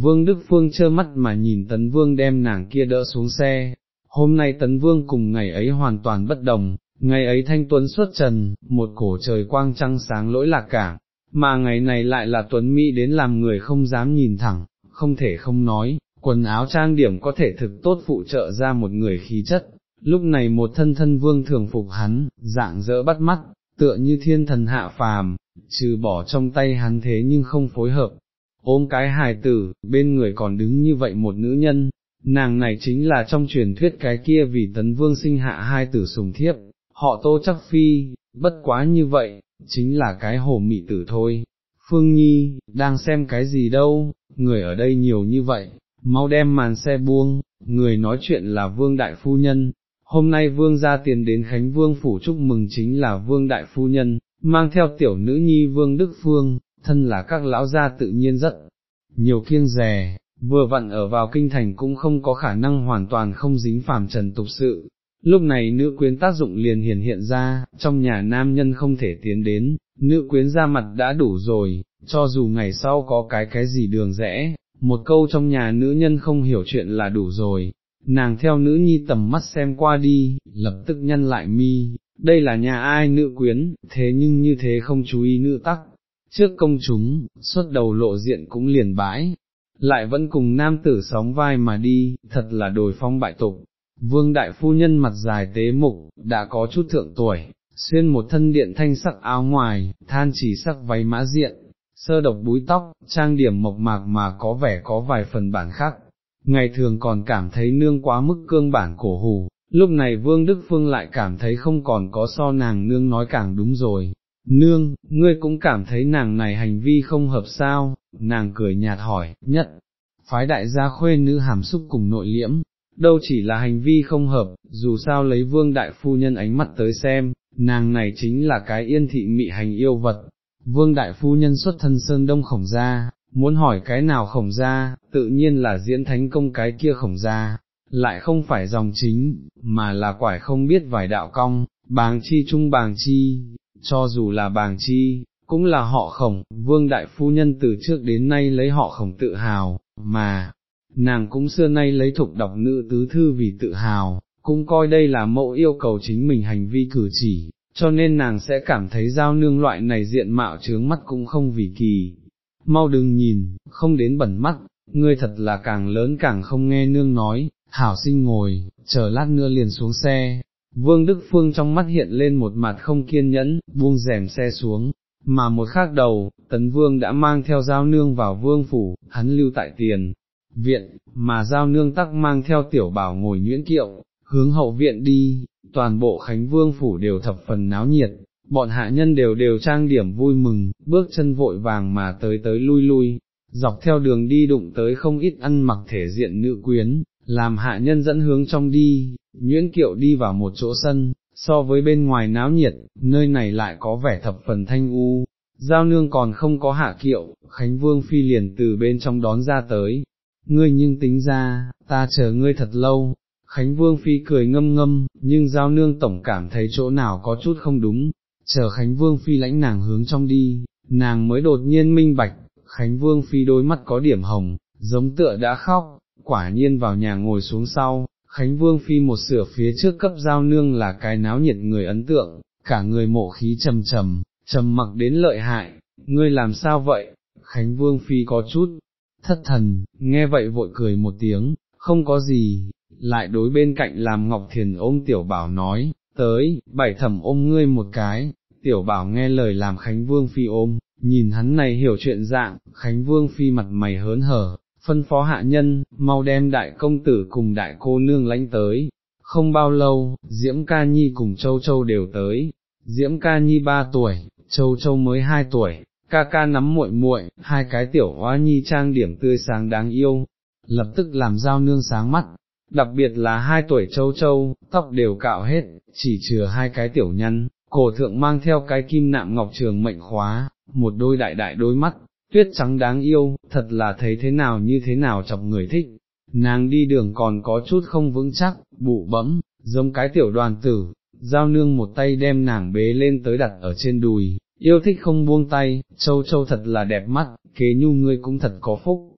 Vương Đức Phương trơ mắt mà nhìn Tấn Vương đem nàng kia đỡ xuống xe, hôm nay Tấn Vương cùng ngày ấy hoàn toàn bất đồng, ngày ấy thanh tuấn xuất trần, một cổ trời quang trăng sáng lỗi lạc cả, mà ngày này lại là tuấn Mỹ đến làm người không dám nhìn thẳng, không thể không nói, quần áo trang điểm có thể thực tốt phụ trợ ra một người khí chất, lúc này một thân thân vương thường phục hắn, dạng dỡ bắt mắt, tựa như thiên thần hạ phàm, trừ bỏ trong tay hắn thế nhưng không phối hợp, ôm cái hài tử, bên người còn đứng như vậy một nữ nhân, nàng này chính là trong truyền thuyết cái kia vì tấn vương sinh hạ hai tử sùng thiếp, họ tô chắc phi, bất quá như vậy, chính là cái hồ mị tử thôi. Phương Nhi, đang xem cái gì đâu, người ở đây nhiều như vậy, mau đem màn xe buông, người nói chuyện là Vương Đại Phu Nhân, hôm nay Vương ra tiền đến Khánh Vương Phủ chúc mừng chính là Vương Đại Phu Nhân, mang theo tiểu nữ nhi Vương Đức Phương, thân là các lão gia tự nhiên rất nhiều kiêng rè, vừa vặn ở vào kinh thành cũng không có khả năng hoàn toàn không dính phàm trần tục sự. Lúc này nữ quyến tác dụng liền hiển hiện ra, trong nhà nam nhân không thể tiến đến, nữ quyến ra mặt đã đủ rồi, cho dù ngày sau có cái cái gì đường rẽ, một câu trong nhà nữ nhân không hiểu chuyện là đủ rồi, nàng theo nữ nhi tầm mắt xem qua đi, lập tức nhân lại mi, đây là nhà ai nữ quyến, thế nhưng như thế không chú ý nữ tắc, trước công chúng, xuất đầu lộ diện cũng liền bãi, lại vẫn cùng nam tử sóng vai mà đi, thật là đồi phong bại tục. Vương đại phu nhân mặt dài tế mục, đã có chút thượng tuổi, xuyên một thân điện thanh sắc áo ngoài, than chỉ sắc váy mã diện, sơ độc búi tóc, trang điểm mộc mạc mà có vẻ có vài phần bản khác. Ngày thường còn cảm thấy nương quá mức cương bản cổ hù, lúc này Vương Đức Phương lại cảm thấy không còn có so nàng nương nói càng đúng rồi. Nương, ngươi cũng cảm thấy nàng này hành vi không hợp sao, nàng cười nhạt hỏi, nhất, phái đại gia khuê nữ hàm xúc cùng nội liễm, đâu chỉ là hành vi không hợp, dù sao lấy vương đại phu nhân ánh mắt tới xem, nàng này chính là cái yên thị mị hành yêu vật. Vương đại phu nhân xuất thân sơn đông khổng gia, muốn hỏi cái nào khổng gia, tự nhiên là diễn thánh công cái kia khổng gia, lại không phải dòng chính, mà là quải không biết vài đạo cong, bàng chi trung bàng chi, cho dù là bàng chi, cũng là họ khổng, vương đại phu nhân từ trước đến nay lấy họ khổng tự hào, mà, nàng cũng xưa nay lấy thục đọc nữ tứ thư vì tự hào, cũng coi đây là mẫu yêu cầu chính mình hành vi cử chỉ, cho nên nàng sẽ cảm thấy giao nương loại này diện mạo trướng mắt cũng không vì kỳ. Mau đừng nhìn, không đến bẩn mắt, ngươi thật là càng lớn càng không nghe nương nói, hảo sinh ngồi, chờ lát nữa liền xuống xe. Vương Đức Phương trong mắt hiện lên một mặt không kiên nhẫn, buông rèm xe xuống, mà một khác đầu, tấn vương đã mang theo giao nương vào vương phủ, hắn lưu tại tiền, viện, mà giao nương tắc mang theo tiểu bảo ngồi nhuyễn kiệu, hướng hậu viện đi, toàn bộ khánh vương phủ đều thập phần náo nhiệt, bọn hạ nhân đều đều trang điểm vui mừng, bước chân vội vàng mà tới tới lui lui, dọc theo đường đi đụng tới không ít ăn mặc thể diện nữ quyến, làm hạ nhân dẫn hướng trong đi, nhuyễn kiệu đi vào một chỗ sân, so với bên ngoài náo nhiệt, nơi này lại có vẻ thập phần thanh u, giao nương còn không có hạ kiệu, Khánh Vương Phi liền từ bên trong đón ra tới, ngươi nhưng tính ra, ta chờ ngươi thật lâu, Khánh Vương Phi cười ngâm ngâm, nhưng giao nương tổng cảm thấy chỗ nào có chút không đúng, chờ Khánh Vương Phi lãnh nàng hướng trong đi, nàng mới đột nhiên minh bạch, Khánh Vương Phi đôi mắt có điểm hồng, giống tựa đã khóc, quả nhiên vào nhà ngồi xuống sau, Khánh Vương Phi một sửa phía trước cấp giao nương là cái náo nhiệt người ấn tượng, cả người mộ khí trầm trầm, trầm mặc đến lợi hại, ngươi làm sao vậy, Khánh Vương Phi có chút, thất thần, nghe vậy vội cười một tiếng, không có gì, lại đối bên cạnh làm Ngọc Thiền ôm Tiểu Bảo nói, tới, bảy thẩm ôm ngươi một cái, Tiểu Bảo nghe lời làm Khánh Vương Phi ôm, nhìn hắn này hiểu chuyện dạng, Khánh Vương Phi mặt mày hớn hở, phân phó hạ nhân, mau đem đại công tử cùng đại cô nương lánh tới. Không bao lâu, Diễm Ca Nhi cùng Châu Châu đều tới, Diễm Ca Nhi ba tuổi, Châu Châu mới hai tuổi, ca ca nắm muội muội, hai cái tiểu hoa nhi trang điểm tươi sáng đáng yêu, lập tức làm giao nương sáng mắt, đặc biệt là hai tuổi Châu Châu, tóc đều cạo hết, chỉ chừa hai cái tiểu nhân, cổ thượng mang theo cái kim nạm ngọc trường mệnh khóa, một đôi đại đại đôi mắt, tuyết trắng đáng yêu, thật là thấy thế nào như thế nào chọc người thích, nàng đi đường còn có chút không vững chắc, bụ bẫm, giống cái tiểu đoàn tử, giao nương một tay đem nàng bế lên tới đặt ở trên đùi, yêu thích không buông tay, châu châu thật là đẹp mắt, kế nhu ngươi cũng thật có phúc.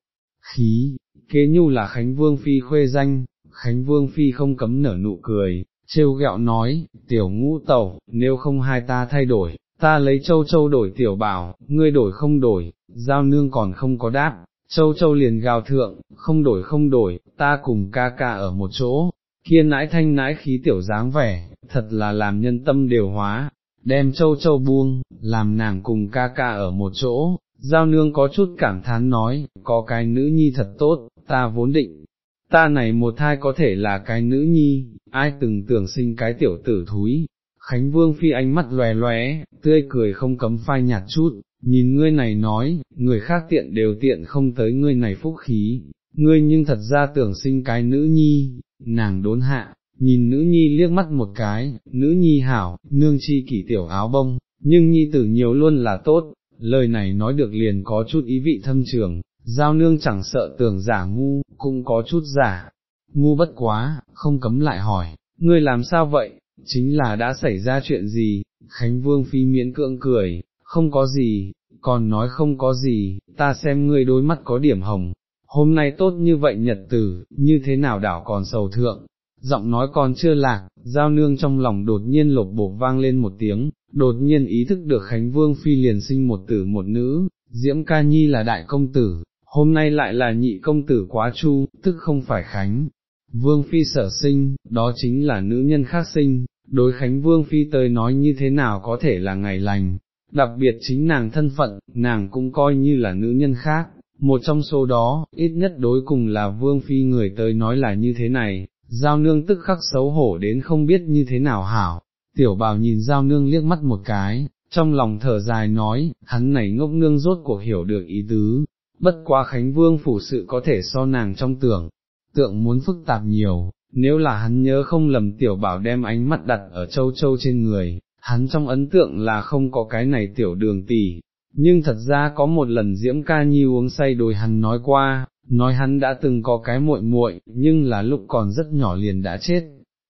khí, kế nhu là Khánh Vương Phi khuê danh, Khánh Vương Phi không cấm nở nụ cười, trêu ghẹo nói, tiểu ngũ tẩu, nếu không hai ta thay đổi, ta lấy châu châu đổi tiểu bảo, ngươi đổi không đổi, giao nương còn không có đáp, châu châu liền gào thượng, không đổi không đổi, ta cùng ca ca ở một chỗ, kia nãi thanh nãi khí tiểu dáng vẻ, thật là làm nhân tâm đều hóa, đem châu châu buông, làm nàng cùng ca ca ở một chỗ, giao nương có chút cảm thán nói, có cái nữ nhi thật tốt, ta vốn định, ta này một thai có thể là cái nữ nhi, ai từng tưởng sinh cái tiểu tử thúi. Khánh Vương Phi ánh mắt lòe lòe, tươi cười không cấm phai nhạt chút, nhìn ngươi này nói, người khác tiện đều tiện không tới ngươi này phúc khí, ngươi nhưng thật ra tưởng sinh cái nữ nhi, nàng đốn hạ, nhìn nữ nhi liếc mắt một cái, nữ nhi hảo, nương chi kỷ tiểu áo bông, nhưng nhi tử nhiều luôn là tốt, lời này nói được liền có chút ý vị thâm trường, giao nương chẳng sợ tưởng giả ngu, cũng có chút giả, ngu bất quá, không cấm lại hỏi, ngươi làm sao vậy, chính là đã xảy ra chuyện gì, Khánh Vương Phi miễn cưỡng cười, không có gì, còn nói không có gì, ta xem ngươi đôi mắt có điểm hồng, hôm nay tốt như vậy nhật tử, như thế nào đảo còn sầu thượng, giọng nói còn chưa lạc, giao nương trong lòng đột nhiên lột bột vang lên một tiếng, đột nhiên ý thức được Khánh Vương Phi liền sinh một tử một nữ, Diễm Ca Nhi là đại công tử, hôm nay lại là nhị công tử quá chu, tức không phải Khánh. Vương Phi sở sinh, đó chính là nữ nhân khác sinh, đối Khánh Vương Phi tới nói như thế nào có thể là ngày lành, đặc biệt chính nàng thân phận, nàng cũng coi như là nữ nhân khác, một trong số đó, ít nhất đối cùng là Vương Phi người tới nói là như thế này, giao nương tức khắc xấu hổ đến không biết như thế nào hảo, tiểu bào nhìn giao nương liếc mắt một cái, trong lòng thở dài nói, hắn này ngốc nương rốt cuộc hiểu được ý tứ, bất quá Khánh Vương phủ sự có thể so nàng trong tưởng, tượng muốn phức tạp nhiều, nếu là hắn nhớ không lầm tiểu bảo đem ánh mắt đặt ở châu châu trên người, hắn trong ấn tượng là không có cái này tiểu đường tỷ, nhưng thật ra có một lần Diễm Ca Nhi uống say đồi hắn nói qua, nói hắn đã từng có cái muội muội, nhưng là lúc còn rất nhỏ liền đã chết.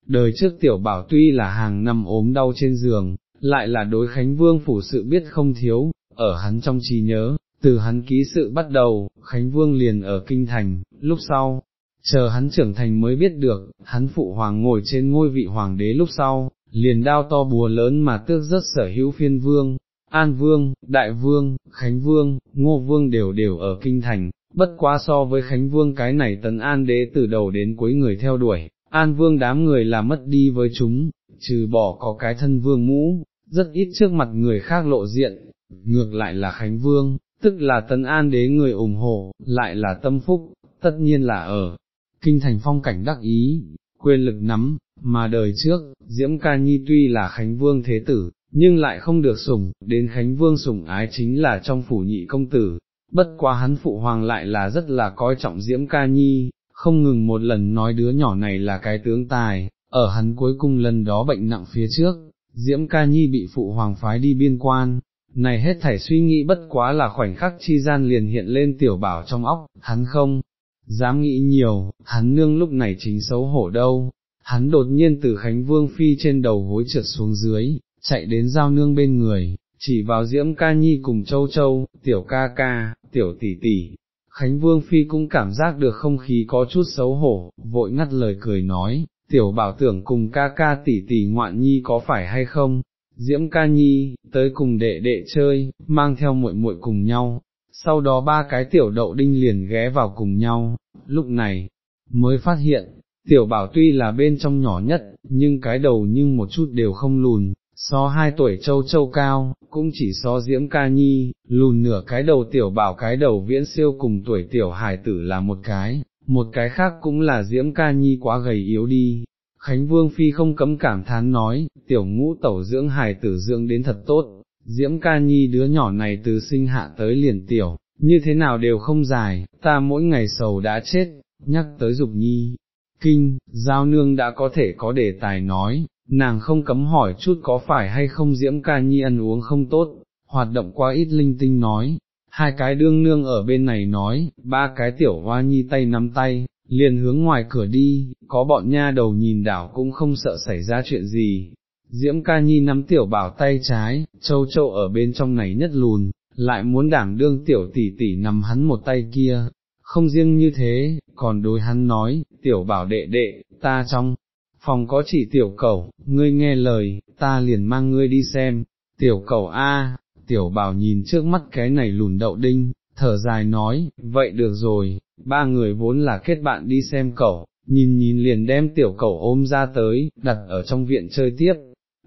Đời trước tiểu bảo tuy là hàng năm ốm đau trên giường, lại là đối Khánh Vương phủ sự biết không thiếu, ở hắn trong trí nhớ, từ hắn ký sự bắt đầu, Khánh Vương liền ở kinh thành, lúc sau, chờ hắn trưởng thành mới biết được, hắn phụ hoàng ngồi trên ngôi vị hoàng đế lúc sau, liền đao to bùa lớn mà tước rất sở hữu phiên vương, An Vương, Đại Vương, Khánh Vương, Ngô Vương đều đều ở kinh thành, bất quá so với Khánh Vương cái này tấn An đế từ đầu đến cuối người theo đuổi, An Vương đám người là mất đi với chúng, trừ bỏ có cái thân vương mũ, rất ít trước mặt người khác lộ diện, ngược lại là Khánh Vương, tức là tấn An đế người ủng hộ, lại là tâm phúc, tất nhiên là ở kinh thành phong cảnh đắc ý, quyền lực nắm, mà đời trước, Diễm Ca Nhi tuy là Khánh Vương Thế Tử, nhưng lại không được sủng, đến Khánh Vương sủng ái chính là trong phủ nhị công tử, bất quá hắn phụ hoàng lại là rất là coi trọng Diễm Ca Nhi, không ngừng một lần nói đứa nhỏ này là cái tướng tài, ở hắn cuối cùng lần đó bệnh nặng phía trước, Diễm Ca Nhi bị phụ hoàng phái đi biên quan, này hết thảy suy nghĩ bất quá là khoảnh khắc chi gian liền hiện lên tiểu bảo trong óc, hắn không, dám nghĩ nhiều, hắn nương lúc này chính xấu hổ đâu, hắn đột nhiên từ Khánh Vương Phi trên đầu hối trượt xuống dưới, chạy đến giao nương bên người, chỉ vào diễm ca nhi cùng châu châu, tiểu ca ca, tiểu tỷ tỷ. Khánh Vương Phi cũng cảm giác được không khí có chút xấu hổ, vội ngắt lời cười nói, tiểu bảo tưởng cùng ca ca tỷ tỷ ngoạn nhi có phải hay không, diễm ca nhi, tới cùng đệ đệ chơi, mang theo muội muội cùng nhau, sau đó ba cái tiểu đậu đinh liền ghé vào cùng nhau, lúc này, mới phát hiện, tiểu bảo tuy là bên trong nhỏ nhất, nhưng cái đầu nhưng một chút đều không lùn, so hai tuổi châu châu cao, cũng chỉ so diễm ca nhi, lùn nửa cái đầu tiểu bảo cái đầu viễn siêu cùng tuổi tiểu hải tử là một cái, một cái khác cũng là diễm ca nhi quá gầy yếu đi. Khánh Vương Phi không cấm cảm thán nói, tiểu ngũ tẩu dưỡng hài tử dưỡng đến thật tốt, diễm ca nhi đứa nhỏ này từ sinh hạ tới liền tiểu, như thế nào đều không dài, ta mỗi ngày sầu đã chết, nhắc tới dục nhi, kinh, giao nương đã có thể có đề tài nói, nàng không cấm hỏi chút có phải hay không diễm ca nhi ăn uống không tốt, hoạt động quá ít linh tinh nói, hai cái đương nương ở bên này nói, ba cái tiểu hoa nhi tay nắm tay, liền hướng ngoài cửa đi, có bọn nha đầu nhìn đảo cũng không sợ xảy ra chuyện gì. Diễm ca nhi nắm tiểu bảo tay trái, châu châu ở bên trong này nhất lùn, lại muốn đảng đương tiểu tỷ tỷ nằm hắn một tay kia, không riêng như thế, còn đối hắn nói, tiểu bảo đệ đệ, ta trong phòng có chỉ tiểu cầu ngươi nghe lời, ta liền mang ngươi đi xem, tiểu cầu A, tiểu bảo nhìn trước mắt cái này lùn đậu đinh, thở dài nói, vậy được rồi, ba người vốn là kết bạn đi xem cầu nhìn nhìn liền đem tiểu cầu ôm ra tới, đặt ở trong viện chơi tiếp.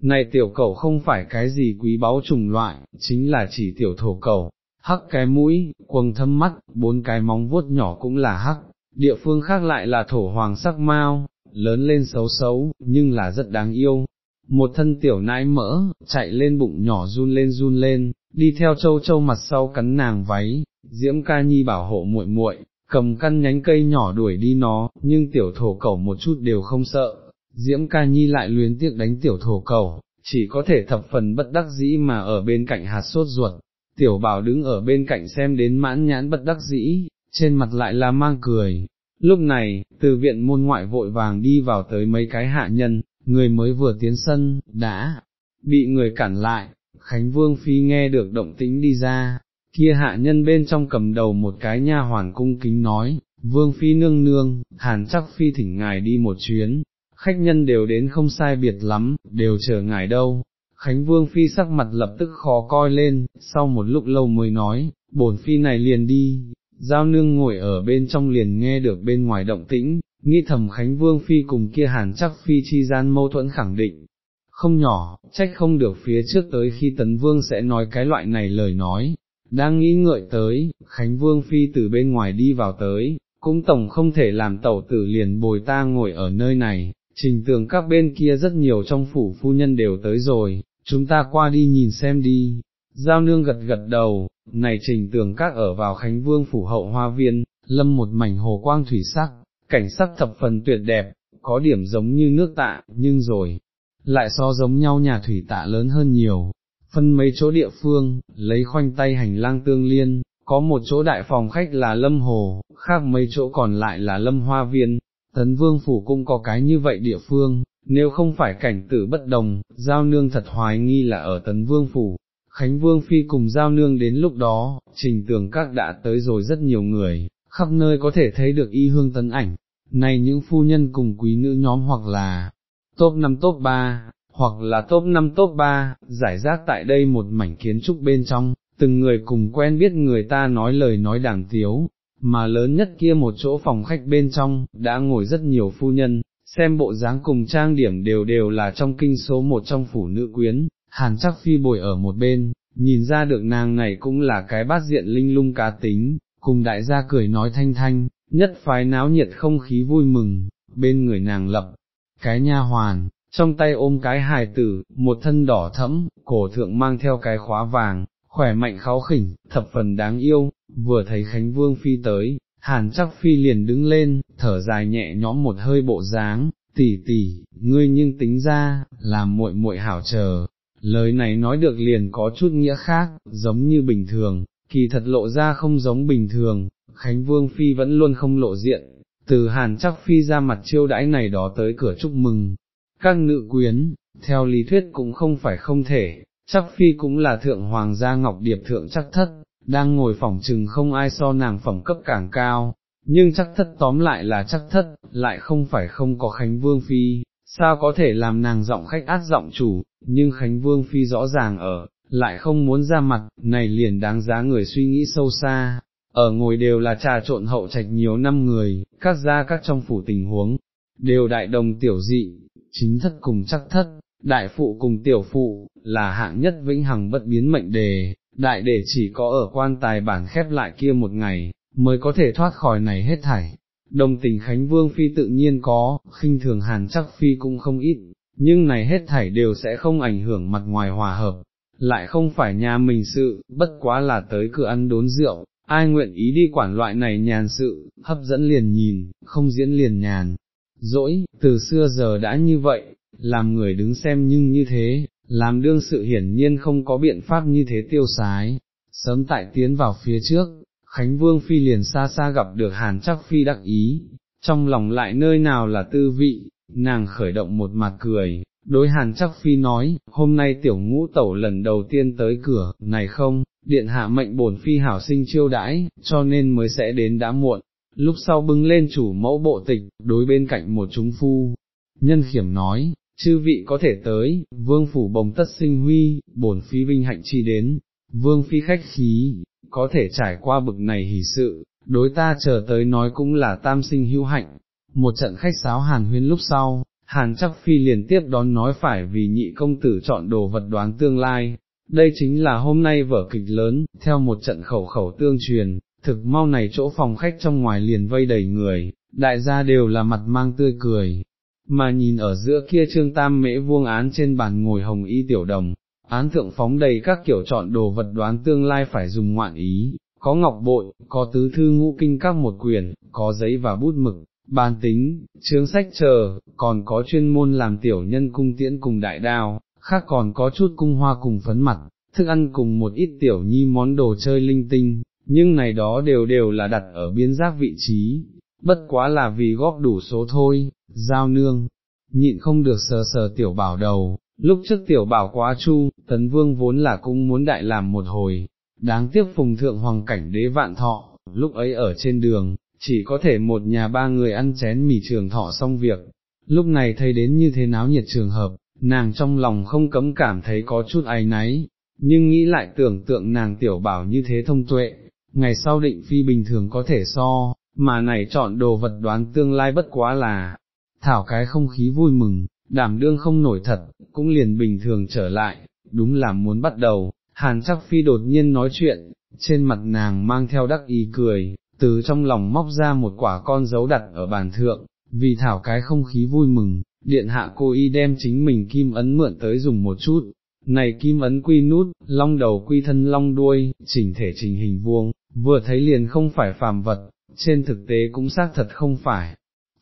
Này tiểu cầu không phải cái gì quý báu trùng loại, chính là chỉ tiểu thổ cầu, hắc cái mũi, quầng thâm mắt, bốn cái móng vuốt nhỏ cũng là hắc, địa phương khác lại là thổ hoàng sắc mau, lớn lên xấu xấu, nhưng là rất đáng yêu. Một thân tiểu nãi mỡ, chạy lên bụng nhỏ run lên run lên, đi theo châu châu mặt sau cắn nàng váy, Diễm ca nhi bảo hộ muội muội, cầm căn nhánh cây nhỏ đuổi đi nó, nhưng tiểu thổ cẩu một chút đều không sợ, Diễm ca nhi lại luyến tiếc đánh tiểu thổ cầu chỉ có thể thập phần bất đắc dĩ mà ở bên cạnh hạt sốt ruột, tiểu bảo đứng ở bên cạnh xem đến mãn nhãn bất đắc dĩ, trên mặt lại là mang cười. Lúc này, từ viện môn ngoại vội vàng đi vào tới mấy cái hạ nhân, người mới vừa tiến sân, đã bị người cản lại, Khánh Vương Phi nghe được động tĩnh đi ra, kia hạ nhân bên trong cầm đầu một cái nha hoàn cung kính nói, vương phi nương nương, hàn chắc phi thỉnh ngài đi một chuyến, khách nhân đều đến không sai biệt lắm, đều chờ ngài đâu. Khánh vương phi sắc mặt lập tức khó coi lên, sau một lúc lâu mới nói, bổn phi này liền đi, giao nương ngồi ở bên trong liền nghe được bên ngoài động tĩnh, nghĩ thầm Khánh vương phi cùng kia hàn chắc phi chi gian mâu thuẫn khẳng định. Không nhỏ, trách không được phía trước tới khi tấn vương sẽ nói cái loại này lời nói, đang nghĩ ngợi tới, Khánh Vương Phi từ bên ngoài đi vào tới, cũng tổng không thể làm tẩu tử liền bồi ta ngồi ở nơi này, trình tường các bên kia rất nhiều trong phủ phu nhân đều tới rồi, chúng ta qua đi nhìn xem đi. Giao nương gật gật đầu, này trình tường các ở vào Khánh Vương phủ hậu hoa viên, lâm một mảnh hồ quang thủy sắc, cảnh sắc thập phần tuyệt đẹp, có điểm giống như nước tạ, nhưng rồi, lại so giống nhau nhà thủy tạ lớn hơn nhiều, phân mấy chỗ địa phương, lấy khoanh tay hành lang tương liên, có một chỗ đại phòng khách là lâm hồ, khác mấy chỗ còn lại là lâm hoa viên, tấn vương phủ cũng có cái như vậy địa phương, nếu không phải cảnh tử bất đồng, giao nương thật hoài nghi là ở tấn vương phủ. Khánh Vương Phi cùng Giao Nương đến lúc đó, trình tường các đã tới rồi rất nhiều người, khắp nơi có thể thấy được y hương tấn ảnh, này những phu nhân cùng quý nữ nhóm hoặc là top 5 top 3, hoặc là top 5 top 3, giải rác tại đây một mảnh kiến trúc bên trong, từng người cùng quen biết người ta nói lời nói đảng tiếu, mà lớn nhất kia một chỗ phòng khách bên trong, đã ngồi rất nhiều phu nhân, xem bộ dáng cùng trang điểm đều đều là trong kinh số một trong phủ nữ quyến, hàn chắc phi bồi ở một bên, nhìn ra được nàng này cũng là cái bát diện linh lung cá tính, cùng đại gia cười nói thanh thanh, nhất phái náo nhiệt không khí vui mừng, bên người nàng lập, cái nha hoàn, trong tay ôm cái hài tử, một thân đỏ thẫm, cổ thượng mang theo cái khóa vàng, khỏe mạnh kháo khỉnh, thập phần đáng yêu, vừa thấy Khánh Vương Phi tới, hàn chắc Phi liền đứng lên, thở dài nhẹ nhõm một hơi bộ dáng, tỷ tỷ, ngươi nhưng tính ra, làm muội muội hảo chờ. Lời này nói được liền có chút nghĩa khác, giống như bình thường, kỳ thật lộ ra không giống bình thường, Khánh Vương Phi vẫn luôn không lộ diện, từ hàn chắc Phi ra mặt chiêu đãi này đó tới cửa chúc mừng, các nữ quyến, theo lý thuyết cũng không phải không thể, chắc phi cũng là thượng hoàng gia ngọc điệp thượng chắc thất, đang ngồi phòng trừng không ai so nàng phẩm cấp càng cao, nhưng chắc thất tóm lại là chắc thất, lại không phải không có Khánh Vương Phi, sao có thể làm nàng giọng khách át giọng chủ, nhưng Khánh Vương Phi rõ ràng ở, lại không muốn ra mặt, này liền đáng giá người suy nghĩ sâu xa. Ở ngồi đều là trà trộn hậu trạch nhiều năm người, các gia các trong phủ tình huống, đều đại đồng tiểu dị, chính thất cùng chắc thất, đại phụ cùng tiểu phụ, là hạng nhất vĩnh hằng bất biến mệnh đề, đại để chỉ có ở quan tài bản khép lại kia một ngày, mới có thể thoát khỏi này hết thảy. Đồng tình Khánh Vương Phi tự nhiên có, khinh thường hàn chắc Phi cũng không ít, nhưng này hết thảy đều sẽ không ảnh hưởng mặt ngoài hòa hợp, lại không phải nhà mình sự, bất quá là tới cửa ăn đốn rượu, ai nguyện ý đi quản loại này nhàn sự, hấp dẫn liền nhìn, không diễn liền nhàn, dỗi, từ xưa giờ đã như vậy, làm người đứng xem nhưng như thế, làm đương sự hiển nhiên không có biện pháp như thế tiêu sái, sớm tại tiến vào phía trước, Khánh Vương Phi liền xa xa gặp được Hàn Chắc Phi đắc ý, trong lòng lại nơi nào là tư vị, nàng khởi động một mặt cười, đối Hàn Chắc Phi nói, hôm nay tiểu ngũ tẩu lần đầu tiên tới cửa, này không, điện hạ mệnh bổn Phi hảo sinh chiêu đãi, cho nên mới sẽ đến đã muộn, lúc sau bưng lên chủ mẫu bộ tịch, đối bên cạnh một chúng phu. Nhân khiểm nói, chư vị có thể tới, vương phủ bồng tất sinh huy, bổn phi vinh hạnh chi đến, vương phi khách khí, có thể trải qua bực này hỷ sự, đối ta chờ tới nói cũng là tam sinh hữu hạnh. Một trận khách sáo hàn huyên lúc sau, hàn chắc phi liền tiếp đón nói phải vì nhị công tử chọn đồ vật đoán tương lai, đây chính là hôm nay vở kịch lớn, theo một trận khẩu khẩu tương truyền, thực mau này chỗ phòng khách trong ngoài liền vây đầy người, đại gia đều là mặt mang tươi cười, mà nhìn ở giữa kia trương tam mễ vuông án trên bàn ngồi hồng y tiểu đồng, án thượng phóng đầy các kiểu chọn đồ vật đoán tương lai phải dùng ngoạn ý, có ngọc bội, có tứ thư ngũ kinh các một quyển, có giấy và bút mực, bàn tính, chương sách chờ, còn có chuyên môn làm tiểu nhân cung tiễn cùng đại đao, khác còn có chút cung hoa cùng phấn mặt, thức ăn cùng một ít tiểu nhi món đồ chơi linh tinh, nhưng này đó đều đều là đặt ở biên giác vị trí, bất quá là vì góp đủ số thôi, giao nương, nhịn không được sờ sờ tiểu bảo đầu, lúc trước tiểu bảo quá chu, tấn vương vốn là cũng muốn đại làm một hồi, đáng tiếc phùng thượng hoàng cảnh đế vạn thọ, lúc ấy ở trên đường, chỉ có thể một nhà ba người ăn chén mì trường thọ xong việc, lúc này thấy đến như thế náo nhiệt trường hợp, nàng trong lòng không cấm cảm thấy có chút áy náy, nhưng nghĩ lại tưởng tượng nàng tiểu bảo như thế thông tuệ, ngày sau định phi bình thường có thể so, mà này chọn đồ vật đoán tương lai bất quá là, thảo cái không khí vui mừng, đảm đương không nổi thật, cũng liền bình thường trở lại, đúng là muốn bắt đầu, hàn chắc phi đột nhiên nói chuyện, trên mặt nàng mang theo đắc ý cười, từ trong lòng móc ra một quả con dấu đặt ở bàn thượng, vì thảo cái không khí vui mừng, điện hạ cô y đem chính mình kim ấn mượn tới dùng một chút, này kim ấn quy nút, long đầu quy thân long đuôi, chỉnh thể trình hình vuông, vừa thấy liền không phải phàm vật, trên thực tế cũng xác thật không phải.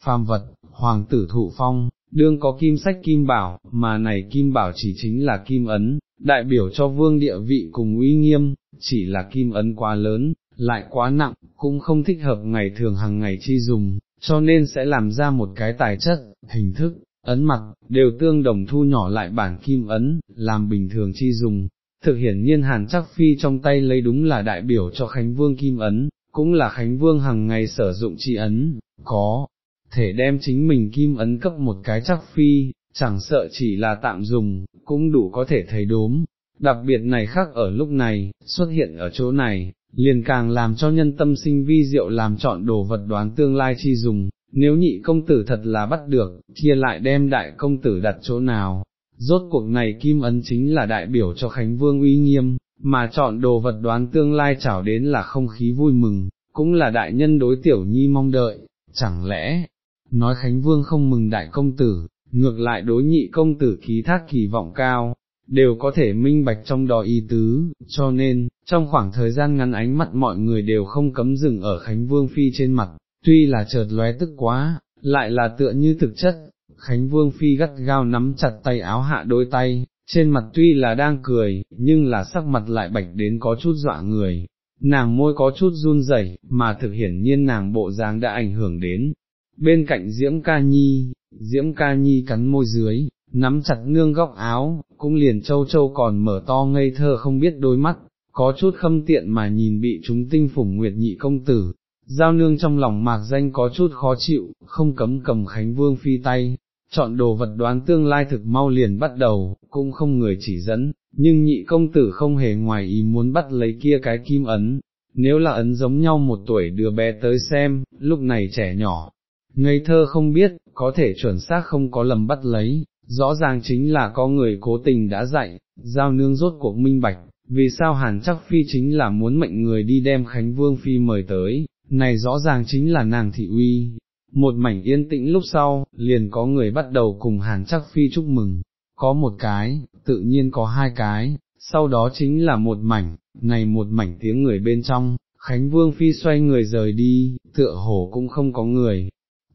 Phàm vật, hoàng tử thụ phong, đương có kim sách kim bảo, mà này kim bảo chỉ chính là kim ấn, đại biểu cho vương địa vị cùng uy nghiêm, chỉ là kim ấn quá lớn, lại quá nặng, cũng không thích hợp ngày thường hàng ngày chi dùng, cho nên sẽ làm ra một cái tài chất, hình thức, ấn mặt, đều tương đồng thu nhỏ lại bản kim ấn, làm bình thường chi dùng. Thực hiển nhiên hàn chắc phi trong tay lấy đúng là đại biểu cho Khánh Vương kim ấn, cũng là Khánh Vương hàng ngày sử dụng chi ấn, có, thể đem chính mình kim ấn cấp một cái chắc phi, chẳng sợ chỉ là tạm dùng, cũng đủ có thể thấy đốm. Đặc biệt này khác ở lúc này, xuất hiện ở chỗ này, liền càng làm cho nhân tâm sinh vi diệu làm chọn đồ vật đoán tương lai chi dùng, nếu nhị công tử thật là bắt được, kia lại đem đại công tử đặt chỗ nào, rốt cuộc này kim ấn chính là đại biểu cho Khánh Vương uy nghiêm, mà chọn đồ vật đoán tương lai chảo đến là không khí vui mừng, cũng là đại nhân đối tiểu nhi mong đợi, chẳng lẽ, nói Khánh Vương không mừng đại công tử, ngược lại đối nhị công tử ký thác kỳ vọng cao, đều có thể minh bạch trong đó ý tứ, cho nên, trong khoảng thời gian ngắn ánh mắt mọi người đều không cấm dừng ở Khánh Vương Phi trên mặt, tuy là chợt lóe tức quá, lại là tựa như thực chất, Khánh Vương Phi gắt gao nắm chặt tay áo hạ đôi tay, trên mặt tuy là đang cười, nhưng là sắc mặt lại bạch đến có chút dọa người, nàng môi có chút run rẩy, mà thực hiển nhiên nàng bộ dáng đã ảnh hưởng đến. Bên cạnh Diễm Ca Nhi, Diễm Ca Nhi cắn môi dưới, nắm chặt nương góc áo, cũng liền châu châu còn mở to ngây thơ không biết đôi mắt, có chút khâm tiện mà nhìn bị chúng tinh phủng nguyệt nhị công tử, giao nương trong lòng mạc danh có chút khó chịu, không cấm cầm Khánh Vương phi tay, chọn đồ vật đoán tương lai thực mau liền bắt đầu, cũng không người chỉ dẫn, nhưng nhị công tử không hề ngoài ý muốn bắt lấy kia cái kim ấn, nếu là ấn giống nhau một tuổi đứa bé tới xem, lúc này trẻ nhỏ, ngây thơ không biết, có thể chuẩn xác không có lầm bắt lấy, rõ ràng chính là có người cố tình đã dạy, giao nương rốt cuộc minh bạch, vì sao hàn chắc phi chính là muốn mệnh người đi đem Khánh Vương Phi mời tới, này rõ ràng chính là nàng thị uy. Một mảnh yên tĩnh lúc sau, liền có người bắt đầu cùng hàn chắc phi chúc mừng, có một cái, tự nhiên có hai cái, sau đó chính là một mảnh, này một mảnh tiếng người bên trong, Khánh Vương Phi xoay người rời đi, tựa hồ cũng không có người.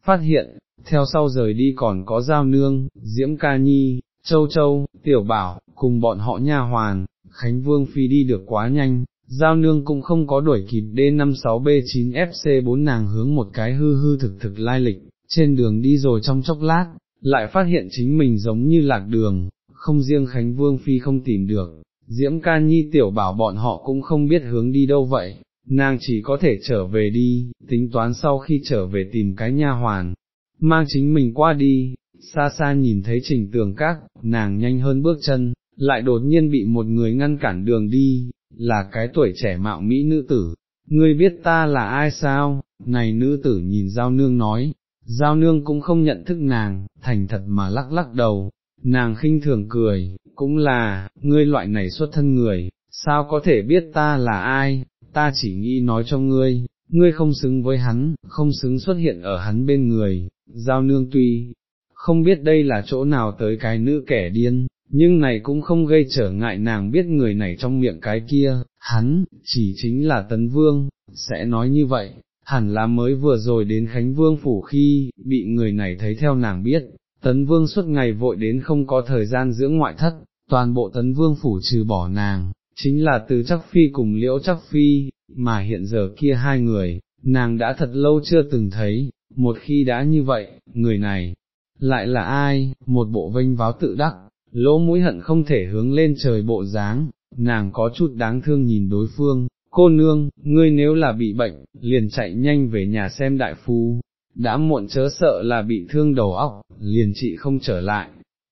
Phát hiện, theo sau rời đi còn có Giao Nương, Diễm Ca Nhi, Châu Châu, Tiểu Bảo, cùng bọn họ nha hoàn, Khánh Vương Phi đi được quá nhanh, Giao Nương cũng không có đuổi kịp D56B9FC4 nàng hướng một cái hư hư thực thực lai lịch, trên đường đi rồi trong chốc lát, lại phát hiện chính mình giống như lạc đường, không riêng Khánh Vương Phi không tìm được, Diễm Ca Nhi Tiểu Bảo bọn họ cũng không biết hướng đi đâu vậy, nàng chỉ có thể trở về đi, tính toán sau khi trở về tìm cái nha hoàn, mang chính mình qua đi, xa xa nhìn thấy trình tường các, nàng nhanh hơn bước chân, lại đột nhiên bị một người ngăn cản đường đi, là cái tuổi trẻ mạo mỹ nữ tử, ngươi biết ta là ai sao, này nữ tử nhìn giao nương nói, giao nương cũng không nhận thức nàng, thành thật mà lắc lắc đầu, nàng khinh thường cười, cũng là, ngươi loại này xuất thân người, sao có thể biết ta là ai, ta chỉ nghĩ nói cho ngươi, ngươi không xứng với hắn, không xứng xuất hiện ở hắn bên người, giao nương tuy, không biết đây là chỗ nào tới cái nữ kẻ điên, nhưng này cũng không gây trở ngại nàng biết người này trong miệng cái kia, hắn, chỉ chính là Tấn Vương, sẽ nói như vậy, hẳn là mới vừa rồi đến Khánh Vương phủ khi, bị người này thấy theo nàng biết, Tấn Vương suốt ngày vội đến không có thời gian dưỡng ngoại thất, toàn bộ Tấn Vương phủ trừ bỏ nàng, chính là từ chắc phi cùng liễu chắc phi, mà hiện giờ kia hai người, nàng đã thật lâu chưa từng thấy, một khi đã như vậy, người này, lại là ai, một bộ vinh váo tự đắc, lỗ mũi hận không thể hướng lên trời bộ dáng, nàng có chút đáng thương nhìn đối phương, cô nương, ngươi nếu là bị bệnh, liền chạy nhanh về nhà xem đại phu, đã muộn chớ sợ là bị thương đầu óc, liền trị không trở lại.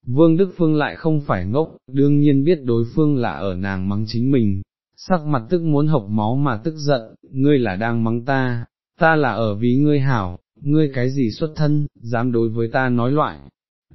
Vương Đức Phương lại không phải ngốc, đương nhiên biết đối phương là ở nàng mắng chính mình, sắc mặt tức muốn hộc máu mà tức giận, ngươi là đang mắng ta, ta là ở ví ngươi hảo, ngươi cái gì xuất thân, dám đối với ta nói loại.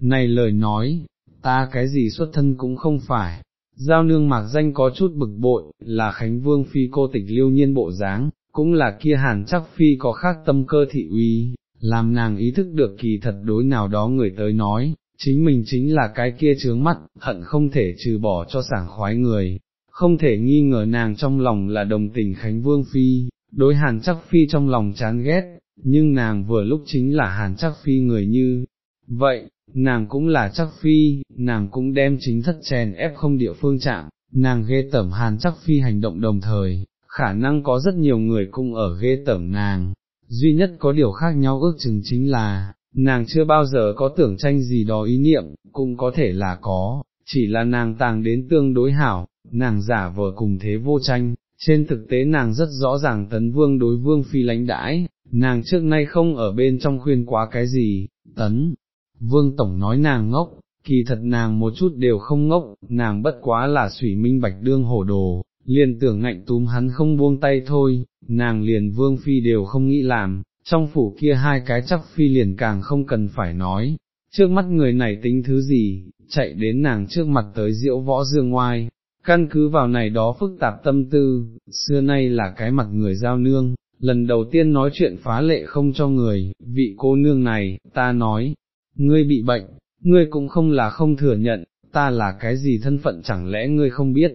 Này lời nói, ta cái gì xuất thân cũng không phải, giao nương mạc danh có chút bực bội, là Khánh Vương Phi cô tịch liêu nhiên bộ dáng, cũng là kia hàn chắc Phi có khác tâm cơ thị uy, làm nàng ý thức được kỳ thật đối nào đó người tới nói, chính mình chính là cái kia trướng mắt, hận không thể trừ bỏ cho sảng khoái người, không thể nghi ngờ nàng trong lòng là đồng tình Khánh Vương Phi, đối hàn chắc Phi trong lòng chán ghét, nhưng nàng vừa lúc chính là hàn chắc Phi người như, vậy, nàng cũng là chắc phi, nàng cũng đem chính thất chèn ép không địa phương chạm, nàng ghê tẩm hàn chắc phi hành động đồng thời, khả năng có rất nhiều người cũng ở ghê tẩm nàng, duy nhất có điều khác nhau ước chừng chính là, nàng chưa bao giờ có tưởng tranh gì đó ý niệm, cũng có thể là có, chỉ là nàng tàng đến tương đối hảo, nàng giả vờ cùng thế vô tranh, trên thực tế nàng rất rõ ràng tấn vương đối vương phi lãnh đãi, nàng trước nay không ở bên trong khuyên quá cái gì, tấn. Vương Tổng nói nàng ngốc, kỳ thật nàng một chút đều không ngốc, nàng bất quá là sủy minh bạch đương hổ đồ, liền tưởng ngạnh túm hắn không buông tay thôi, nàng liền vương phi đều không nghĩ làm, trong phủ kia hai cái chắc phi liền càng không cần phải nói, trước mắt người này tính thứ gì, chạy đến nàng trước mặt tới diễu võ dương ngoai, căn cứ vào này đó phức tạp tâm tư, xưa nay là cái mặt người giao nương, lần đầu tiên nói chuyện phá lệ không cho người, vị cô nương này, ta nói, ngươi bị bệnh, ngươi cũng không là không thừa nhận, ta là cái gì thân phận chẳng lẽ ngươi không biết,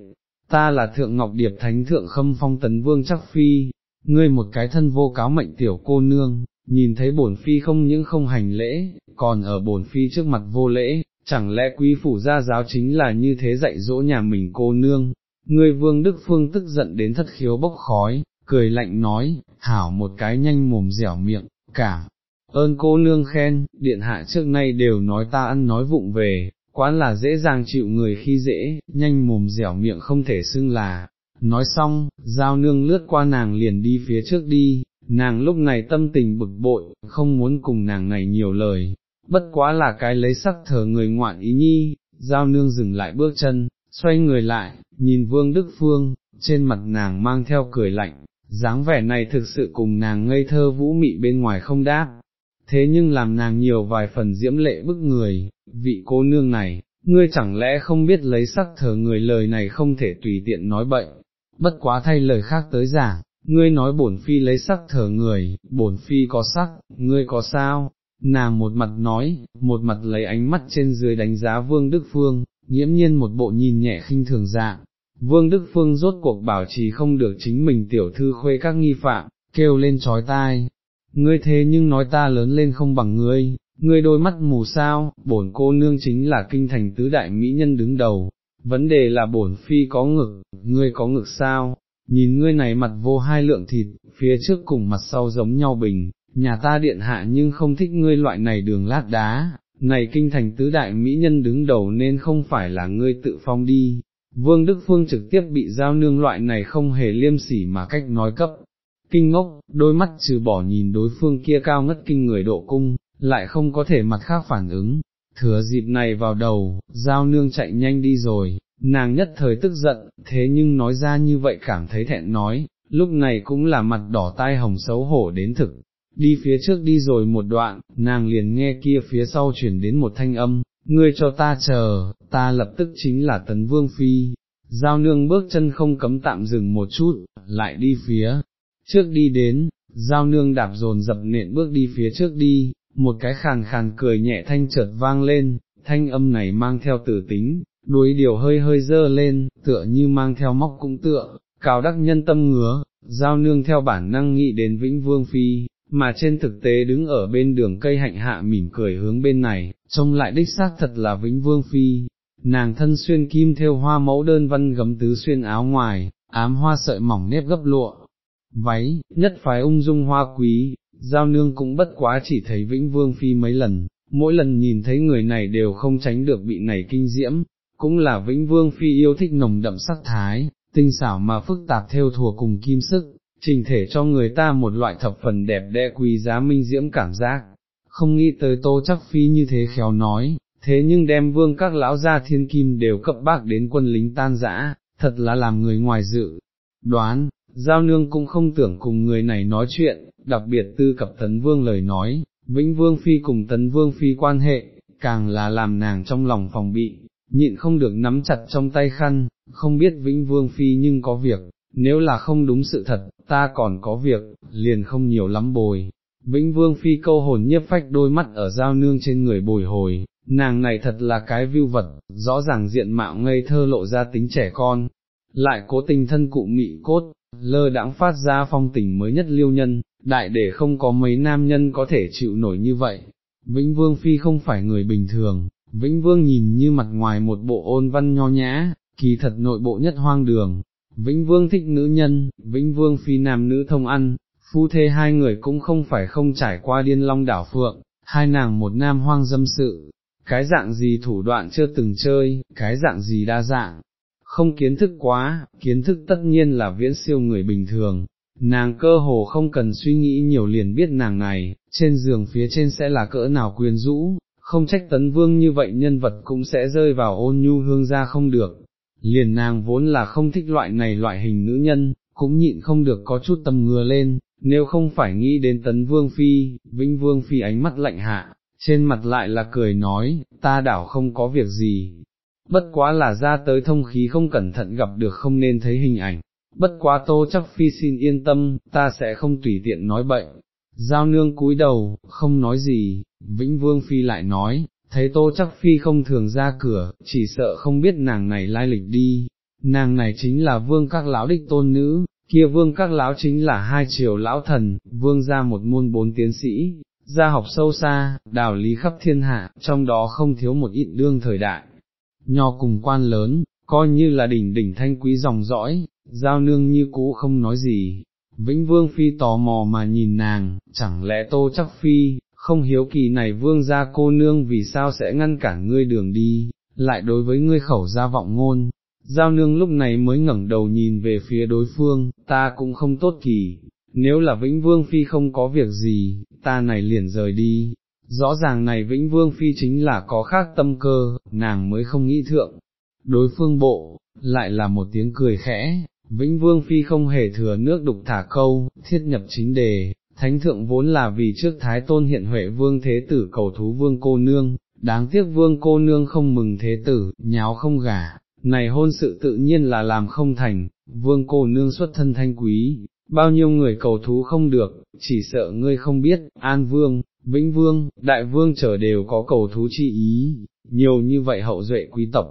ta là thượng ngọc điệp thánh thượng khâm phong tấn vương chắc phi, ngươi một cái thân vô cáo mệnh tiểu cô nương, nhìn thấy bổn phi không những không hành lễ, còn ở bổn phi trước mặt vô lễ, chẳng lẽ quý phủ gia giáo chính là như thế dạy dỗ nhà mình cô nương, ngươi vương đức phương tức giận đến thất khiếu bốc khói, cười lạnh nói, hảo một cái nhanh mồm dẻo miệng, cả ơn cô nương khen, điện hạ trước nay đều nói ta ăn nói vụng về, quán là dễ dàng chịu người khi dễ, nhanh mồm dẻo miệng không thể xưng là. Nói xong, giao nương lướt qua nàng liền đi phía trước đi, nàng lúc này tâm tình bực bội, không muốn cùng nàng này nhiều lời, bất quá là cái lấy sắc thờ người ngoạn ý nhi, giao nương dừng lại bước chân, xoay người lại, nhìn vương đức phương, trên mặt nàng mang theo cười lạnh, dáng vẻ này thực sự cùng nàng ngây thơ vũ mị bên ngoài không đáp, thế nhưng làm nàng nhiều vài phần diễm lệ bức người, vị cô nương này, ngươi chẳng lẽ không biết lấy sắc thở người lời này không thể tùy tiện nói bệnh, bất quá thay lời khác tới giảng, ngươi nói bổn phi lấy sắc thở người, bổn phi có sắc, ngươi có sao, nàng một mặt nói, một mặt lấy ánh mắt trên dưới đánh giá vương Đức Phương, nghiễm nhiên một bộ nhìn nhẹ khinh thường dạng. Vương Đức Phương rốt cuộc bảo trì không được chính mình tiểu thư khuê các nghi phạm, kêu lên trói tai, ngươi thế nhưng nói ta lớn lên không bằng ngươi, ngươi đôi mắt mù sao, bổn cô nương chính là kinh thành tứ đại mỹ nhân đứng đầu, vấn đề là bổn phi có ngực, ngươi có ngực sao, nhìn ngươi này mặt vô hai lượng thịt, phía trước cùng mặt sau giống nhau bình, nhà ta điện hạ nhưng không thích ngươi loại này đường lát đá, này kinh thành tứ đại mỹ nhân đứng đầu nên không phải là ngươi tự phong đi. Vương Đức Phương trực tiếp bị giao nương loại này không hề liêm sỉ mà cách nói cấp, kinh ngốc, đôi mắt trừ bỏ nhìn đối phương kia cao ngất kinh người độ cung, lại không có thể mặt khác phản ứng, thừa dịp này vào đầu, giao nương chạy nhanh đi rồi, nàng nhất thời tức giận, thế nhưng nói ra như vậy cảm thấy thẹn nói, lúc này cũng là mặt đỏ tai hồng xấu hổ đến thực, đi phía trước đi rồi một đoạn, nàng liền nghe kia phía sau chuyển đến một thanh âm, ngươi cho ta chờ, ta lập tức chính là tấn vương phi, giao nương bước chân không cấm tạm dừng một chút, lại đi phía, trước đi đến, giao nương đạp dồn dập nện bước đi phía trước đi, một cái khàn khàn cười nhẹ thanh chợt vang lên, thanh âm này mang theo tử tính, đuôi điều hơi hơi dơ lên, tựa như mang theo móc cũng tựa, cao đắc nhân tâm ngứa, giao nương theo bản năng nghĩ đến Vĩnh Vương Phi, mà trên thực tế đứng ở bên đường cây hạnh hạ mỉm cười hướng bên này, trông lại đích xác thật là Vĩnh Vương Phi, nàng thân xuyên kim theo hoa mẫu đơn văn gấm tứ xuyên áo ngoài, ám hoa sợi mỏng nếp gấp lụa, váy, nhất phái ung dung hoa quý, giao nương cũng bất quá chỉ thấy Vĩnh Vương Phi mấy lần, mỗi lần nhìn thấy người này đều không tránh được bị này kinh diễm, cũng là Vĩnh Vương Phi yêu thích nồng đậm sắc thái, tinh xảo mà phức tạp theo thùa cùng kim sức, trình thể cho người ta một loại thập phần đẹp đẽ quý giá minh diễm cảm giác, không nghĩ tới tô chắc Phi như thế khéo nói, thế nhưng đem vương các lão gia thiên kim đều cập bác đến quân lính tan rã, thật là làm người ngoài dự. Đoán, giao nương cũng không tưởng cùng người này nói chuyện, đặc biệt tư cập tấn vương lời nói, vĩnh vương phi cùng tấn vương phi quan hệ, càng là làm nàng trong lòng phòng bị, nhịn không được nắm chặt trong tay khăn, không biết vĩnh vương phi nhưng có việc, nếu là không đúng sự thật, ta còn có việc, liền không nhiều lắm bồi. Vĩnh vương phi câu hồn nhiếp phách đôi mắt ở giao nương trên người bồi hồi, nàng này thật là cái viu vật, rõ ràng diện mạo ngây thơ lộ ra tính trẻ con, lại cố tình thân cụ mị cốt, lơ đãng phát ra phong tình mới nhất liêu nhân, đại để không có mấy nam nhân có thể chịu nổi như vậy. Vĩnh Vương Phi không phải người bình thường, Vĩnh Vương nhìn như mặt ngoài một bộ ôn văn nho nhã, kỳ thật nội bộ nhất hoang đường. Vĩnh Vương thích nữ nhân, Vĩnh Vương Phi nam nữ thông ăn, phu thê hai người cũng không phải không trải qua điên long đảo phượng, hai nàng một nam hoang dâm sự, cái dạng gì thủ đoạn chưa từng chơi, cái dạng gì đa dạng, không kiến thức quá, kiến thức tất nhiên là viễn siêu người bình thường, nàng cơ hồ không cần suy nghĩ nhiều liền biết nàng này, trên giường phía trên sẽ là cỡ nào quyền rũ, không trách tấn vương như vậy nhân vật cũng sẽ rơi vào ôn nhu hương ra không được, liền nàng vốn là không thích loại này loại hình nữ nhân, cũng nhịn không được có chút tâm ngừa lên, nếu không phải nghĩ đến tấn vương phi, vĩnh vương phi ánh mắt lạnh hạ, trên mặt lại là cười nói, ta đảo không có việc gì, bất quá là ra tới thông khí không cẩn thận gặp được không nên thấy hình ảnh, bất quá tô chắc phi xin yên tâm, ta sẽ không tùy tiện nói bệnh. Giao nương cúi đầu, không nói gì, Vĩnh Vương Phi lại nói, thấy tô chắc Phi không thường ra cửa, chỉ sợ không biết nàng này lai lịch đi, nàng này chính là vương các lão đích tôn nữ, kia vương các lão chính là hai triều lão thần, vương ra một môn bốn tiến sĩ, gia học sâu xa, đào lý khắp thiên hạ, trong đó không thiếu một ít đương thời đại, nho cùng quan lớn, coi như là đỉnh đỉnh thanh quý dòng dõi, giao nương như cũ không nói gì. Vĩnh Vương Phi tò mò mà nhìn nàng, chẳng lẽ tô chắc Phi, không hiếu kỳ này vương gia cô nương vì sao sẽ ngăn cản ngươi đường đi, lại đối với ngươi khẩu ra vọng ngôn. Giao nương lúc này mới ngẩng đầu nhìn về phía đối phương, ta cũng không tốt kỳ, nếu là Vĩnh Vương Phi không có việc gì, ta này liền rời đi, rõ ràng này Vĩnh Vương Phi chính là có khác tâm cơ, nàng mới không nghĩ thượng. Đối phương bộ, lại là một tiếng cười khẽ, Vĩnh Vương Phi không hề thừa nước đục thả câu, thiết nhập chính đề, thánh thượng vốn là vì trước Thái Tôn hiện Huệ Vương Thế Tử cầu thú Vương Cô Nương, đáng tiếc Vương Cô Nương không mừng Thế Tử, nháo không gả, này hôn sự tự nhiên là làm không thành, Vương Cô Nương xuất thân thanh quý, bao nhiêu người cầu thú không được, chỉ sợ ngươi không biết, An Vương, Vĩnh Vương, Đại Vương trở đều có cầu thú chi ý, nhiều như vậy hậu duệ quý tộc.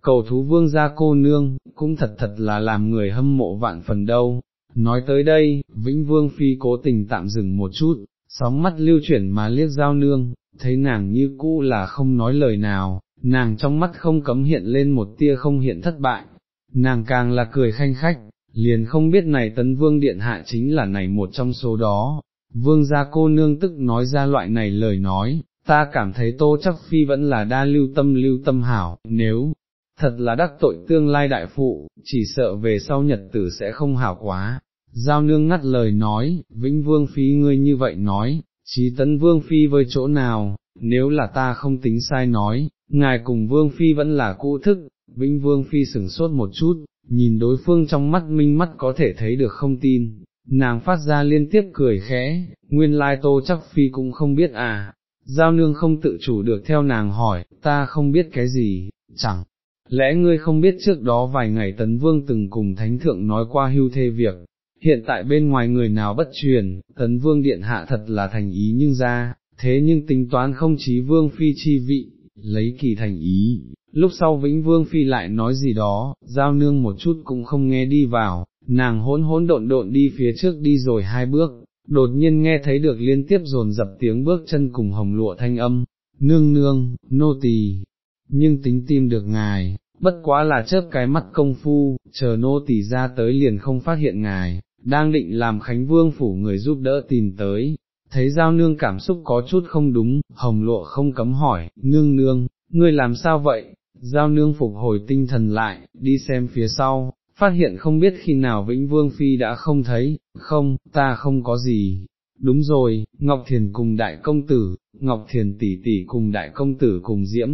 Cầu thú vương gia cô nương, cũng thật thật là làm người hâm mộ vạn phần đâu. Nói tới đây, Vĩnh Vương Phi cố tình tạm dừng một chút, sóng mắt lưu chuyển mà liếc giao nương, thấy nàng như cũ là không nói lời nào, nàng trong mắt không cấm hiện lên một tia không hiện thất bại, nàng càng là cười khanh khách, liền không biết này tấn vương điện hạ chính là này một trong số đó, vương gia cô nương tức nói ra loại này lời nói, ta cảm thấy tô chắc phi vẫn là đa lưu tâm lưu tâm hảo, nếu thật là đắc tội tương lai đại phụ, chỉ sợ về sau nhật tử sẽ không hảo quá. giao nương ngắt lời nói, vĩnh vương phi ngươi như vậy nói, trí tấn vương phi với chỗ nào, nếu là ta không tính sai nói, ngài cùng vương phi vẫn là cũ thức, vĩnh vương phi sửng sốt một chút, nhìn đối phương trong mắt minh mắt có thể thấy được không tin, nàng phát ra liên tiếp cười khẽ, nguyên lai tô chắc phi cũng không biết à, giao nương không tự chủ được theo nàng hỏi, ta không biết cái gì, chẳng, lẽ ngươi không biết trước đó vài ngày tấn vương từng cùng thánh thượng nói qua hưu thê việc, hiện tại bên ngoài người nào bất truyền, tấn vương điện hạ thật là thành ý nhưng ra, thế nhưng tính toán không chí vương phi chi vị, lấy kỳ thành ý, lúc sau vĩnh vương phi lại nói gì đó, giao nương một chút cũng không nghe đi vào, nàng hỗn hỗn độn độn đi phía trước đi rồi hai bước, đột nhiên nghe thấy được liên tiếp dồn dập tiếng bước chân cùng hồng lụa thanh âm, nương nương, nô tỳ, nhưng tính tim được ngài, bất quá là chớp cái mắt công phu, chờ nô tỳ ra tới liền không phát hiện ngài, đang định làm Khánh Vương phủ người giúp đỡ tìm tới, thấy giao nương cảm xúc có chút không đúng, hồng lộ không cấm hỏi, nương nương, ngươi làm sao vậy, giao nương phục hồi tinh thần lại, đi xem phía sau, phát hiện không biết khi nào Vĩnh Vương Phi đã không thấy, không, ta không có gì. Đúng rồi, Ngọc Thiền cùng đại công tử, Ngọc Thiền tỷ tỷ cùng đại công tử cùng diễm,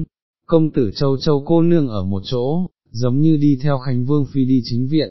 công tử châu châu cô nương ở một chỗ, giống như đi theo Khánh Vương Phi đi chính viện,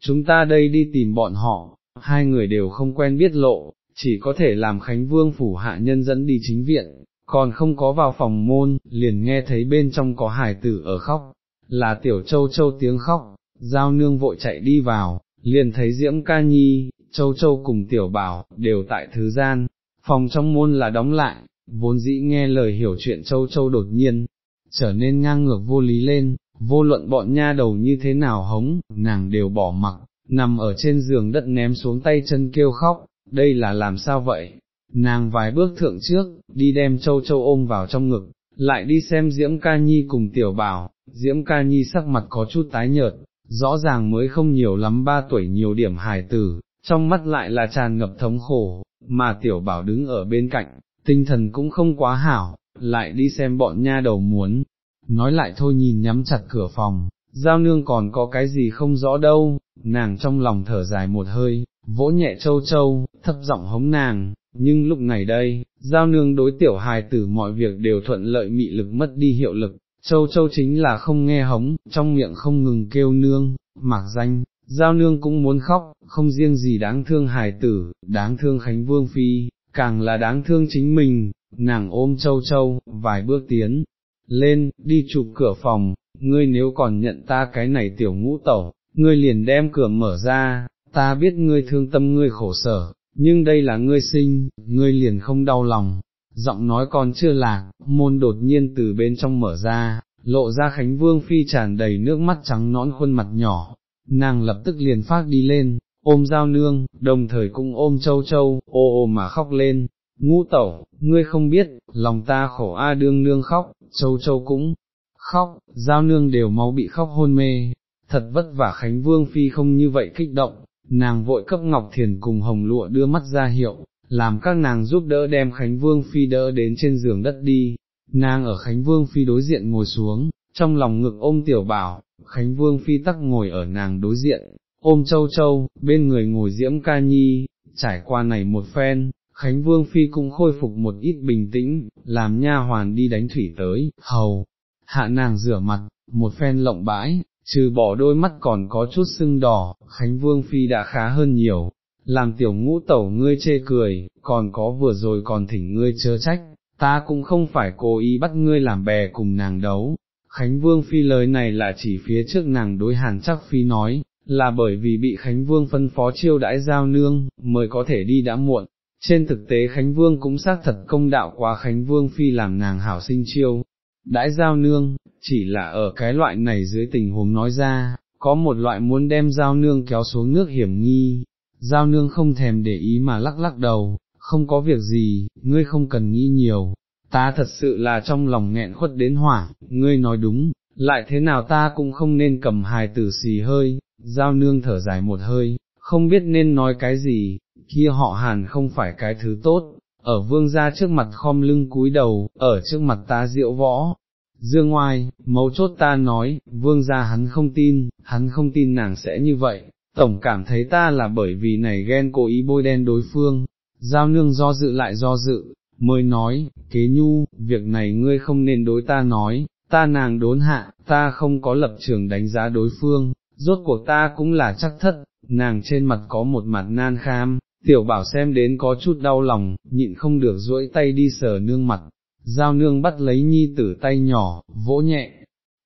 chúng ta đây đi tìm bọn họ, hai người đều không quen biết lộ, chỉ có thể làm Khánh Vương phủ hạ nhân dẫn đi chính viện, còn không có vào phòng môn, liền nghe thấy bên trong có hải tử ở khóc, là tiểu châu châu tiếng khóc, giao nương vội chạy đi vào, liền thấy Diễm Ca Nhi, châu châu cùng tiểu bảo, đều tại thứ gian, phòng trong môn là đóng lại, vốn dĩ nghe lời hiểu chuyện châu châu đột nhiên, trở nên ngang ngược vô lý lên, vô luận bọn nha đầu như thế nào hống, nàng đều bỏ mặc, nằm ở trên giường đất ném xuống tay chân kêu khóc, đây là làm sao vậy? Nàng vài bước thượng trước, đi đem châu châu ôm vào trong ngực, lại đi xem Diễm Ca Nhi cùng tiểu bảo, Diễm Ca Nhi sắc mặt có chút tái nhợt, rõ ràng mới không nhiều lắm ba tuổi nhiều điểm hài tử, trong mắt lại là tràn ngập thống khổ, mà tiểu bảo đứng ở bên cạnh, tinh thần cũng không quá hảo, lại đi xem bọn nha đầu muốn, nói lại thôi nhìn nhắm chặt cửa phòng, giao nương còn có cái gì không rõ đâu, nàng trong lòng thở dài một hơi, vỗ nhẹ châu châu, thấp giọng hống nàng, nhưng lúc này đây, giao nương đối tiểu hài tử mọi việc đều thuận lợi mị lực mất đi hiệu lực, châu châu chính là không nghe hống, trong miệng không ngừng kêu nương, mạc danh, giao nương cũng muốn khóc, không riêng gì đáng thương hài tử, đáng thương Khánh Vương Phi, càng là đáng thương chính mình, nàng ôm châu châu, vài bước tiến, lên, đi chụp cửa phòng, ngươi nếu còn nhận ta cái này tiểu ngũ tẩu, ngươi liền đem cửa mở ra, ta biết ngươi thương tâm ngươi khổ sở, nhưng đây là ngươi sinh, ngươi liền không đau lòng. Giọng nói còn chưa lạc, môn đột nhiên từ bên trong mở ra, lộ ra Khánh Vương Phi tràn đầy nước mắt trắng nõn khuôn mặt nhỏ, nàng lập tức liền phát đi lên, ôm giao nương, đồng thời cũng ôm châu châu, ô ô mà khóc lên, ngũ tẩu, ngươi không biết, lòng ta khổ a đương nương khóc, châu châu cũng khóc, giao nương đều máu bị khóc hôn mê, thật vất vả Khánh Vương Phi không như vậy kích động, nàng vội cấp Ngọc Thiền cùng Hồng Lụa đưa mắt ra hiệu, làm các nàng giúp đỡ đem Khánh Vương Phi đỡ đến trên giường đất đi, nàng ở Khánh Vương Phi đối diện ngồi xuống, trong lòng ngực ôm tiểu bảo, Khánh Vương Phi tắc ngồi ở nàng đối diện, ôm châu châu, bên người ngồi diễm ca nhi, trải qua này một phen, Khánh Vương Phi cũng khôi phục một ít bình tĩnh, làm nha hoàn đi đánh thủy tới, hầu, hạ nàng rửa mặt, một phen lộng bãi, trừ bỏ đôi mắt còn có chút sưng đỏ, Khánh Vương Phi đã khá hơn nhiều, làm tiểu ngũ tẩu ngươi chê cười, còn có vừa rồi còn thỉnh ngươi chớ trách, ta cũng không phải cố ý bắt ngươi làm bè cùng nàng đấu. Khánh Vương Phi lời này là chỉ phía trước nàng đối hàn chắc Phi nói, là bởi vì bị Khánh Vương phân phó chiêu đãi giao nương, mới có thể đi đã muộn. Trên thực tế Khánh Vương cũng xác thật công đạo qua Khánh Vương Phi làm nàng hảo sinh chiêu, đãi giao nương, chỉ là ở cái loại này dưới tình huống nói ra, có một loại muốn đem giao nương kéo xuống nước hiểm nghi, giao nương không thèm để ý mà lắc lắc đầu, không có việc gì, ngươi không cần nghĩ nhiều, ta thật sự là trong lòng nghẹn khuất đến hỏa, ngươi nói đúng, lại thế nào ta cũng không nên cầm hài tử xì hơi, giao nương thở dài một hơi, không biết nên nói cái gì, kia họ hàn không phải cái thứ tốt, ở vương gia trước mặt khom lưng cúi đầu, ở trước mặt ta diệu võ. Dương ngoài, mấu chốt ta nói, vương gia hắn không tin, hắn không tin nàng sẽ như vậy, tổng cảm thấy ta là bởi vì này ghen cố ý bôi đen đối phương, giao nương do dự lại do dự, mới nói, kế nhu, việc này ngươi không nên đối ta nói, ta nàng đốn hạ, ta không có lập trường đánh giá đối phương, rốt cuộc ta cũng là chắc thất, nàng trên mặt có một mặt nan kham, tiểu bảo xem đến có chút đau lòng, nhịn không được duỗi tay đi sờ nương mặt, giao nương bắt lấy nhi tử tay nhỏ, vỗ nhẹ,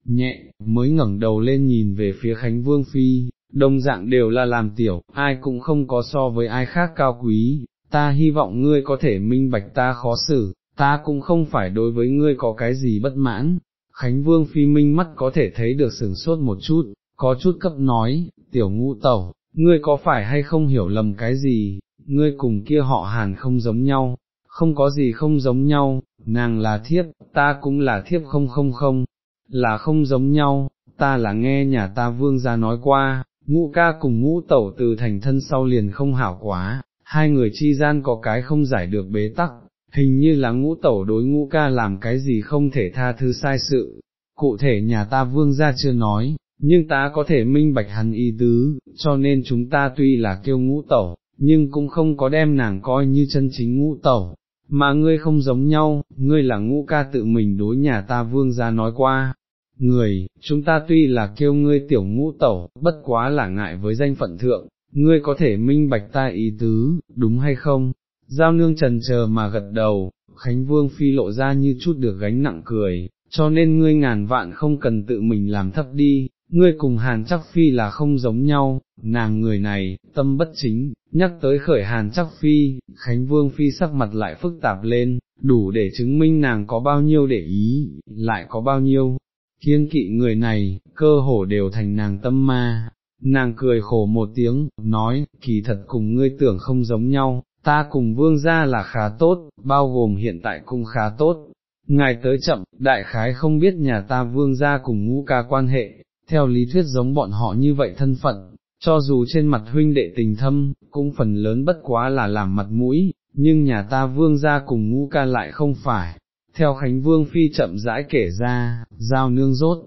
nhẹ, mới ngẩng đầu lên nhìn về phía Khánh Vương Phi, đồng dạng đều là làm tiểu, ai cũng không có so với ai khác cao quý, ta hy vọng ngươi có thể minh bạch ta khó xử, ta cũng không phải đối với ngươi có cái gì bất mãn. Khánh Vương Phi minh mắt có thể thấy được sừng sốt một chút, có chút cấp nói, tiểu ngũ tẩu, ngươi có phải hay không hiểu lầm cái gì, ngươi cùng kia họ hàn không giống nhau, không có gì không giống nhau, nàng là thiếp, ta cũng là thiếp không không không, là không giống nhau, ta là nghe nhà ta vương gia nói qua, ngũ ca cùng ngũ tẩu từ thành thân sau liền không hảo quá, hai người chi gian có cái không giải được bế tắc, hình như là ngũ tẩu đối ngũ ca làm cái gì không thể tha thứ sai sự, cụ thể nhà ta vương gia chưa nói, nhưng ta có thể minh bạch hắn ý tứ, cho nên chúng ta tuy là kêu ngũ tẩu, nhưng cũng không có đem nàng coi như chân chính ngũ tẩu, mà ngươi không giống nhau, ngươi là ngũ ca tự mình đối nhà ta vương gia nói qua. Người, chúng ta tuy là kêu ngươi tiểu ngũ tẩu, bất quá là ngại với danh phận thượng, ngươi có thể minh bạch ta ý tứ, đúng hay không? Giao nương trần chờ mà gật đầu, Khánh Vương phi lộ ra như chút được gánh nặng cười, cho nên ngươi ngàn vạn không cần tự mình làm thấp đi, ngươi cùng hàn chắc phi là không giống nhau, nàng người này, tâm bất chính, nhắc tới khởi hàn chắc phi, Khánh Vương phi sắc mặt lại phức tạp lên, đủ để chứng minh nàng có bao nhiêu để ý, lại có bao nhiêu, kiên kỵ người này, cơ hồ đều thành nàng tâm ma. Nàng cười khổ một tiếng, nói, kỳ thật cùng ngươi tưởng không giống nhau, ta cùng vương gia là khá tốt, bao gồm hiện tại cũng khá tốt. Ngài tới chậm, đại khái không biết nhà ta vương gia cùng ngũ ca quan hệ, theo lý thuyết giống bọn họ như vậy thân phận, cho dù trên mặt huynh đệ tình thâm, cũng phần lớn bất quá là làm mặt mũi, nhưng nhà ta vương gia cùng ngũ ca lại không phải. Theo Khánh Vương Phi chậm rãi kể ra, giao nương rốt,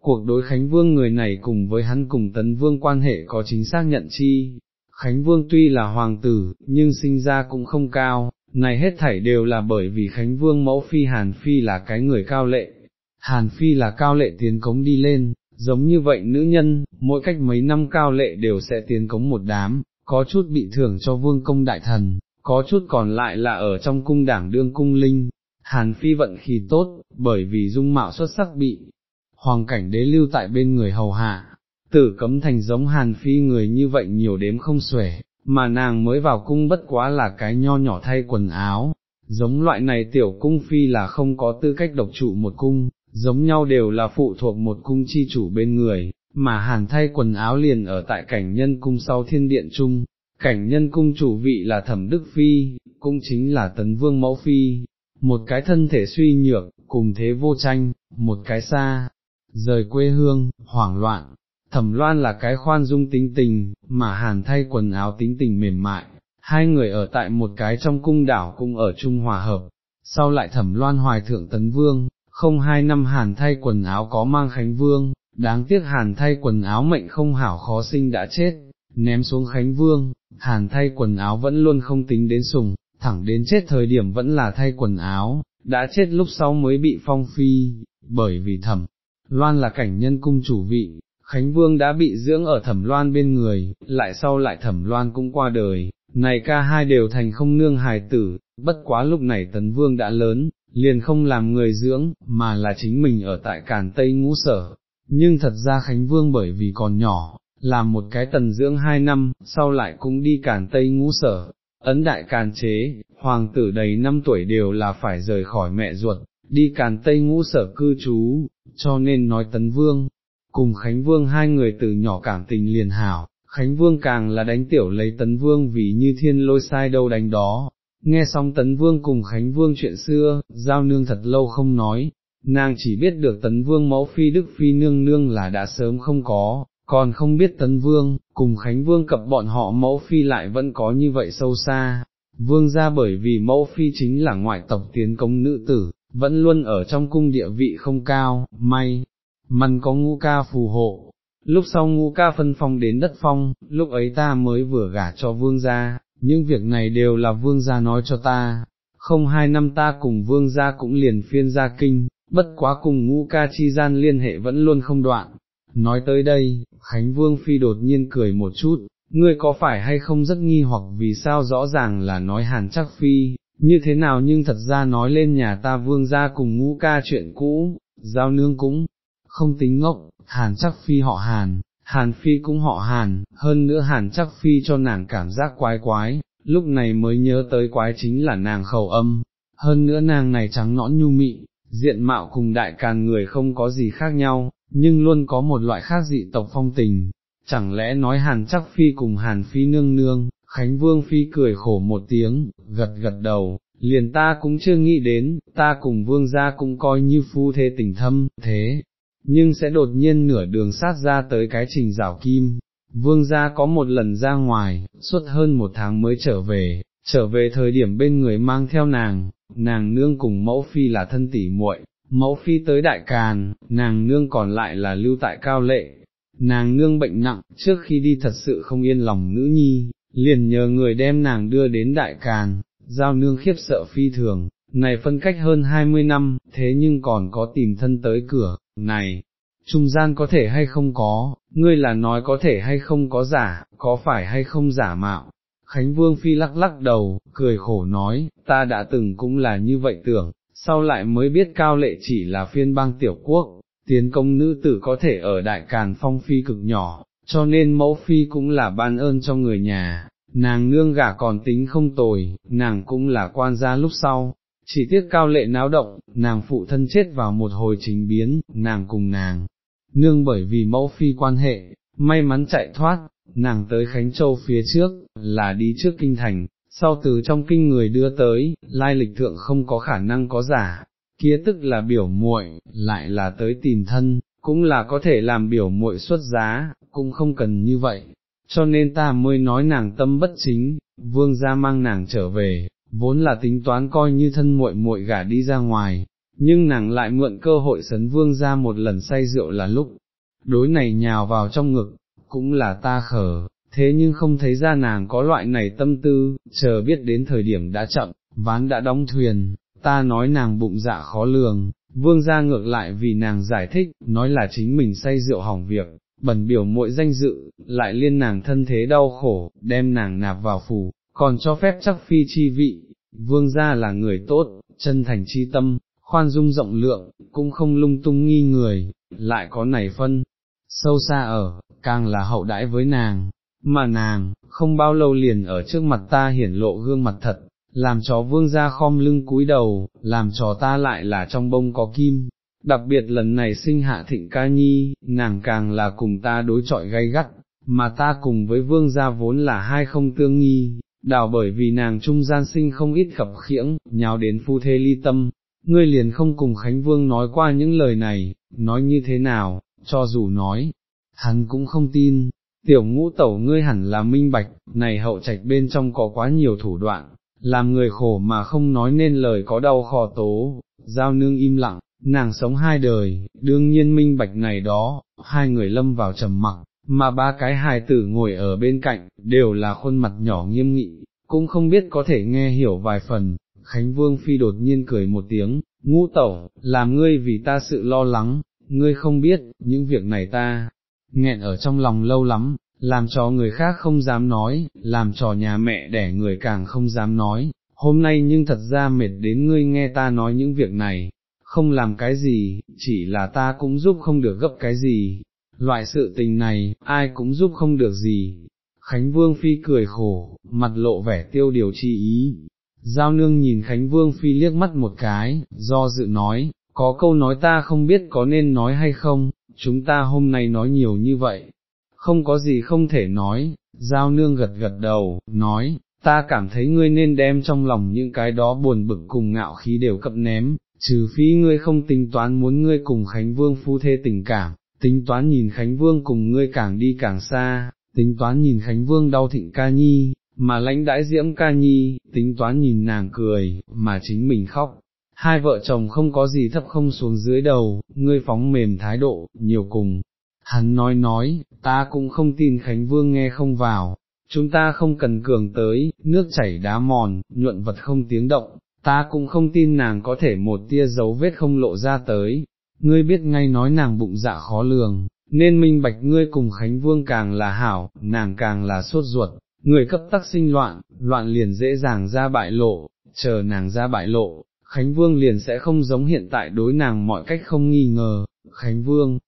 cuộc đối Khánh Vương người này cùng với hắn cùng Tấn Vương quan hệ có chính xác nhận chi. Khánh Vương tuy là hoàng tử, nhưng sinh ra cũng không cao, này hết thảy đều là bởi vì Khánh Vương mẫu Phi Hàn Phi là cái người cao lệ. Hàn Phi là cao lệ tiến cống đi lên, giống như vậy nữ nhân, mỗi cách mấy năm cao lệ đều sẽ tiến cống một đám, có chút bị thưởng cho vương công đại thần, có chút còn lại là ở trong cung đảng đương cung linh. Hàn phi vận khí tốt, bởi vì dung mạo xuất sắc bị, hoàng cảnh đế lưu tại bên người hầu hạ, tử cấm thành giống hàn phi người như vậy nhiều đếm không xuể, mà nàng mới vào cung bất quá là cái nho nhỏ thay quần áo, giống loại này tiểu cung phi là không có tư cách độc trụ một cung, giống nhau đều là phụ thuộc một cung chi chủ bên người, mà hàn thay quần áo liền ở tại cảnh nhân cung sau thiên điện chung, cảnh nhân cung chủ vị là thẩm đức phi, cũng chính là tấn vương mẫu phi, một cái thân thể suy nhược, cùng thế vô tranh, một cái xa, rời quê hương, hoảng loạn. Thẩm loan là cái khoan dung tính tình, mà hàn thay quần áo tính tình mềm mại, hai người ở tại một cái trong cung đảo cung ở Trung Hòa Hợp, sau lại thẩm loan hoài thượng tấn vương, không hai năm hàn thay quần áo có mang Khánh Vương, đáng tiếc hàn thay quần áo mệnh không hảo khó sinh đã chết, ném xuống Khánh Vương, hàn thay quần áo vẫn luôn không tính đến sùng, thẳng đến chết thời điểm vẫn là thay quần áo, đã chết lúc sau mới bị phong phi, bởi vì thẩm, loan là cảnh nhân cung chủ vị, Khánh Vương đã bị dưỡng ở thẩm loan bên người, lại sau lại thẩm loan cũng qua đời, này ca hai đều thành không nương hài tử, bất quá lúc này tấn vương đã lớn, liền không làm người dưỡng, mà là chính mình ở tại Càn Tây ngũ sở, nhưng thật ra Khánh Vương bởi vì còn nhỏ, làm một cái tần dưỡng hai năm, sau lại cũng đi Càn Tây ngũ sở, ấn đại Càn chế, hoàng tử đầy năm tuổi đều là phải rời khỏi mẹ ruột, đi Càn Tây ngũ sở cư trú, cho nên nói tấn vương, cùng Khánh Vương hai người từ nhỏ cảm tình liền hảo. Khánh Vương càng là đánh tiểu lấy tấn vương vì như thiên lôi sai đâu đánh đó, Nghe xong Tấn Vương cùng Khánh Vương chuyện xưa, giao nương thật lâu không nói, nàng chỉ biết được Tấn Vương mẫu phi Đức Phi nương nương là đã sớm không có, còn không biết Tấn Vương, cùng Khánh Vương cập bọn họ mẫu phi lại vẫn có như vậy sâu xa. Vương ra bởi vì mẫu phi chính là ngoại tộc tiến công nữ tử, vẫn luôn ở trong cung địa vị không cao, may, mắn có ngũ ca phù hộ, lúc sau ngũ ca phân phong đến đất phong, lúc ấy ta mới vừa gả cho vương gia, những việc này đều là vương gia nói cho ta, không hai năm ta cùng vương gia cũng liền phiên gia kinh, bất quá cùng ngũ ca chi gian liên hệ vẫn luôn không đoạn. Nói tới đây, Khánh Vương Phi đột nhiên cười một chút, ngươi có phải hay không rất nghi hoặc vì sao rõ ràng là nói hàn chắc Phi, như thế nào nhưng thật ra nói lên nhà ta vương gia cùng ngũ ca chuyện cũ, giao nương cũng không tính ngốc, hàn chắc Phi họ hàn, hàn Phi cũng họ hàn, hơn nữa hàn chắc Phi cho nàng cảm giác quái quái, lúc này mới nhớ tới quái chính là nàng khẩu âm, hơn nữa nàng này trắng nõn nhu mị, diện mạo cùng đại càn người không có gì khác nhau, nhưng luôn có một loại khác dị tộc phong tình, chẳng lẽ nói hàn chắc phi cùng hàn phi nương nương, Khánh Vương Phi cười khổ một tiếng, gật gật đầu, liền ta cũng chưa nghĩ đến, ta cùng vương gia cũng coi như phu thê tình thâm, thế, nhưng sẽ đột nhiên nửa đường sát ra tới cái trình rào kim. Vương gia có một lần ra ngoài, suốt hơn một tháng mới trở về, trở về thời điểm bên người mang theo nàng, nàng nương cùng mẫu phi là thân tỷ muội, mẫu phi tới đại càn, nàng nương còn lại là lưu tại cao lệ, nàng nương bệnh nặng, trước khi đi thật sự không yên lòng nữ nhi, liền nhờ người đem nàng đưa đến đại càn, giao nương khiếp sợ phi thường, này phân cách hơn hai mươi năm, thế nhưng còn có tìm thân tới cửa, này, trung gian có thể hay không có, ngươi là nói có thể hay không có giả, có phải hay không giả mạo, Khánh Vương Phi lắc lắc đầu, cười khổ nói, ta đã từng cũng là như vậy tưởng, sau lại mới biết cao lệ chỉ là phiên bang tiểu quốc, tiến công nữ tử có thể ở đại càn phong phi cực nhỏ, cho nên mẫu phi cũng là ban ơn cho người nhà, nàng nương gả còn tính không tồi, nàng cũng là quan gia lúc sau. Chỉ tiếc cao lệ náo động, nàng phụ thân chết vào một hồi trình biến, nàng cùng nàng, nương bởi vì mẫu phi quan hệ, may mắn chạy thoát, nàng tới Khánh Châu phía trước, là đi trước kinh thành, sau từ trong kinh người đưa tới, lai lịch thượng không có khả năng có giả, kia tức là biểu muội, lại là tới tìm thân, cũng là có thể làm biểu muội xuất giá, cũng không cần như vậy, cho nên ta mới nói nàng tâm bất chính, vương gia mang nàng trở về, vốn là tính toán coi như thân muội muội gả đi ra ngoài, nhưng nàng lại mượn cơ hội sấn vương gia một lần say rượu là lúc, đối này nhào vào trong ngực, cũng là ta khờ, thế nhưng không thấy ra nàng có loại này tâm tư, chờ biết đến thời điểm đã chậm, ván đã đóng thuyền, ta nói nàng bụng dạ khó lường, vương gia ngược lại vì nàng giải thích, nói là chính mình say rượu hỏng việc, bẩn biểu mỗi danh dự, lại liên nàng thân thế đau khổ, đem nàng nạp vào phủ, còn cho phép chắc phi chi vị, vương gia là người tốt, chân thành chi tâm, khoan dung rộng lượng, cũng không lung tung nghi người, lại có nảy phân, sâu xa ở, càng là hậu đãi với nàng, mà nàng, không bao lâu liền ở trước mặt ta hiển lộ gương mặt thật, làm cho vương gia khom lưng cúi đầu, làm cho ta lại là trong bông có kim. Đặc biệt lần này sinh hạ thịnh ca nhi, nàng càng là cùng ta đối chọi gay gắt, mà ta cùng với vương gia vốn là hai không tương nghi, đào bởi vì nàng trung gian sinh không ít khập khiễng, nhào đến phu thê ly tâm, ngươi liền không cùng Khánh Vương nói qua những lời này, nói như thế nào, cho dù nói, hắn cũng không tin, tiểu ngũ tẩu ngươi hẳn là minh bạch, này hậu trạch bên trong có quá nhiều thủ đoạn, làm người khổ mà không nói nên lời có đau khò tố, giao nương im lặng, nàng sống hai đời, đương nhiên minh bạch này đó, hai người lâm vào trầm mặc, mà ba cái hài tử ngồi ở bên cạnh, đều là khuôn mặt nhỏ nghiêm nghị, cũng không biết có thể nghe hiểu vài phần, Khánh Vương Phi đột nhiên cười một tiếng, ngũ tẩu, làm ngươi vì ta sự lo lắng, ngươi không biết, những việc này ta, nghẹn ở trong lòng lâu lắm, làm cho người khác không dám nói, làm cho nhà mẹ đẻ người càng không dám nói, hôm nay nhưng thật ra mệt đến ngươi nghe ta nói những việc này, không làm cái gì, chỉ là ta cũng giúp không được gấp cái gì, loại sự tình này, ai cũng giúp không được gì. Khánh Vương Phi cười khổ, mặt lộ vẻ tiêu điều chi ý. Giao nương nhìn Khánh Vương Phi liếc mắt một cái, do dự nói, có câu nói ta không biết có nên nói hay không, chúng ta hôm nay nói nhiều như vậy, không có gì không thể nói, giao nương gật gật đầu, nói, ta cảm thấy ngươi nên đem trong lòng những cái đó buồn bực cùng ngạo khí đều cập ném, trừ phi ngươi không tính toán muốn ngươi cùng Khánh Vương phu thê tình cảm, tính toán nhìn Khánh Vương cùng ngươi càng đi càng xa, tính toán nhìn Khánh Vương đau thịnh ca nhi, mà lãnh đãi diễm ca nhi, tính toán nhìn nàng cười, mà chính mình khóc. Hai vợ chồng không có gì thấp không xuống dưới đầu, ngươi phóng mềm thái độ, nhiều cùng, hắn nói nói, ta cũng không tin Khánh Vương nghe không vào, chúng ta không cần cường tới, nước chảy đá mòn, nhuận vật không tiếng động, ta cũng không tin nàng có thể một tia dấu vết không lộ ra tới, ngươi biết ngay nói nàng bụng dạ khó lường, nên minh bạch ngươi cùng Khánh Vương càng là hảo, nàng càng là sốt ruột, người cấp tắc sinh loạn, loạn liền dễ dàng ra bại lộ, chờ nàng ra bại lộ, Khánh Vương liền sẽ không giống hiện tại đối nàng mọi cách không nghi ngờ, Khánh Vương,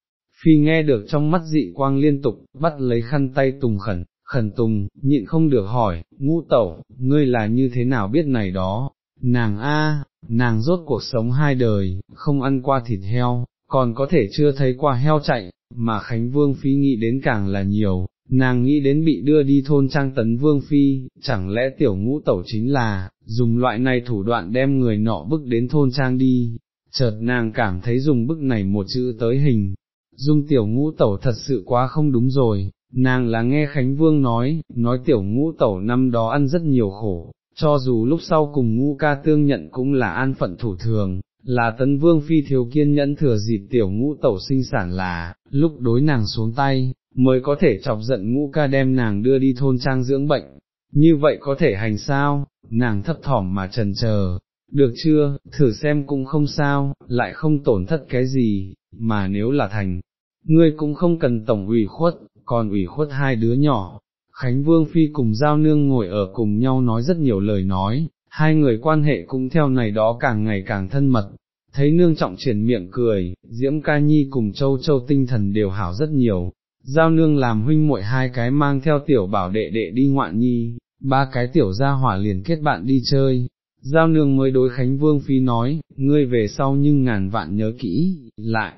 phi nghe được trong mắt dị quang liên tục, bắt lấy khăn tay tùng khẩn, khẩn tùng, nhịn không được hỏi, ngũ tẩu, ngươi là như thế nào biết này đó, nàng a, nàng rốt cuộc sống hai đời, không ăn qua thịt heo, còn có thể chưa thấy qua heo chạy, mà Khánh Vương Phi nghĩ đến càng là nhiều, nàng nghĩ đến bị đưa đi thôn trang tấn Vương Phi, chẳng lẽ tiểu ngũ tẩu chính là, dùng loại này thủ đoạn đem người nọ bức đến thôn trang đi, chợt nàng cảm thấy dùng bức này một chữ tới hình, dung tiểu ngũ tẩu thật sự quá không đúng rồi, nàng là nghe Khánh Vương nói, nói tiểu ngũ tẩu năm đó ăn rất nhiều khổ, cho dù lúc sau cùng ngũ ca tương nhận cũng là an phận thủ thường, là tấn vương phi thiếu kiên nhẫn thừa dịp tiểu ngũ tẩu sinh sản là, lúc đối nàng xuống tay, mới có thể chọc giận ngũ ca đem nàng đưa đi thôn trang dưỡng bệnh, như vậy có thể hành sao, nàng thấp thỏm mà trần chờ, được chưa, thử xem cũng không sao, lại không tổn thất cái gì, mà nếu là thành, ngươi cũng không cần tổng ủy khuất, còn ủy khuất hai đứa nhỏ. Khánh Vương Phi cùng Giao Nương ngồi ở cùng nhau nói rất nhiều lời nói, hai người quan hệ cũng theo này đó càng ngày càng thân mật, thấy nương trọng triển miệng cười, Diễm Ca Nhi cùng Châu Châu tinh thần đều hảo rất nhiều, Giao Nương làm huynh muội hai cái mang theo tiểu bảo đệ đệ đi ngoạn nhi, ba cái tiểu gia hỏa liền kết bạn đi chơi. Giao nương mới đối Khánh Vương Phi nói, ngươi về sau nhưng ngàn vạn nhớ kỹ, lại,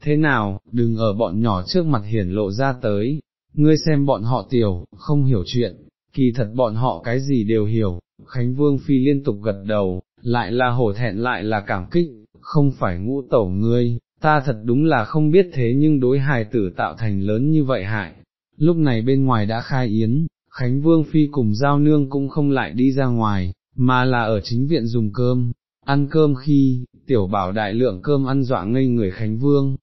thế nào, đừng ở bọn nhỏ trước mặt hiển lộ ra tới, ngươi xem bọn họ tiểu, không hiểu chuyện, kỳ thật bọn họ cái gì đều hiểu, Khánh Vương Phi liên tục gật đầu, lại là hổ thẹn lại là cảm kích, không phải ngũ tẩu ngươi, ta thật đúng là không biết thế nhưng đối hài tử tạo thành lớn như vậy hại. Lúc này bên ngoài đã khai yến, Khánh Vương Phi cùng Giao Nương cũng không lại đi ra ngoài, mà là ở chính viện dùng cơm, ăn cơm khi, tiểu bảo đại lượng cơm ăn dọa ngây người Khánh Vương,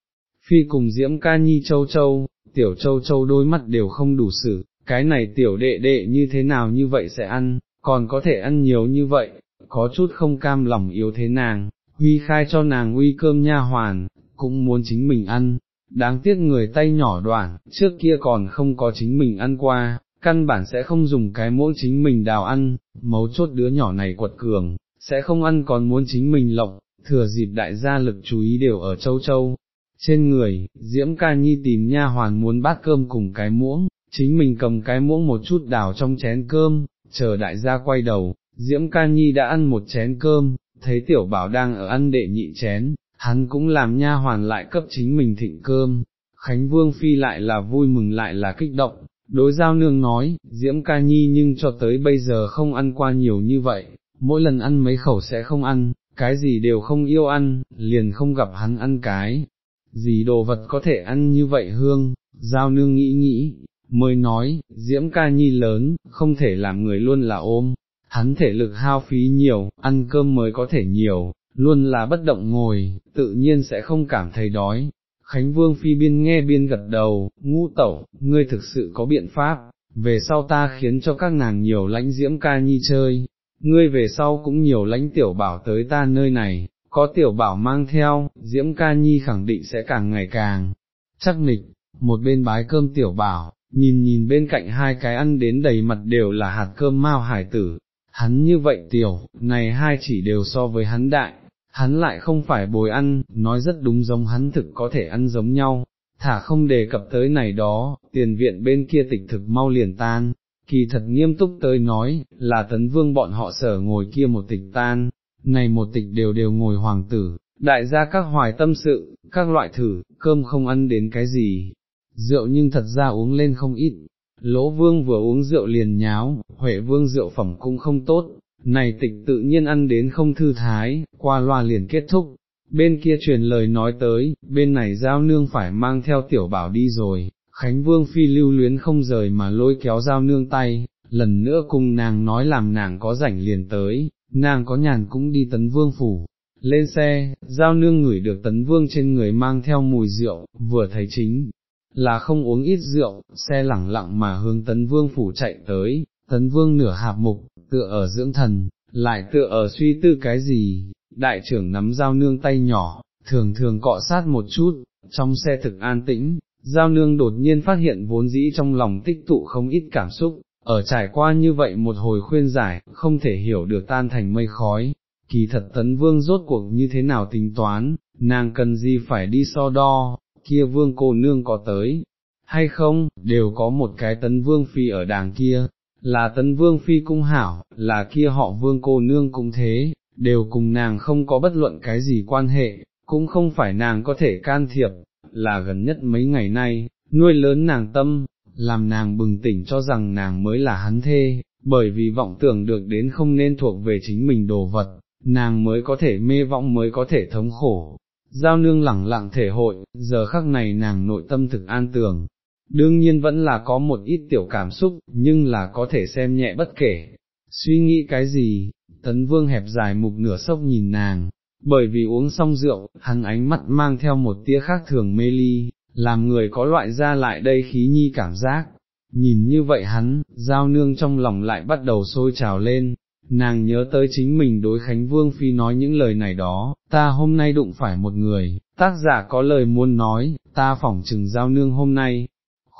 Phi cùng Diễm Ca Nhi Châu Châu, tiểu Châu Châu đôi mắt đều không đủ xử, cái này tiểu đệ đệ như thế nào như vậy sẽ ăn, còn có thể ăn nhiều như vậy, có chút không cam lòng yếu thế nàng, huy khai cho nàng uy cơm nha hoàn, cũng muốn chính mình ăn, đáng tiếc người tay nhỏ đoạn, trước kia còn không có chính mình ăn qua, căn bản sẽ không dùng cái muỗng chính mình đào ăn, mấu chốt đứa nhỏ này quật cường, sẽ không ăn còn muốn chính mình lộng, thừa dịp đại gia lực chú ý đều ở châu châu. Trên người, Diễm Ca Nhi tìm nha hoàn muốn bát cơm cùng cái muỗng, chính mình cầm cái muỗng một chút đào trong chén cơm, chờ đại gia quay đầu, Diễm Ca Nhi đã ăn một chén cơm, thấy tiểu bảo đang ở ăn đệ nhị chén, hắn cũng làm nha hoàn lại cấp chính mình thịnh cơm, Khánh Vương Phi lại là vui mừng lại là kích động, đối giao nương nói, Diễm Ca Nhi nhưng cho tới bây giờ không ăn qua nhiều như vậy, mỗi lần ăn mấy khẩu sẽ không ăn, cái gì đều không yêu ăn, liền không gặp hắn ăn cái, gì đồ vật có thể ăn như vậy hương, giao nương nghĩ nghĩ, mới nói, Diễm Ca Nhi lớn, không thể làm người luôn là ôm, hắn thể lực hao phí nhiều, ăn cơm mới có thể nhiều, luôn là bất động ngồi, tự nhiên sẽ không cảm thấy đói. Khánh Vương Phi biên nghe biên gật đầu, ngũ tẩu, ngươi thực sự có biện pháp, về sau ta khiến cho các nàng nhiều lãnh diễm ca nhi chơi, ngươi về sau cũng nhiều lãnh tiểu bảo tới ta nơi này, có tiểu bảo mang theo, diễm ca nhi khẳng định sẽ càng ngày càng chắc nịch, một bên bái cơm tiểu bảo, nhìn nhìn bên cạnh hai cái ăn đến đầy mặt đều là hạt cơm mao hải tử, hắn như vậy tiểu, này hai chỉ đều so với hắn đại, hắn lại không phải bồi ăn, nói rất đúng giống hắn thực có thể ăn giống nhau, thả không đề cập tới này đó, tiền viện bên kia tịch thực mau liền tan, kỳ thật nghiêm túc tới nói, là tấn vương bọn họ sở ngồi kia một tịch tan, này một tịch đều đều ngồi hoàng tử, đại gia các hoài tâm sự, các loại thử, cơm không ăn đến cái gì, rượu nhưng thật ra uống lên không ít, lỗ vương vừa uống rượu liền nháo, huệ vương rượu phẩm cũng không tốt, này tịch tự nhiên ăn đến không thư thái, qua loa liền kết thúc, bên kia truyền lời nói tới, bên này giao nương phải mang theo tiểu bảo đi rồi, Khánh Vương phi lưu luyến không rời mà lôi kéo giao nương tay, lần nữa cùng nàng nói làm nàng có rảnh liền tới, nàng có nhàn cũng đi tấn vương phủ. Lên xe, giao nương ngửi được tấn vương trên người mang theo mùi rượu, vừa thấy chính, là không uống ít rượu, xe lẳng lặng mà hướng tấn vương phủ chạy tới, tấn vương nửa hạp mục, tựa ở dưỡng thần, lại tựa ở suy tư cái gì, đại trưởng nắm dao nương tay nhỏ, thường thường cọ sát một chút, trong xe thực an tĩnh, giao nương đột nhiên phát hiện vốn dĩ trong lòng tích tụ không ít cảm xúc, ở trải qua như vậy một hồi khuyên giải, không thể hiểu được tan thành mây khói, kỳ thật tấn vương rốt cuộc như thế nào tính toán, nàng cần gì phải đi so đo, kia vương cô nương có tới, hay không, đều có một cái tấn vương phi ở đàng kia, là tấn vương phi cung hảo, là kia họ vương cô nương cũng thế, đều cùng nàng không có bất luận cái gì quan hệ, cũng không phải nàng có thể can thiệp, là gần nhất mấy ngày nay, nuôi lớn nàng tâm, làm nàng bừng tỉnh cho rằng nàng mới là hắn thê, bởi vì vọng tưởng được đến không nên thuộc về chính mình đồ vật, nàng mới có thể mê vọng mới có thể thống khổ. Giao nương lẳng lặng thể hội, giờ khắc này nàng nội tâm thực an tường, đương nhiên vẫn là có một ít tiểu cảm xúc, nhưng là có thể xem nhẹ bất kể. Suy nghĩ cái gì, tấn vương hẹp dài mục nửa sốc nhìn nàng, bởi vì uống xong rượu, hắn ánh mắt mang theo một tia khác thường mê ly, làm người có loại ra lại đây khí nhi cảm giác. Nhìn như vậy hắn, giao nương trong lòng lại bắt đầu sôi trào lên, nàng nhớ tới chính mình đối Khánh Vương Phi nói những lời này đó, ta hôm nay đụng phải một người, tác giả có lời muốn nói, ta phỏng chừng giao nương hôm nay,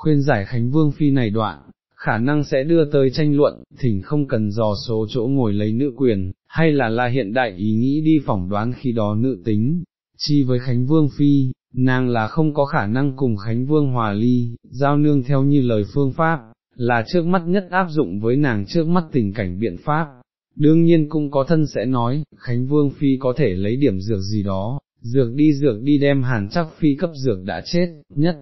khuyên giải Khánh Vương Phi này đoạn, khả năng sẽ đưa tới tranh luận, thỉnh không cần dò số chỗ ngồi lấy nữ quyền, hay là là hiện đại ý nghĩ đi phỏng đoán khi đó nữ tính, chi với Khánh Vương Phi, nàng là không có khả năng cùng Khánh Vương hòa ly, giao nương theo như lời phương pháp, là trước mắt nhất áp dụng với nàng trước mắt tình cảnh biện pháp. Đương nhiên cũng có thân sẽ nói, Khánh Vương Phi có thể lấy điểm dược gì đó, dược đi dược đi đem hàn chắc Phi cấp dược đã chết, nhất,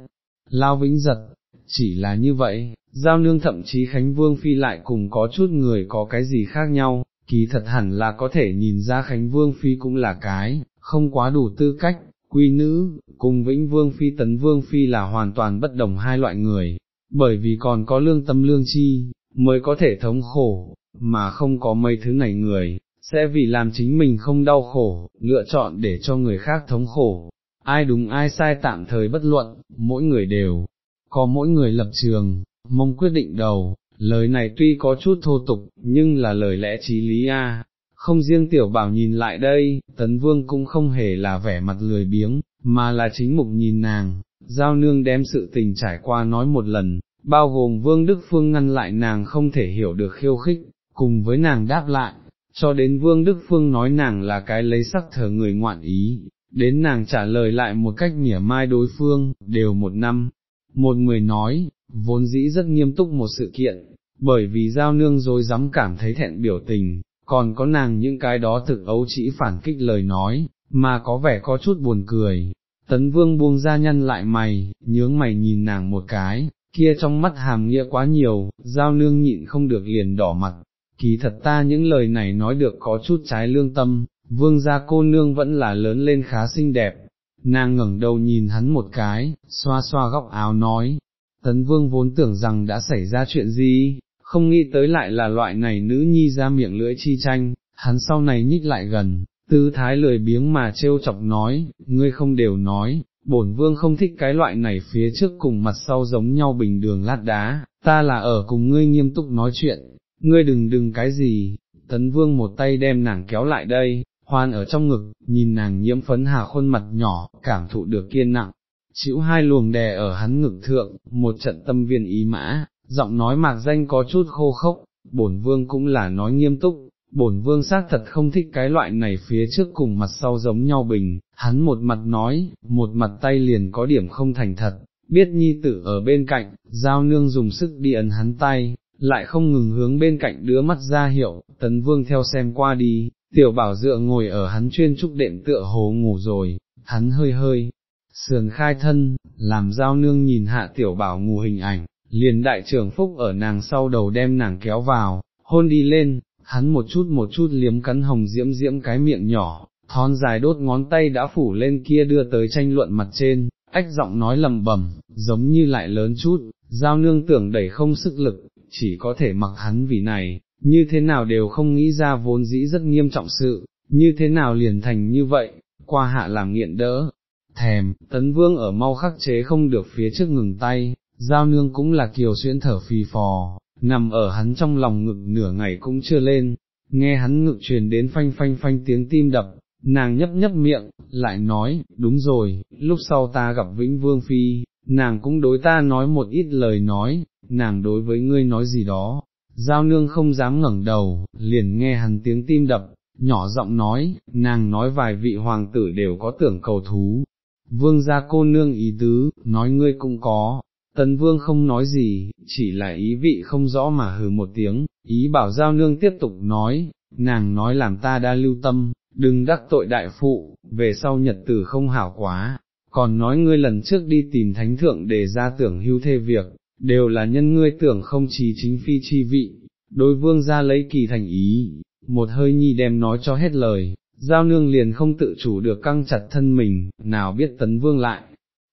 Lao Vĩnh giật, chỉ là như vậy, giao nương thậm chí Khánh Vương Phi lại cùng có chút người có cái gì khác nhau, kỳ thật hẳn là có thể nhìn ra Khánh Vương Phi cũng là cái, không quá đủ tư cách, quy nữ, cùng Vĩnh Vương Phi Tấn Vương Phi là hoàn toàn bất đồng hai loại người, bởi vì còn có lương tâm lương chi, mới có thể thống khổ, mà không có mấy thứ này người, sẽ vì làm chính mình không đau khổ, lựa chọn để cho người khác thống khổ. Ai đúng ai sai tạm thời bất luận, mỗi người đều, có mỗi người lập trường, mong quyết định đầu, lời này tuy có chút thô tục, nhưng là lời lẽ trí lý a. Không riêng tiểu bảo nhìn lại đây, tấn vương cũng không hề là vẻ mặt lười biếng, mà là chính mục nhìn nàng, giao nương đem sự tình trải qua nói một lần, bao gồm vương Đức Phương ngăn lại nàng không thể hiểu được khiêu khích, cùng với nàng đáp lại, cho đến vương Đức Phương nói nàng là cái lấy sắc thờ người ngoạn ý, đến nàng trả lời lại một cách mỉa mai đối phương, đều một năm, một người nói, vốn dĩ rất nghiêm túc một sự kiện, bởi vì giao nương dối dám cảm thấy thẹn biểu tình, còn có nàng những cái đó thực ấu chỉ phản kích lời nói, mà có vẻ có chút buồn cười. Tấn vương buông ra nhăn lại mày, nhướng mày nhìn nàng một cái, kia trong mắt hàm nghĩa quá nhiều, giao nương nhịn không được liền đỏ mặt, kỳ thật ta những lời này nói được có chút trái lương tâm, vương gia cô nương vẫn là lớn lên khá xinh đẹp, nàng ngẩng đầu nhìn hắn một cái, xoa xoa góc áo nói, tấn vương vốn tưởng rằng đã xảy ra chuyện gì, không nghĩ tới lại là loại này nữ nhi ra miệng lưỡi chi tranh, hắn sau này nhích lại gần, tư thái lười biếng mà trêu chọc nói, ngươi không đều nói, bổn vương không thích cái loại này phía trước cùng mặt sau giống nhau bình đường lát đá, ta là ở cùng ngươi nghiêm túc nói chuyện, ngươi đừng đừng cái gì, tấn vương một tay đem nàng kéo lại đây, hoan ở trong ngực, nhìn nàng nhiễm phấn hà khuôn mặt nhỏ, cảm thụ được kiên nặng, chịu hai luồng đè ở hắn ngực thượng, một trận tâm viên ý mã, giọng nói mạc danh có chút khô khốc, bổn vương cũng là nói nghiêm túc, bổn vương xác thật không thích cái loại này phía trước cùng mặt sau giống nhau bình, hắn một mặt nói, một mặt tay liền có điểm không thành thật, biết nhi tử ở bên cạnh, giao nương dùng sức đi ấn hắn tay, lại không ngừng hướng bên cạnh đứa mắt ra hiệu, tấn vương theo xem qua đi, tiểu bảo dựa ngồi ở hắn chuyên trúc đệm tựa hồ ngủ rồi, hắn hơi hơi, sườn khai thân, làm giao nương nhìn hạ tiểu bảo ngủ hình ảnh, liền đại trưởng phúc ở nàng sau đầu đem nàng kéo vào, hôn đi lên, hắn một chút một chút liếm cắn hồng diễm diễm cái miệng nhỏ, thon dài đốt ngón tay đã phủ lên kia đưa tới tranh luận mặt trên, ách giọng nói lầm bẩm, giống như lại lớn chút, giao nương tưởng đẩy không sức lực, chỉ có thể mặc hắn vì này, như thế nào đều không nghĩ ra vốn dĩ rất nghiêm trọng sự, như thế nào liền thành như vậy, qua hạ làm nghiện đỡ, thèm, tấn vương ở mau khắc chế không được phía trước ngừng tay, giao nương cũng là kiều xuyên thở phì phò, nằm ở hắn trong lòng ngực nửa ngày cũng chưa lên, nghe hắn ngực truyền đến phanh phanh phanh tiếng tim đập, nàng nhấp nhấp miệng, lại nói, đúng rồi, lúc sau ta gặp Vĩnh Vương Phi, nàng cũng đối ta nói một ít lời nói, nàng đối với ngươi nói gì đó, giao nương không dám ngẩng đầu, liền nghe hắn tiếng tim đập, nhỏ giọng nói, nàng nói vài vị hoàng tử đều có tưởng cầu thú, vương gia cô nương ý tứ, nói ngươi cũng có, tấn vương không nói gì, chỉ là ý vị không rõ mà hừ một tiếng, ý bảo giao nương tiếp tục nói, nàng nói làm ta đã lưu tâm, đừng đắc tội đại phụ, về sau nhật tử không hảo quá, còn nói ngươi lần trước đi tìm thánh thượng để ra tưởng hưu thê việc, đều là nhân ngươi tưởng không chỉ chính phi chi vị, đối vương ra lấy kỳ thành ý, một hơi nhi đem nói cho hết lời, giao nương liền không tự chủ được căng chặt thân mình, nào biết tấn vương lại,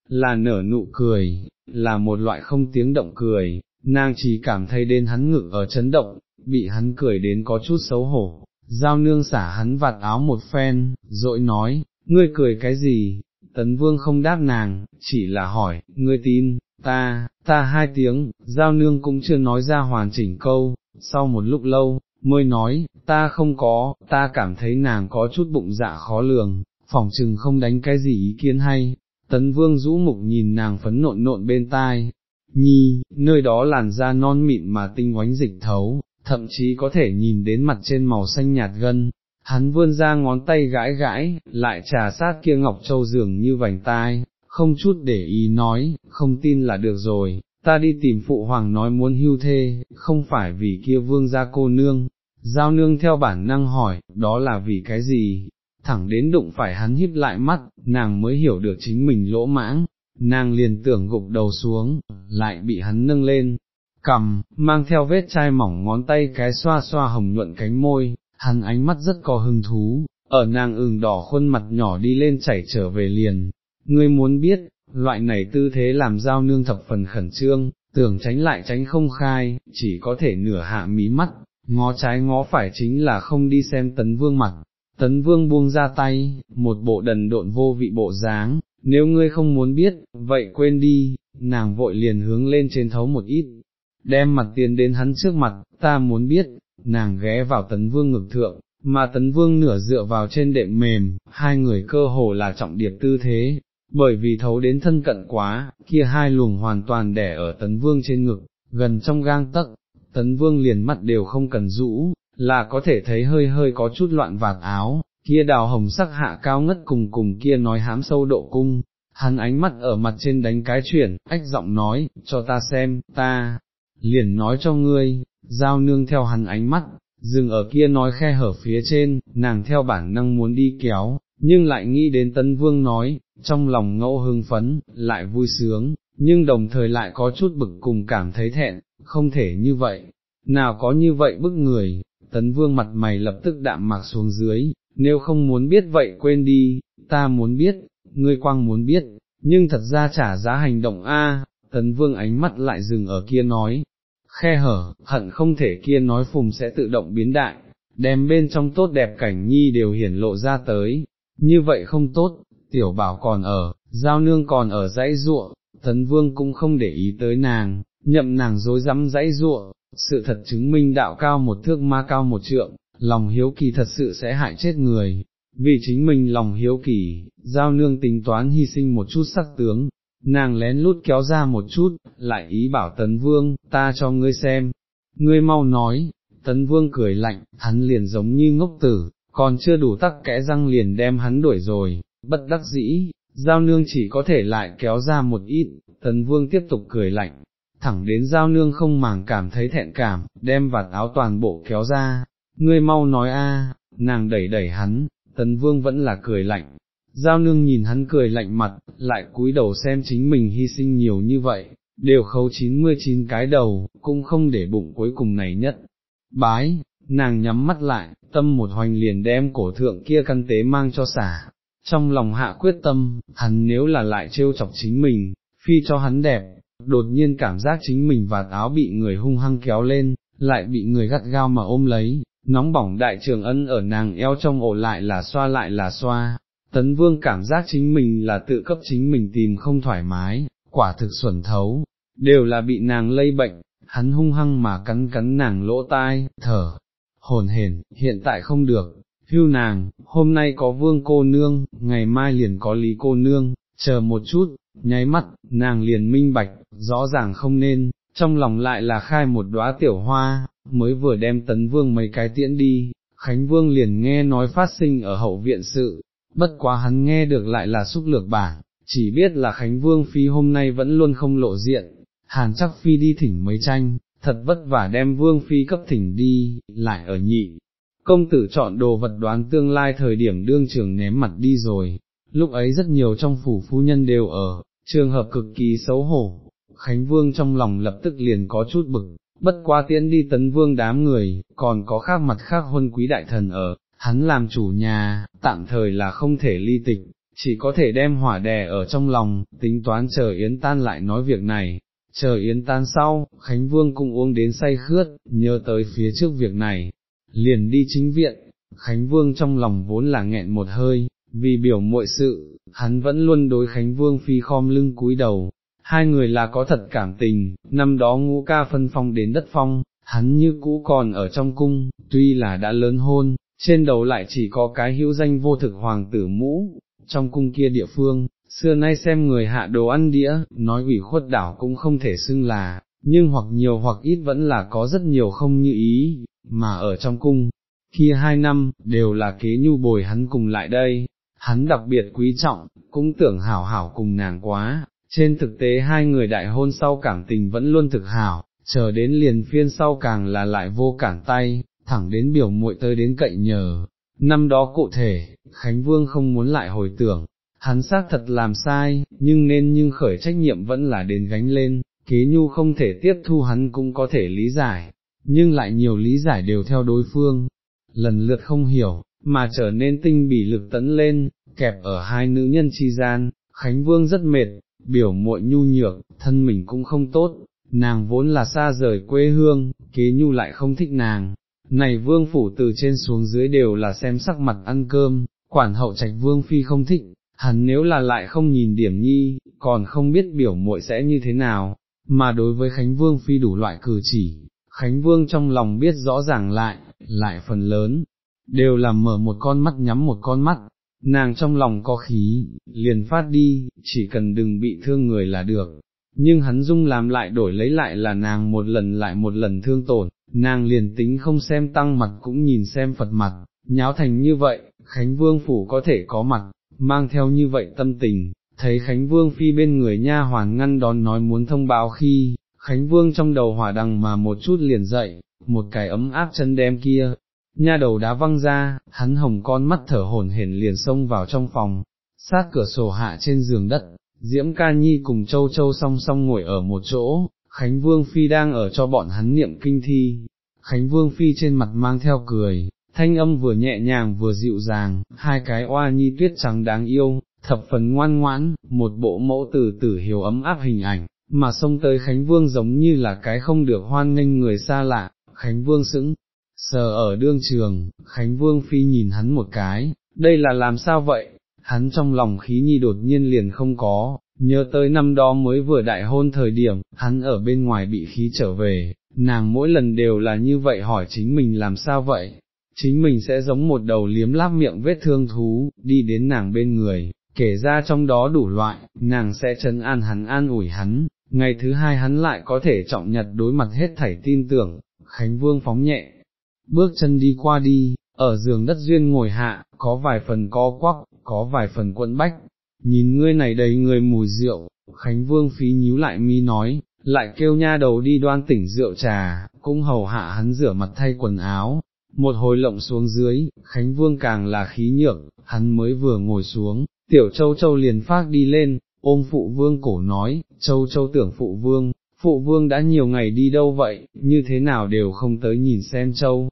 là nở nụ cười, là một loại không tiếng động cười, nàng chỉ cảm thấy đến hắn ngự ở chấn động, bị hắn cười đến có chút xấu hổ, giao nương xả hắn vạt áo một phen, dội nói, ngươi cười cái gì, tấn vương không đáp nàng, chỉ là hỏi, ngươi tin, ta, ta hai tiếng, giao nương cũng chưa nói ra hoàn chỉnh câu, sau một lúc lâu, mới nói, ta không có, ta cảm thấy nàng có chút bụng dạ khó lường, phỏng chừng không đánh cái gì ý kiến hay, tấn vương rũ mục nhìn nàng phấn nộn nộn bên tai, nhi, nơi đó làn da non mịn mà tinh oánh dịch thấu, thậm chí có thể nhìn đến mặt trên màu xanh nhạt gân, hắn vươn ra ngón tay gãi gãi, lại trà sát kia ngọc châu dường như vành tai, không chút để ý nói, không tin là được rồi, ta đi tìm phụ hoàng nói muốn hưu thê, không phải vì kia vương gia cô nương, giao nương theo bản năng hỏi, đó là vì cái gì, thẳng đến đụng phải hắn híp lại mắt, nàng mới hiểu được chính mình lỗ mãng, nàng liền tưởng gục đầu xuống, lại bị hắn nâng lên, cầm, mang theo vết chai mỏng ngón tay cái xoa xoa hồng nhuận cánh môi, hắn ánh mắt rất có hứng thú, ở nàng ửng đỏ khuôn mặt nhỏ đi lên chảy trở về liền, ngươi muốn biết, loại này tư thế làm giao nương thập phần khẩn trương, tưởng tránh lại tránh không khai, chỉ có thể nửa hạ mí mắt, ngó trái ngó phải chính là không đi xem tấn vương mặt. Tấn vương buông ra tay, một bộ đần độn vô vị bộ dáng, nếu ngươi không muốn biết, vậy quên đi, nàng vội liền hướng lên trên thấu một ít, đem mặt tiền đến hắn trước mặt, ta muốn biết, nàng ghé vào tấn vương ngực thượng, mà tấn vương nửa dựa vào trên đệm mềm, hai người cơ hồ là trọng điệp tư thế, bởi vì thấu đến thân cận quá, kia hai luồng hoàn toàn đẻ ở tấn vương trên ngực, gần trong gang tấc, tấn vương liền mắt đều không cần rũ, là có thể thấy hơi hơi có chút loạn vạt áo, kia đào hồng sắc hạ cao ngất cùng cùng kia nói hám sâu độ cung, hắn ánh mắt ở mặt trên đánh cái chuyển, ách giọng nói, cho ta xem, ta, liền nói cho ngươi, giao nương theo hắn ánh mắt, dừng ở kia nói khe hở phía trên, nàng theo bản năng muốn đi kéo, nhưng lại nghĩ đến tấn vương nói, trong lòng ngẫu hưng phấn, lại vui sướng, nhưng đồng thời lại có chút bực cùng cảm thấy thẹn, không thể như vậy, nào có như vậy bức người, tấn vương mặt mày lập tức đạm mạc xuống dưới, nếu không muốn biết vậy quên đi, ta muốn biết, ngươi quang muốn biết, nhưng thật ra trả giá hành động A, tấn vương ánh mắt lại dừng ở kia nói, khe hở, hận không thể kia nói phùng sẽ tự động biến đại, đem bên trong tốt đẹp cảnh nhi đều hiển lộ ra tới, như vậy không tốt, tiểu bảo còn ở, giao nương còn ở dãy ruộng, tấn vương cũng không để ý tới nàng, nhậm nàng dối rắm dãy ruộng, sự thật chứng minh đạo cao một thước ma cao một trượng, lòng hiếu kỳ thật sự sẽ hại chết người, vì chính mình lòng hiếu kỳ, giao nương tính toán hy sinh một chút sắc tướng, nàng lén lút kéo ra một chút, lại ý bảo tấn vương, ta cho ngươi xem, ngươi mau nói, tấn vương cười lạnh, hắn liền giống như ngốc tử, còn chưa đủ tắc kẽ răng liền đem hắn đuổi rồi, bất đắc dĩ, giao nương chỉ có thể lại kéo ra một ít, tấn vương tiếp tục cười lạnh, thẳng đến giao nương không màng cảm thấy thẹn cảm, đem vạt áo toàn bộ kéo ra, ngươi mau nói a, nàng đẩy đẩy hắn, tấn vương vẫn là cười lạnh, giao nương nhìn hắn cười lạnh mặt, lại cúi đầu xem chính mình hy sinh nhiều như vậy, đều khấu 99 cái đầu, cũng không để bụng cuối cùng này nhất. Bái, nàng nhắm mắt lại, tâm một hoành liền đem cổ thượng kia căn tế mang cho xả, trong lòng hạ quyết tâm, hắn nếu là lại trêu chọc chính mình, phi cho hắn đẹp, đột nhiên cảm giác chính mình và áo bị người hung hăng kéo lên, lại bị người gắt gao mà ôm lấy, nóng bỏng đại trường ân ở nàng eo trong ổ lại là xoa lại là xoa, tấn vương cảm giác chính mình là tự cấp chính mình tìm không thoải mái, quả thực xuẩn thấu, đều là bị nàng lây bệnh, hắn hung hăng mà cắn cắn nàng lỗ tai, thở, hồn hển, hiện tại không được, hưu nàng, hôm nay có vương cô nương, ngày mai liền có lý cô nương, chờ một chút, nháy mắt, nàng liền minh bạch, rõ ràng không nên, trong lòng lại là khai một đóa tiểu hoa, mới vừa đem tấn vương mấy cái tiễn đi, Khánh Vương liền nghe nói phát sinh ở hậu viện sự, bất quá hắn nghe được lại là xúc lược bảng, chỉ biết là Khánh Vương Phi hôm nay vẫn luôn không lộ diện, Hàn chắc Phi đi thỉnh mấy tranh, thật vất vả đem Vương Phi cấp thỉnh đi, lại ở nhị. Công tử chọn đồ vật đoán tương lai thời điểm đương trường ném mặt đi rồi, lúc ấy rất nhiều trong phủ phu nhân đều ở, trường hợp cực kỳ xấu hổ, Khánh Vương trong lòng lập tức liền có chút bực, bất qua tiễn đi tấn vương đám người, còn có khác mặt khác huân quý đại thần ở, hắn làm chủ nhà, tạm thời là không thể ly tịch, chỉ có thể đem hỏa đè ở trong lòng, tính toán chờ Yến tan lại nói việc này. Chờ Yến tan sau, Khánh Vương cũng uống đến say khướt, nhớ tới phía trước việc này, liền đi chính viện, Khánh Vương trong lòng vốn là nghẹn một hơi, vì biểu muội sự, hắn vẫn luôn đối Khánh Vương phi khom lưng cúi đầu, hai người là có thật cảm tình, năm đó ngũ ca phân phong đến đất phong, hắn như cũ còn ở trong cung, tuy là đã lớn hôn, trên đầu lại chỉ có cái hữu danh vô thực hoàng tử mũ, trong cung kia địa phương, xưa nay xem người hạ đồ ăn đĩa, nói ủy khuất đảo cũng không thể xưng là, nhưng hoặc nhiều hoặc ít vẫn là có rất nhiều không như ý, mà ở trong cung, kia hai năm, đều là kế nhu bồi hắn cùng lại đây, hắn đặc biệt quý trọng, cũng tưởng hảo hảo cùng nàng quá, trên thực tế hai người đại hôn sau cảm tình vẫn luôn thực hảo, chờ đến liền phiên sau càng là lại vô cản tay, thẳng đến biểu muội tới đến cậy nhờ. Năm đó cụ thể, Khánh Vương không muốn lại hồi tưởng, hắn xác thật làm sai, nhưng nên nhưng khởi trách nhiệm vẫn là đến gánh lên, kế nhu không thể tiếp thu hắn cũng có thể lý giải, nhưng lại nhiều lý giải đều theo đối phương, lần lượt không hiểu, mà trở nên tinh bỉ lực tấn lên, kẹp ở hai nữ nhân chi gian, Khánh Vương rất mệt, biểu muội nhu nhược, thân mình cũng không tốt, nàng vốn là xa rời quê hương, kế nhu lại không thích nàng. Này vương phủ từ trên xuống dưới đều là xem sắc mặt ăn cơm, quản hậu trạch vương phi không thích, hắn nếu là lại không nhìn điểm nhi, còn không biết biểu muội sẽ như thế nào, mà đối với Khánh Vương phi đủ loại cử chỉ, Khánh Vương trong lòng biết rõ ràng lại, lại phần lớn, đều là mở một con mắt nhắm một con mắt, nàng trong lòng có khí, liền phát đi, chỉ cần đừng bị thương người là được. Nhưng hắn dung làm lại đổi lấy lại là nàng một lần lại một lần thương tổn, nàng liền tính không xem tăng mặt cũng nhìn xem Phật mặt, nháo thành như vậy, Khánh Vương Phủ có thể có mặt, mang theo như vậy tâm tình, thấy Khánh Vương phi bên người nha hoàn ngăn đón nói muốn thông báo khi, Khánh Vương trong đầu hỏa đằng mà một chút liền dậy, một cái ấm áp chân đem kia, nha đầu đá văng ra, hắn hồng con mắt thở hổn hển liền xông vào trong phòng, sát cửa sổ hạ trên giường đất, Diễm Ca Nhi cùng Châu Châu song song ngồi ở một chỗ, Khánh Vương Phi đang ở cho bọn hắn niệm kinh thi, Khánh Vương Phi trên mặt mang theo cười, thanh âm vừa nhẹ nhàng vừa dịu dàng, hai cái oa nhi tuyết trắng đáng yêu, thập phần ngoan ngoãn, một bộ mẫu tử tử hiểu ấm áp hình ảnh, mà xông tới Khánh Vương giống như là cái không được hoan nghênh người xa lạ, Khánh Vương sững, sờ ở đương trường, Khánh Vương Phi nhìn hắn một cái, đây là làm sao vậy, hắn trong lòng khí nhi đột nhiên liền không có, nhớ tới năm đó mới vừa đại hôn thời điểm, hắn ở bên ngoài bị khí trở về, nàng mỗi lần đều là như vậy hỏi chính mình làm sao vậy, chính mình sẽ giống một đầu liếm láp miệng vết thương thú, đi đến nàng bên người, kể ra trong đó đủ loại, nàng sẽ trấn an hắn an ủi hắn, ngày thứ hai hắn lại có thể trọng nhật đối mặt hết thảy tin tưởng, Khánh Vương phóng nhẹ, bước chân đi qua đi, ở giường đất duyên ngồi hạ, có vài phần co quắc, có vài phần quận bách, nhìn ngươi này đầy người mùi rượu, Khánh Vương phí nhíu lại mi nói, lại kêu nha đầu đi đoan tỉnh rượu trà, cũng hầu hạ hắn rửa mặt thay quần áo, một hồi lộng xuống dưới, Khánh Vương càng là khí nhược, hắn mới vừa ngồi xuống, tiểu châu châu liền phát đi lên, ôm phụ vương cổ nói, châu châu tưởng phụ vương, phụ vương đã nhiều ngày đi đâu vậy, như thế nào đều không tới nhìn xem châu,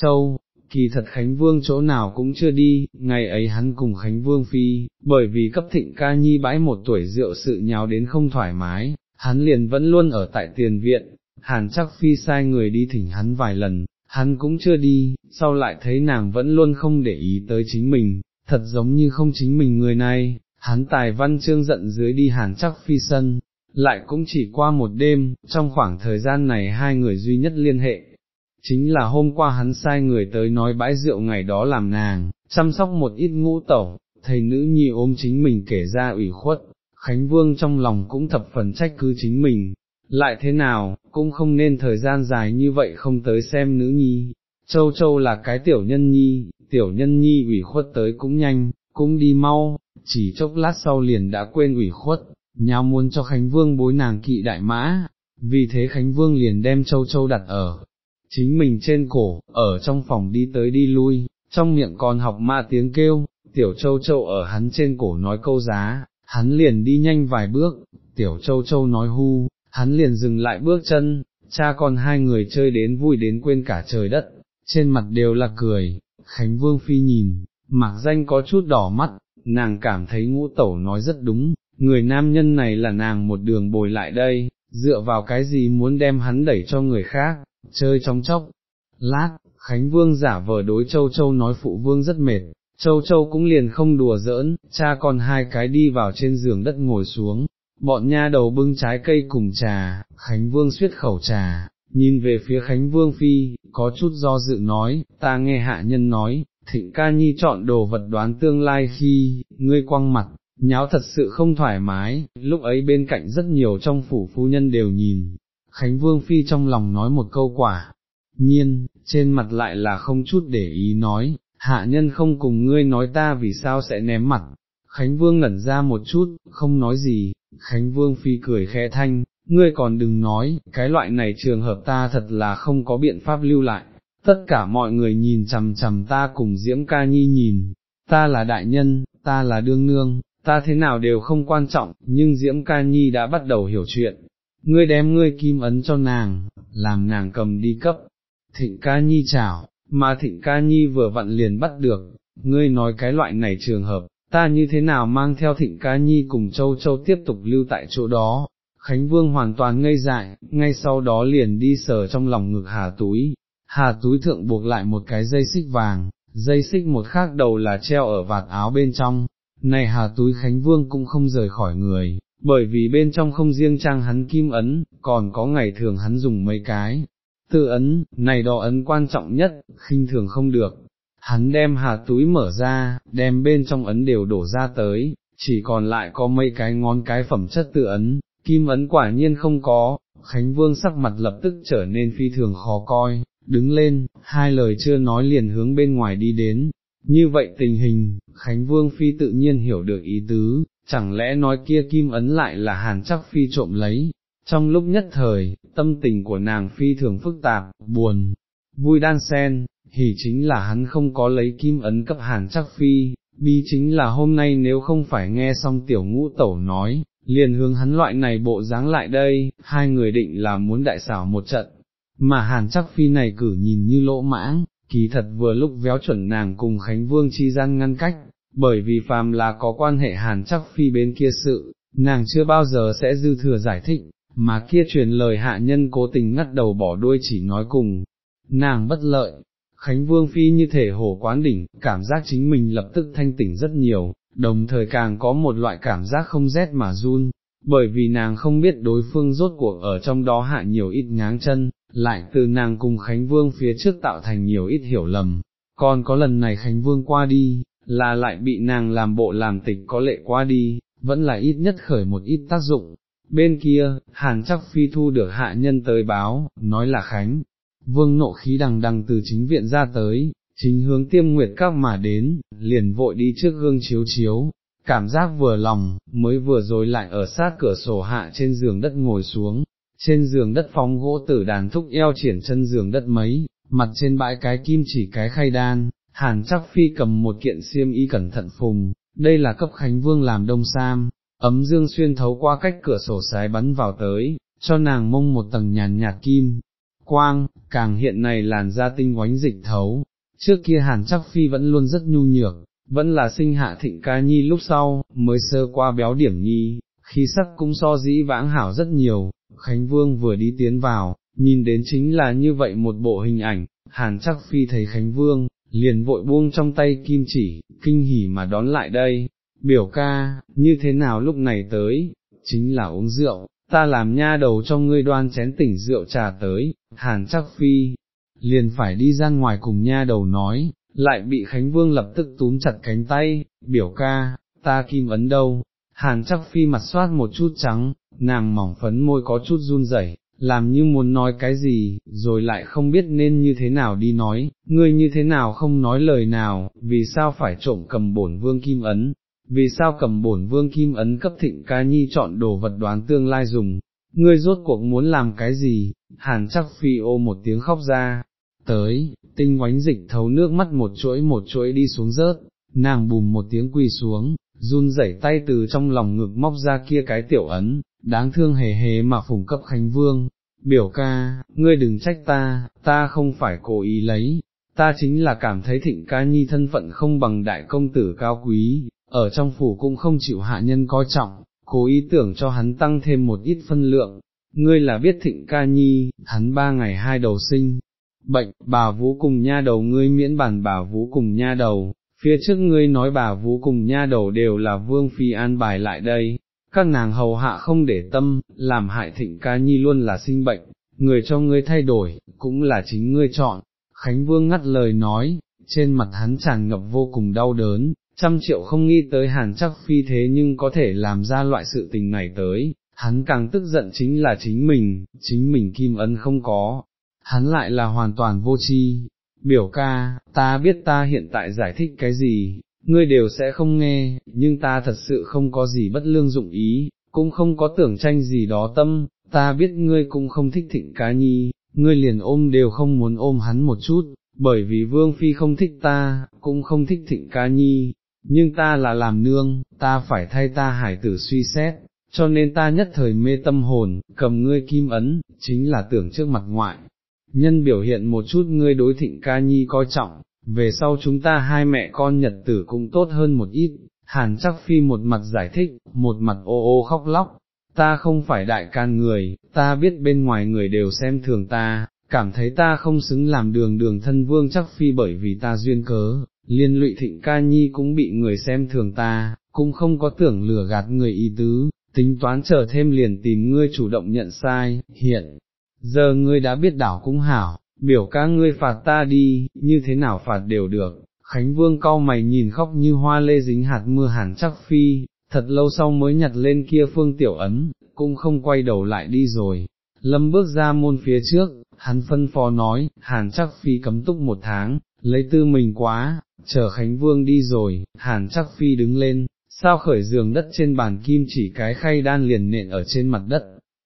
châu, kỳ thật Khánh Vương chỗ nào cũng chưa đi, ngày ấy hắn cùng Khánh Vương phi, bởi vì cấp thịnh ca nhi bãi một tuổi rượu sự nháo đến không thoải mái, hắn liền vẫn luôn ở tại tiền viện, hàn chắc phi sai người đi thỉnh hắn vài lần, hắn cũng chưa đi, sau lại thấy nàng vẫn luôn không để ý tới chính mình, thật giống như không chính mình người này, hắn tài văn chương giận dưới đi hàn chắc phi sân, lại cũng chỉ qua một đêm, trong khoảng thời gian này hai người duy nhất liên hệ, chính là hôm qua hắn sai người tới nói bãi rượu ngày đó làm nàng, chăm sóc một ít ngũ tẩu, thầy nữ nhi ôm chính mình kể ra ủy khuất, Khánh Vương trong lòng cũng thập phần trách cứ chính mình, lại thế nào, cũng không nên thời gian dài như vậy không tới xem nữ nhi, châu châu là cái tiểu nhân nhi, tiểu nhân nhi ủy khuất tới cũng nhanh, cũng đi mau, chỉ chốc lát sau liền đã quên ủy khuất, nhau muốn cho Khánh Vương bối nàng kỵ đại mã, vì thế Khánh Vương liền đem châu châu đặt ở chính mình trên cổ, ở trong phòng đi tới đi lui, trong miệng còn học ma tiếng kêu, tiểu châu châu ở hắn trên cổ nói câu giá, hắn liền đi nhanh vài bước, tiểu châu châu nói hu, hắn liền dừng lại bước chân, cha con hai người chơi đến vui đến quên cả trời đất, trên mặt đều là cười, Khánh Vương Phi nhìn, mặc danh có chút đỏ mắt, nàng cảm thấy ngũ tẩu nói rất đúng, người nam nhân này là nàng một đường bồi lại đây, dựa vào cái gì muốn đem hắn đẩy cho người khác, chơi trong chốc. Lát, Khánh Vương giả vờ đối Châu Châu nói phụ vương rất mệt, Châu Châu cũng liền không đùa giỡn, cha con hai cái đi vào trên giường đất ngồi xuống, bọn nha đầu bưng trái cây cùng trà, Khánh Vương suyết khẩu trà, nhìn về phía Khánh Vương Phi, có chút do dự nói, ta nghe hạ nhân nói, thịnh ca nhi chọn đồ vật đoán tương lai khi, ngươi quăng mặt, nháo thật sự không thoải mái, lúc ấy bên cạnh rất nhiều trong phủ phu nhân đều nhìn, Khánh Vương Phi trong lòng nói một câu quả, nhiên, trên mặt lại là không chút để ý nói, hạ nhân không cùng ngươi nói ta vì sao sẽ ném mặt. Khánh Vương ngẩn ra một chút, không nói gì, Khánh Vương Phi cười khẽ thanh, ngươi còn đừng nói, cái loại này trường hợp ta thật là không có biện pháp lưu lại, tất cả mọi người nhìn chằm chằm ta cùng Diễm Ca Nhi nhìn, ta là đại nhân, ta là đương nương, ta thế nào đều không quan trọng, nhưng Diễm Ca Nhi đã bắt đầu hiểu chuyện, ngươi đem ngươi kim ấn cho nàng, làm nàng cầm đi cấp, thịnh ca nhi chào, mà thịnh ca nhi vừa vặn liền bắt được, ngươi nói cái loại này trường hợp, ta như thế nào mang theo thịnh ca nhi cùng châu châu tiếp tục lưu tại chỗ đó, Khánh Vương hoàn toàn ngây dại, ngay sau đó liền đi sờ trong lòng ngực hà túi, hà túi thượng buộc lại một cái dây xích vàng, dây xích một khác đầu là treo ở vạt áo bên trong, này hà túi Khánh Vương cũng không rời khỏi người, bởi vì bên trong không riêng trang hắn kim ấn, còn có ngày thường hắn dùng mấy cái, tự ấn, này đo ấn quan trọng nhất, khinh thường không được. Hắn đem hà túi mở ra, đem bên trong ấn đều đổ ra tới, chỉ còn lại có mấy cái ngón cái phẩm chất tự ấn, kim ấn quả nhiên không có, Khánh Vương sắc mặt lập tức trở nên phi thường khó coi, đứng lên, hai lời chưa nói liền hướng bên ngoài đi đến. Như vậy tình hình, Khánh Vương Phi tự nhiên hiểu được ý tứ, chẳng lẽ nói kia kim ấn lại là hàn chắc phi trộm lấy, trong lúc nhất thời, tâm tình của nàng phi thường phức tạp, buồn, vui đan sen, hỉ chính là hắn không có lấy kim ấn cấp hàn chắc phi, bi chính là hôm nay nếu không phải nghe xong tiểu ngũ tẩu nói, liền hướng hắn loại này bộ dáng lại đây, hai người định là muốn đại xảo một trận, mà hàn chắc phi này cử nhìn như lỗ mãng, kỳ thật vừa lúc véo chuẩn nàng cùng Khánh Vương chi gian ngăn cách, bởi vì phàm là có quan hệ hàn chắc phi bên kia sự, nàng chưa bao giờ sẽ dư thừa giải thích, mà kia truyền lời hạ nhân cố tình ngắt đầu bỏ đuôi chỉ nói cùng, nàng bất lợi, Khánh Vương Phi như thể hổ quán đỉnh, cảm giác chính mình lập tức thanh tỉnh rất nhiều, đồng thời càng có một loại cảm giác không rét mà run, bởi vì nàng không biết đối phương rốt cuộc ở trong đó hạ nhiều ít ngáng chân, lại từ nàng cùng Khánh Vương phía trước tạo thành nhiều ít hiểu lầm, còn có lần này Khánh Vương qua đi, là lại bị nàng làm bộ làm tịch có lệ qua đi, vẫn là ít nhất khởi một ít tác dụng. Bên kia, hàn chắc phi thu được hạ nhân tới báo, nói là Khánh, vương nộ khí đằng đằng từ chính viện ra tới, chính hướng tiêm nguyệt các mà đến, liền vội đi trước gương chiếu chiếu, cảm giác vừa lòng, mới vừa rồi lại ở sát cửa sổ hạ trên giường đất ngồi xuống, trên giường đất phóng gỗ tử đàn thúc eo triển chân giường đất mấy, mặt trên bãi cái kim chỉ cái khay đan, hàn chắc phi cầm một kiện xiêm y cẩn thận phùng, đây là cấp Khánh Vương làm đông sam, ấm dương xuyên thấu qua cách cửa sổ sái bắn vào tới, cho nàng mông một tầng nhàn nhạt kim, quang, càng hiện này làn da tinh oánh dịch thấu, trước kia hàn chắc phi vẫn luôn rất nhu nhược, vẫn là sinh hạ thịnh ca nhi lúc sau, mới sơ qua béo điểm nhi, khí sắc cũng so dĩ vãng hảo rất nhiều, Khánh Vương vừa đi tiến vào, nhìn đến chính là như vậy một bộ hình ảnh, hàn chắc phi thấy Khánh Vương, liền vội buông trong tay kim chỉ, kinh hỉ mà đón lại đây, biểu ca, như thế nào lúc này tới, chính là uống rượu, ta làm nha đầu cho ngươi đoan chén tỉnh rượu trà tới, hàn chắc phi, liền phải đi ra ngoài cùng nha đầu nói, lại bị Khánh Vương lập tức túm chặt cánh tay, biểu ca, ta kim ấn đâu, hàn chắc phi mặt soát một chút trắng, nàng mỏng phấn môi có chút run rẩy, làm như muốn nói cái gì, rồi lại không biết nên như thế nào đi nói, ngươi như thế nào không nói lời nào, vì sao phải trộm cầm bổn vương kim ấn, vì sao cầm bổn vương kim ấn cấp thịnh ca nhi chọn đồ vật đoán tương lai dùng, ngươi rốt cuộc muốn làm cái gì, hàn chắc phi ô một tiếng khóc ra, tới, tinh oánh dịch thấu nước mắt một chuỗi một chuỗi đi xuống rớt, nàng bùm một tiếng quỳ xuống, run rẩy tay từ trong lòng ngực móc ra kia cái tiểu ấn, đáng thương hề hề mà phùng cấp Khánh Vương, biểu ca, ngươi đừng trách ta, ta không phải cố ý lấy, ta chính là cảm thấy thịnh ca nhi thân phận không bằng đại công tử cao quý, ở trong phủ cũng không chịu hạ nhân coi trọng, cố ý tưởng cho hắn tăng thêm một ít phân lượng, ngươi là biết thịnh ca nhi, hắn ba ngày hai đầu sinh, bệnh, bà vũ cùng nha đầu ngươi miễn bản bà vũ cùng nha đầu, phía trước ngươi nói bà vũ cùng nha đầu đều là vương phi an bài lại đây, các nàng hầu hạ không để tâm, làm hại thịnh ca nhi luôn là sinh bệnh, người cho ngươi thay đổi, cũng là chính ngươi chọn, Khánh Vương ngắt lời nói, trên mặt hắn tràn ngập vô cùng đau đớn, trăm triệu không nghĩ tới hàn chắc phi thế nhưng có thể làm ra loại sự tình này tới, hắn càng tức giận chính là chính mình, chính mình kim ân không có, hắn lại là hoàn toàn vô tri. Biểu ca, ta biết ta hiện tại giải thích cái gì, ngươi đều sẽ không nghe, nhưng ta thật sự không có gì bất lương dụng ý, cũng không có tưởng tranh gì đó tâm, ta biết ngươi cũng không thích thịnh cá nhi, ngươi liền ôm đều không muốn ôm hắn một chút, bởi vì vương phi không thích ta, cũng không thích thịnh cá nhi, nhưng ta là làm nương, ta phải thay ta hải tử suy xét, cho nên ta nhất thời mê tâm hồn, cầm ngươi kim ấn, chính là tưởng trước mặt ngoại. Nhân biểu hiện một chút ngươi đối thịnh ca nhi coi trọng, về sau chúng ta hai mẹ con nhật tử cũng tốt hơn một ít, hàn chắc phi một mặt giải thích, một mặt ô ô khóc lóc, ta không phải đại can người, ta biết bên ngoài người đều xem thường ta, cảm thấy ta không xứng làm đường đường thân vương chắc phi bởi vì ta duyên cớ, liên lụy thịnh ca nhi cũng bị người xem thường ta, cũng không có tưởng lừa gạt người ý tứ, tính toán chờ thêm liền tìm ngươi chủ động nhận sai, hiện, giờ ngươi đã biết đảo cũng hảo, biểu ca ngươi phạt ta đi, như thế nào phạt đều được, Khánh Vương cau mày nhìn khóc như hoa lê dính hạt mưa hàn chắc phi, thật lâu sau mới nhặt lên kia phương tiểu ấn, cũng không quay đầu lại đi rồi. Lâm bước ra môn phía trước, hắn phân phó nói, hàn chắc phi cấm túc một tháng, lấy tư mình quá, chờ Khánh Vương đi rồi, hàn trắc phi đứng lên, sao khởi giường đất trên bàn kim chỉ cái khay đan liền nện ở trên mặt đất,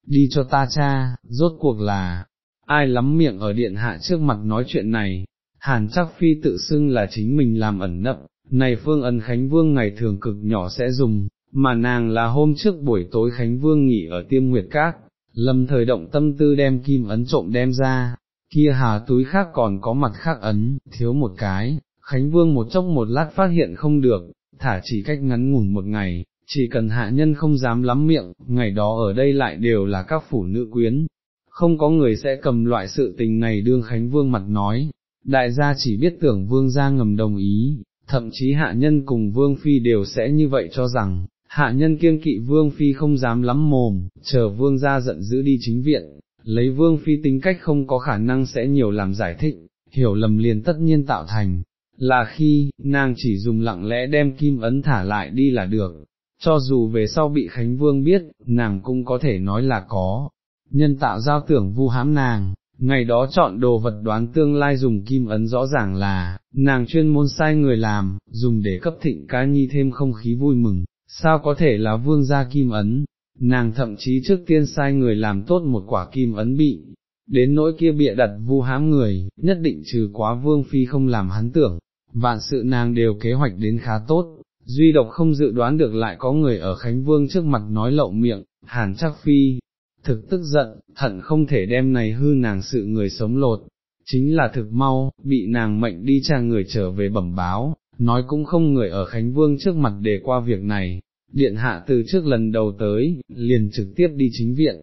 đi cho ta cha, rốt cuộc là, ai lắm miệng ở điện hạ trước mặt nói chuyện này, hàn trắc phi tự xưng là chính mình làm ẩn nấp, này phương ấn Khánh Vương ngày thường cực nhỏ sẽ dùng, mà nàng là hôm trước buổi tối Khánh Vương nghỉ ở tiêm nguyệt các, lâm thời động tâm tư đem kim ấn trộm đem ra, kia hà túi khác còn có mặt khác ấn, thiếu một cái, Khánh Vương một chốc một lát phát hiện không được, thả chỉ cách ngắn ngủn một ngày, chỉ cần hạ nhân không dám lắm miệng, ngày đó ở đây lại đều là các phủ nữ quyến, không có người sẽ cầm loại sự tình này đương Khánh Vương mặt nói, đại gia chỉ biết tưởng Vương gia ngầm đồng ý, thậm chí hạ nhân cùng Vương Phi đều sẽ như vậy cho rằng, hạ nhân kiêng kỵ Vương Phi không dám lắm mồm, chờ Vương gia giận dữ đi chính viện, lấy Vương Phi tính cách không có khả năng sẽ nhiều làm giải thích, hiểu lầm liền tất nhiên tạo thành, là khi, nàng chỉ dùng lặng lẽ đem kim ấn thả lại đi là được, cho dù về sau bị Khánh Vương biết, nàng cũng có thể nói là có, nhân tạo giao tưởng vu hãm nàng, ngày đó chọn đồ vật đoán tương lai dùng kim ấn rõ ràng là, nàng chuyên môn sai người làm, dùng để cấp thịnh cá nhi thêm không khí vui mừng, sao có thể là vương gia kim ấn, nàng thậm chí trước tiên sai người làm tốt một quả kim ấn bị, đến nỗi kia bịa đặt vu hãm người, nhất định trừ quá vương phi không làm hắn tưởng, vạn sự nàng đều kế hoạch đến khá tốt, duy độc không dự đoán được lại có người ở Khánh Vương trước mặt nói lậu miệng, hàn chắc phi, thực tức giận, thận không thể đem này hư nàng sự người sống lột, chính là thực mau, bị nàng mệnh đi tra người trở về bẩm báo, nói cũng không người ở Khánh Vương trước mặt để qua việc này, điện hạ từ trước lần đầu tới, liền trực tiếp đi chính viện,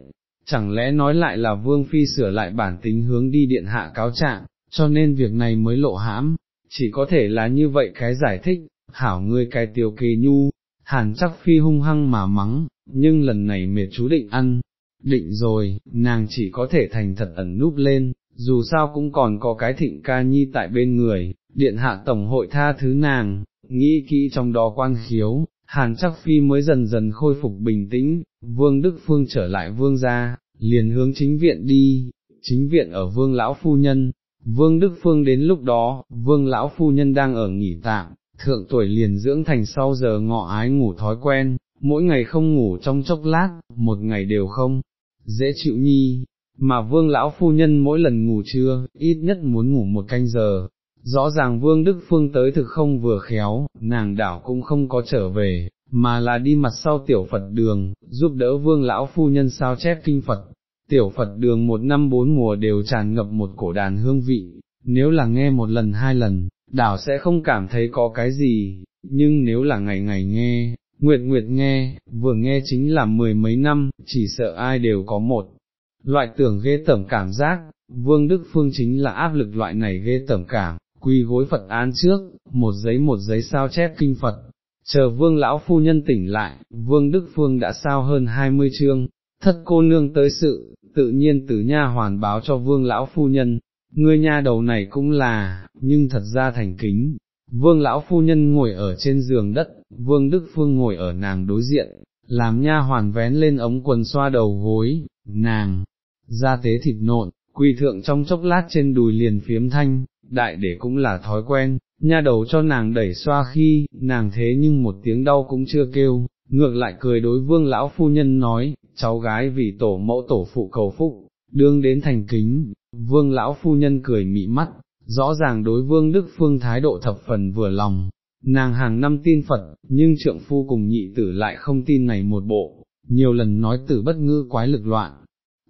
chẳng lẽ nói lại là Vương Phi sửa lại bản tính hướng đi điện hạ cáo trạng, cho nên việc này mới lộ hãm, chỉ có thể là như vậy cái giải thích, hảo ngươi cái tiểu kỳ nhu, hàn chắc phi hung hăng mà mắng, nhưng lần này mệt chú định ăn, định rồi, nàng chỉ có thể thành thật ẩn núp lên, dù sao cũng còn có cái thịnh ca nhi tại bên người, điện hạ tổng hội tha thứ nàng, nghĩ kỹ trong đó quan khiếu, hàn chắc phi mới dần dần khôi phục bình tĩnh, vương Đức Phương trở lại vương gia, liền hướng chính viện đi, chính viện ở vương lão phu nhân, vương Đức Phương đến lúc đó, vương lão phu nhân đang ở nghỉ tạm, thượng tuổi liền dưỡng thành sau giờ ngọ ái ngủ thói quen, mỗi ngày không ngủ trong chốc lát, một ngày đều không, dễ chịu nhi, mà vương lão phu nhân mỗi lần ngủ trưa, ít nhất muốn ngủ một canh giờ. Rõ ràng Vương Đức Phương tới thực không vừa khéo, nàng đảo cũng không có trở về, mà là đi mặt sau tiểu Phật đường, giúp đỡ Vương Lão Phu Nhân sao chép kinh Phật. Tiểu Phật đường một năm bốn mùa đều tràn ngập một cổ đàn hương vị, nếu là nghe một lần hai lần, đảo sẽ không cảm thấy có cái gì, nhưng nếu là ngày ngày nghe, Nguyệt Nguyệt nghe, vừa nghe chính là mười mấy năm, chỉ sợ ai đều có một loại tưởng ghê tởm cảm giác, Vương Đức Phương chính là áp lực loại này ghê tởm cảm, quy gối Phật án trước, một giấy một giấy sao chép kinh Phật. Chờ vương lão phu nhân tỉnh lại, vương Đức Phương đã sao hơn hai mươi chương, thất cô nương tới sự, tự nhiên từ nha hoàn báo cho vương lão phu nhân, ngươi nha đầu này cũng là, nhưng thật ra thành kính. Vương lão phu nhân ngồi ở trên giường đất, vương Đức Phương ngồi ở nàng đối diện, làm nha hoàn vén lên ống quần xoa đầu gối, nàng, ra tế thịt nộn, quỳ thượng trong chốc lát trên đùi liền phiếm thanh, đại để cũng là thói quen, nha đầu cho nàng đẩy xoa khi, nàng thế nhưng một tiếng đau cũng chưa kêu, ngược lại cười đối vương lão phu nhân nói, cháu gái vì tổ mẫu tổ phụ cầu phúc, đương đến thành kính, vương lão phu nhân cười mị mắt, rõ ràng đối vương Đức Phương thái độ thập phần vừa lòng, nàng hàng năm tin Phật, nhưng trượng phu cùng nhị tử lại không tin này một bộ, nhiều lần nói tử bất ngư quái lực loạn,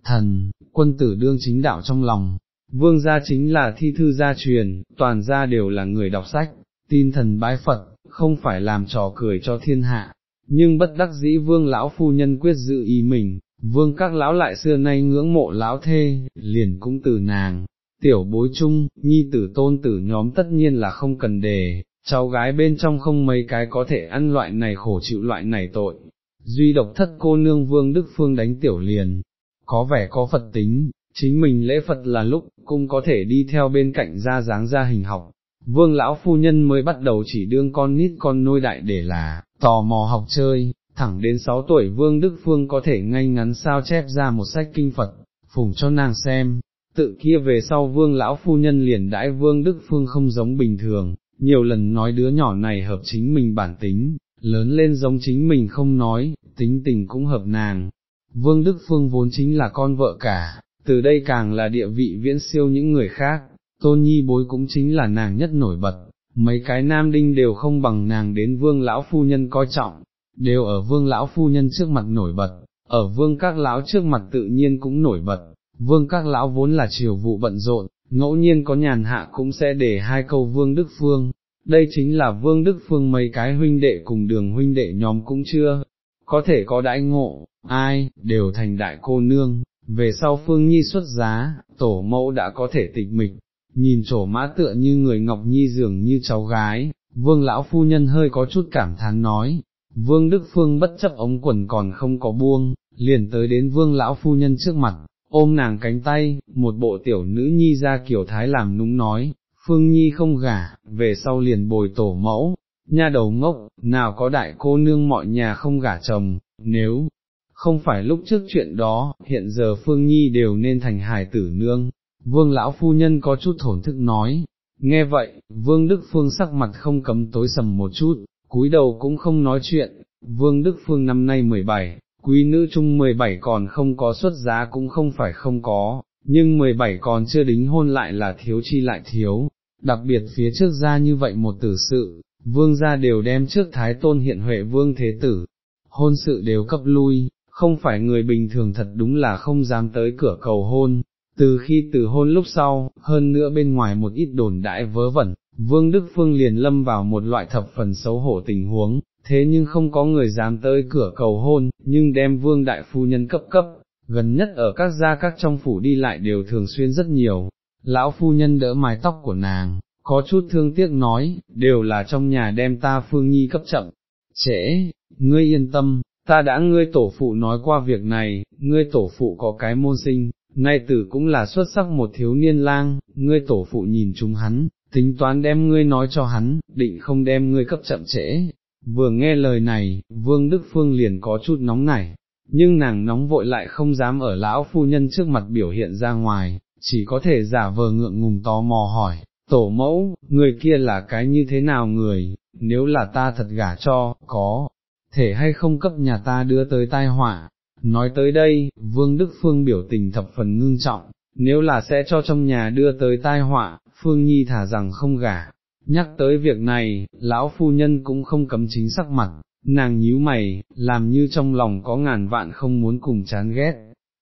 thần, quân tử đương chính đạo trong lòng, vương gia chính là thi thư gia truyền, toàn gia đều là người đọc sách, tin thần bái Phật, không phải làm trò cười cho thiên hạ, nhưng bất đắc dĩ vương lão phu nhân quyết dự ý mình, vương các lão lại xưa nay ngưỡng mộ lão thê, liền cũng từ nàng, tiểu bối chung, nhi tử tôn tử nhóm tất nhiên là không cần đề, cháu gái bên trong không mấy cái có thể ăn loại này khổ chịu loại này tội. Duy độc thất cô nương vương Đức Phương đánh tiểu liền, có vẻ có Phật tính, chính mình lễ Phật là lúc, cũng có thể đi theo bên cạnh ra dáng ra hình học. Vương lão phu nhân mới bắt đầu chỉ đương con nít con nuôi đại để là, tò mò học chơi, thẳng đến 6 tuổi Vương Đức Phương có thể ngay ngắn sao chép ra một sách kinh Phật, phùng cho nàng xem, tự kia về sau Vương lão phu nhân liền đãi Vương Đức Phương không giống bình thường, nhiều lần nói đứa nhỏ này hợp chính mình bản tính, lớn lên giống chính mình không nói, tính tình cũng hợp nàng. Vương Đức Phương vốn chính là con vợ cả, từ đây càng là địa vị viễn siêu những người khác, tôn nhi bối cũng chính là nàng nhất nổi bật, mấy cái nam đinh đều không bằng nàng đến vương lão phu nhân coi trọng, đều ở vương lão phu nhân trước mặt nổi bật, ở vương các lão trước mặt tự nhiên cũng nổi bật, vương các lão vốn là triều vụ bận rộn, ngẫu nhiên có nhàn hạ cũng sẽ để hai câu vương Đức Phương, đây chính là vương Đức Phương mấy cái huynh đệ cùng đường huynh đệ nhóm cũng chưa, có thể có đãi ngộ, ai, đều thành đại cô nương, về sau Phương Nhi xuất giá, tổ mẫu đã có thể tịch mịch, nhìn trổ mã tựa như người Ngọc Nhi dường như cháu gái, vương lão phu nhân hơi có chút cảm thán nói, vương Đức Phương bất chấp ống quần còn không có buông, liền tới đến vương lão phu nhân trước mặt, ôm nàng cánh tay, một bộ tiểu nữ nhi ra kiểu thái làm núng nói, Phương Nhi không gả, về sau liền bồi tổ mẫu, nha đầu ngốc, nào có đại cô nương mọi nhà không gả chồng, nếu không phải lúc trước chuyện đó, hiện giờ Phương Nhi đều nên thành hài tử nương. Vương lão phu nhân có chút thổn thức nói, nghe vậy, Vương Đức Phương sắc mặt không cấm tối sầm một chút, cúi đầu cũng không nói chuyện, Vương Đức Phương năm nay 17, quý nữ chung 17 còn không có xuất giá cũng không phải không có, nhưng 17 còn chưa đính hôn lại là thiếu chi lại thiếu, đặc biệt phía trước ra như vậy một tử sự, vương gia đều đem trước thái tôn hiện huệ vương thế tử, hôn sự đều cấp lui, không phải người bình thường thật đúng là không dám tới cửa cầu hôn, từ khi từ hôn lúc sau, hơn nữa bên ngoài một ít đồn đại vớ vẩn, Vương Đức Phương liền lâm vào một loại thập phần xấu hổ tình huống, thế nhưng không có người dám tới cửa cầu hôn, nhưng đem Vương Đại Phu Nhân cấp cấp, gần nhất ở các gia các trong phủ đi lại đều thường xuyên rất nhiều, lão phu nhân đỡ mái tóc của nàng, có chút thương tiếc nói, đều là trong nhà đem ta Phương Nhi cấp chậm, trễ, ngươi yên tâm, ta đã ngươi tổ phụ nói qua việc này, ngươi tổ phụ có cái môn sinh, nay tử cũng là xuất sắc một thiếu niên lang, ngươi tổ phụ nhìn chúng hắn, tính toán đem ngươi nói cho hắn, định không đem ngươi cấp chậm trễ. Vừa nghe lời này, Vương Đức Phương liền có chút nóng nảy, nhưng nàng nóng vội lại không dám ở lão phu nhân trước mặt biểu hiện ra ngoài, chỉ có thể giả vờ ngượng ngùng tò mò hỏi, tổ mẫu, người kia là cái như thế nào người, nếu là ta thật gả cho, có, thể hay không cấp nhà ta đưa tới tai họa. Nói tới đây, Vương Đức Phương biểu tình thập phần ngưng trọng, nếu là sẽ cho trong nhà đưa tới tai họa, Phương Nhi thả rằng không gả. Nhắc tới việc này, lão phu nhân cũng không cấm chính sắc mặt, nàng nhíu mày, làm như trong lòng có ngàn vạn không muốn cùng chán ghét.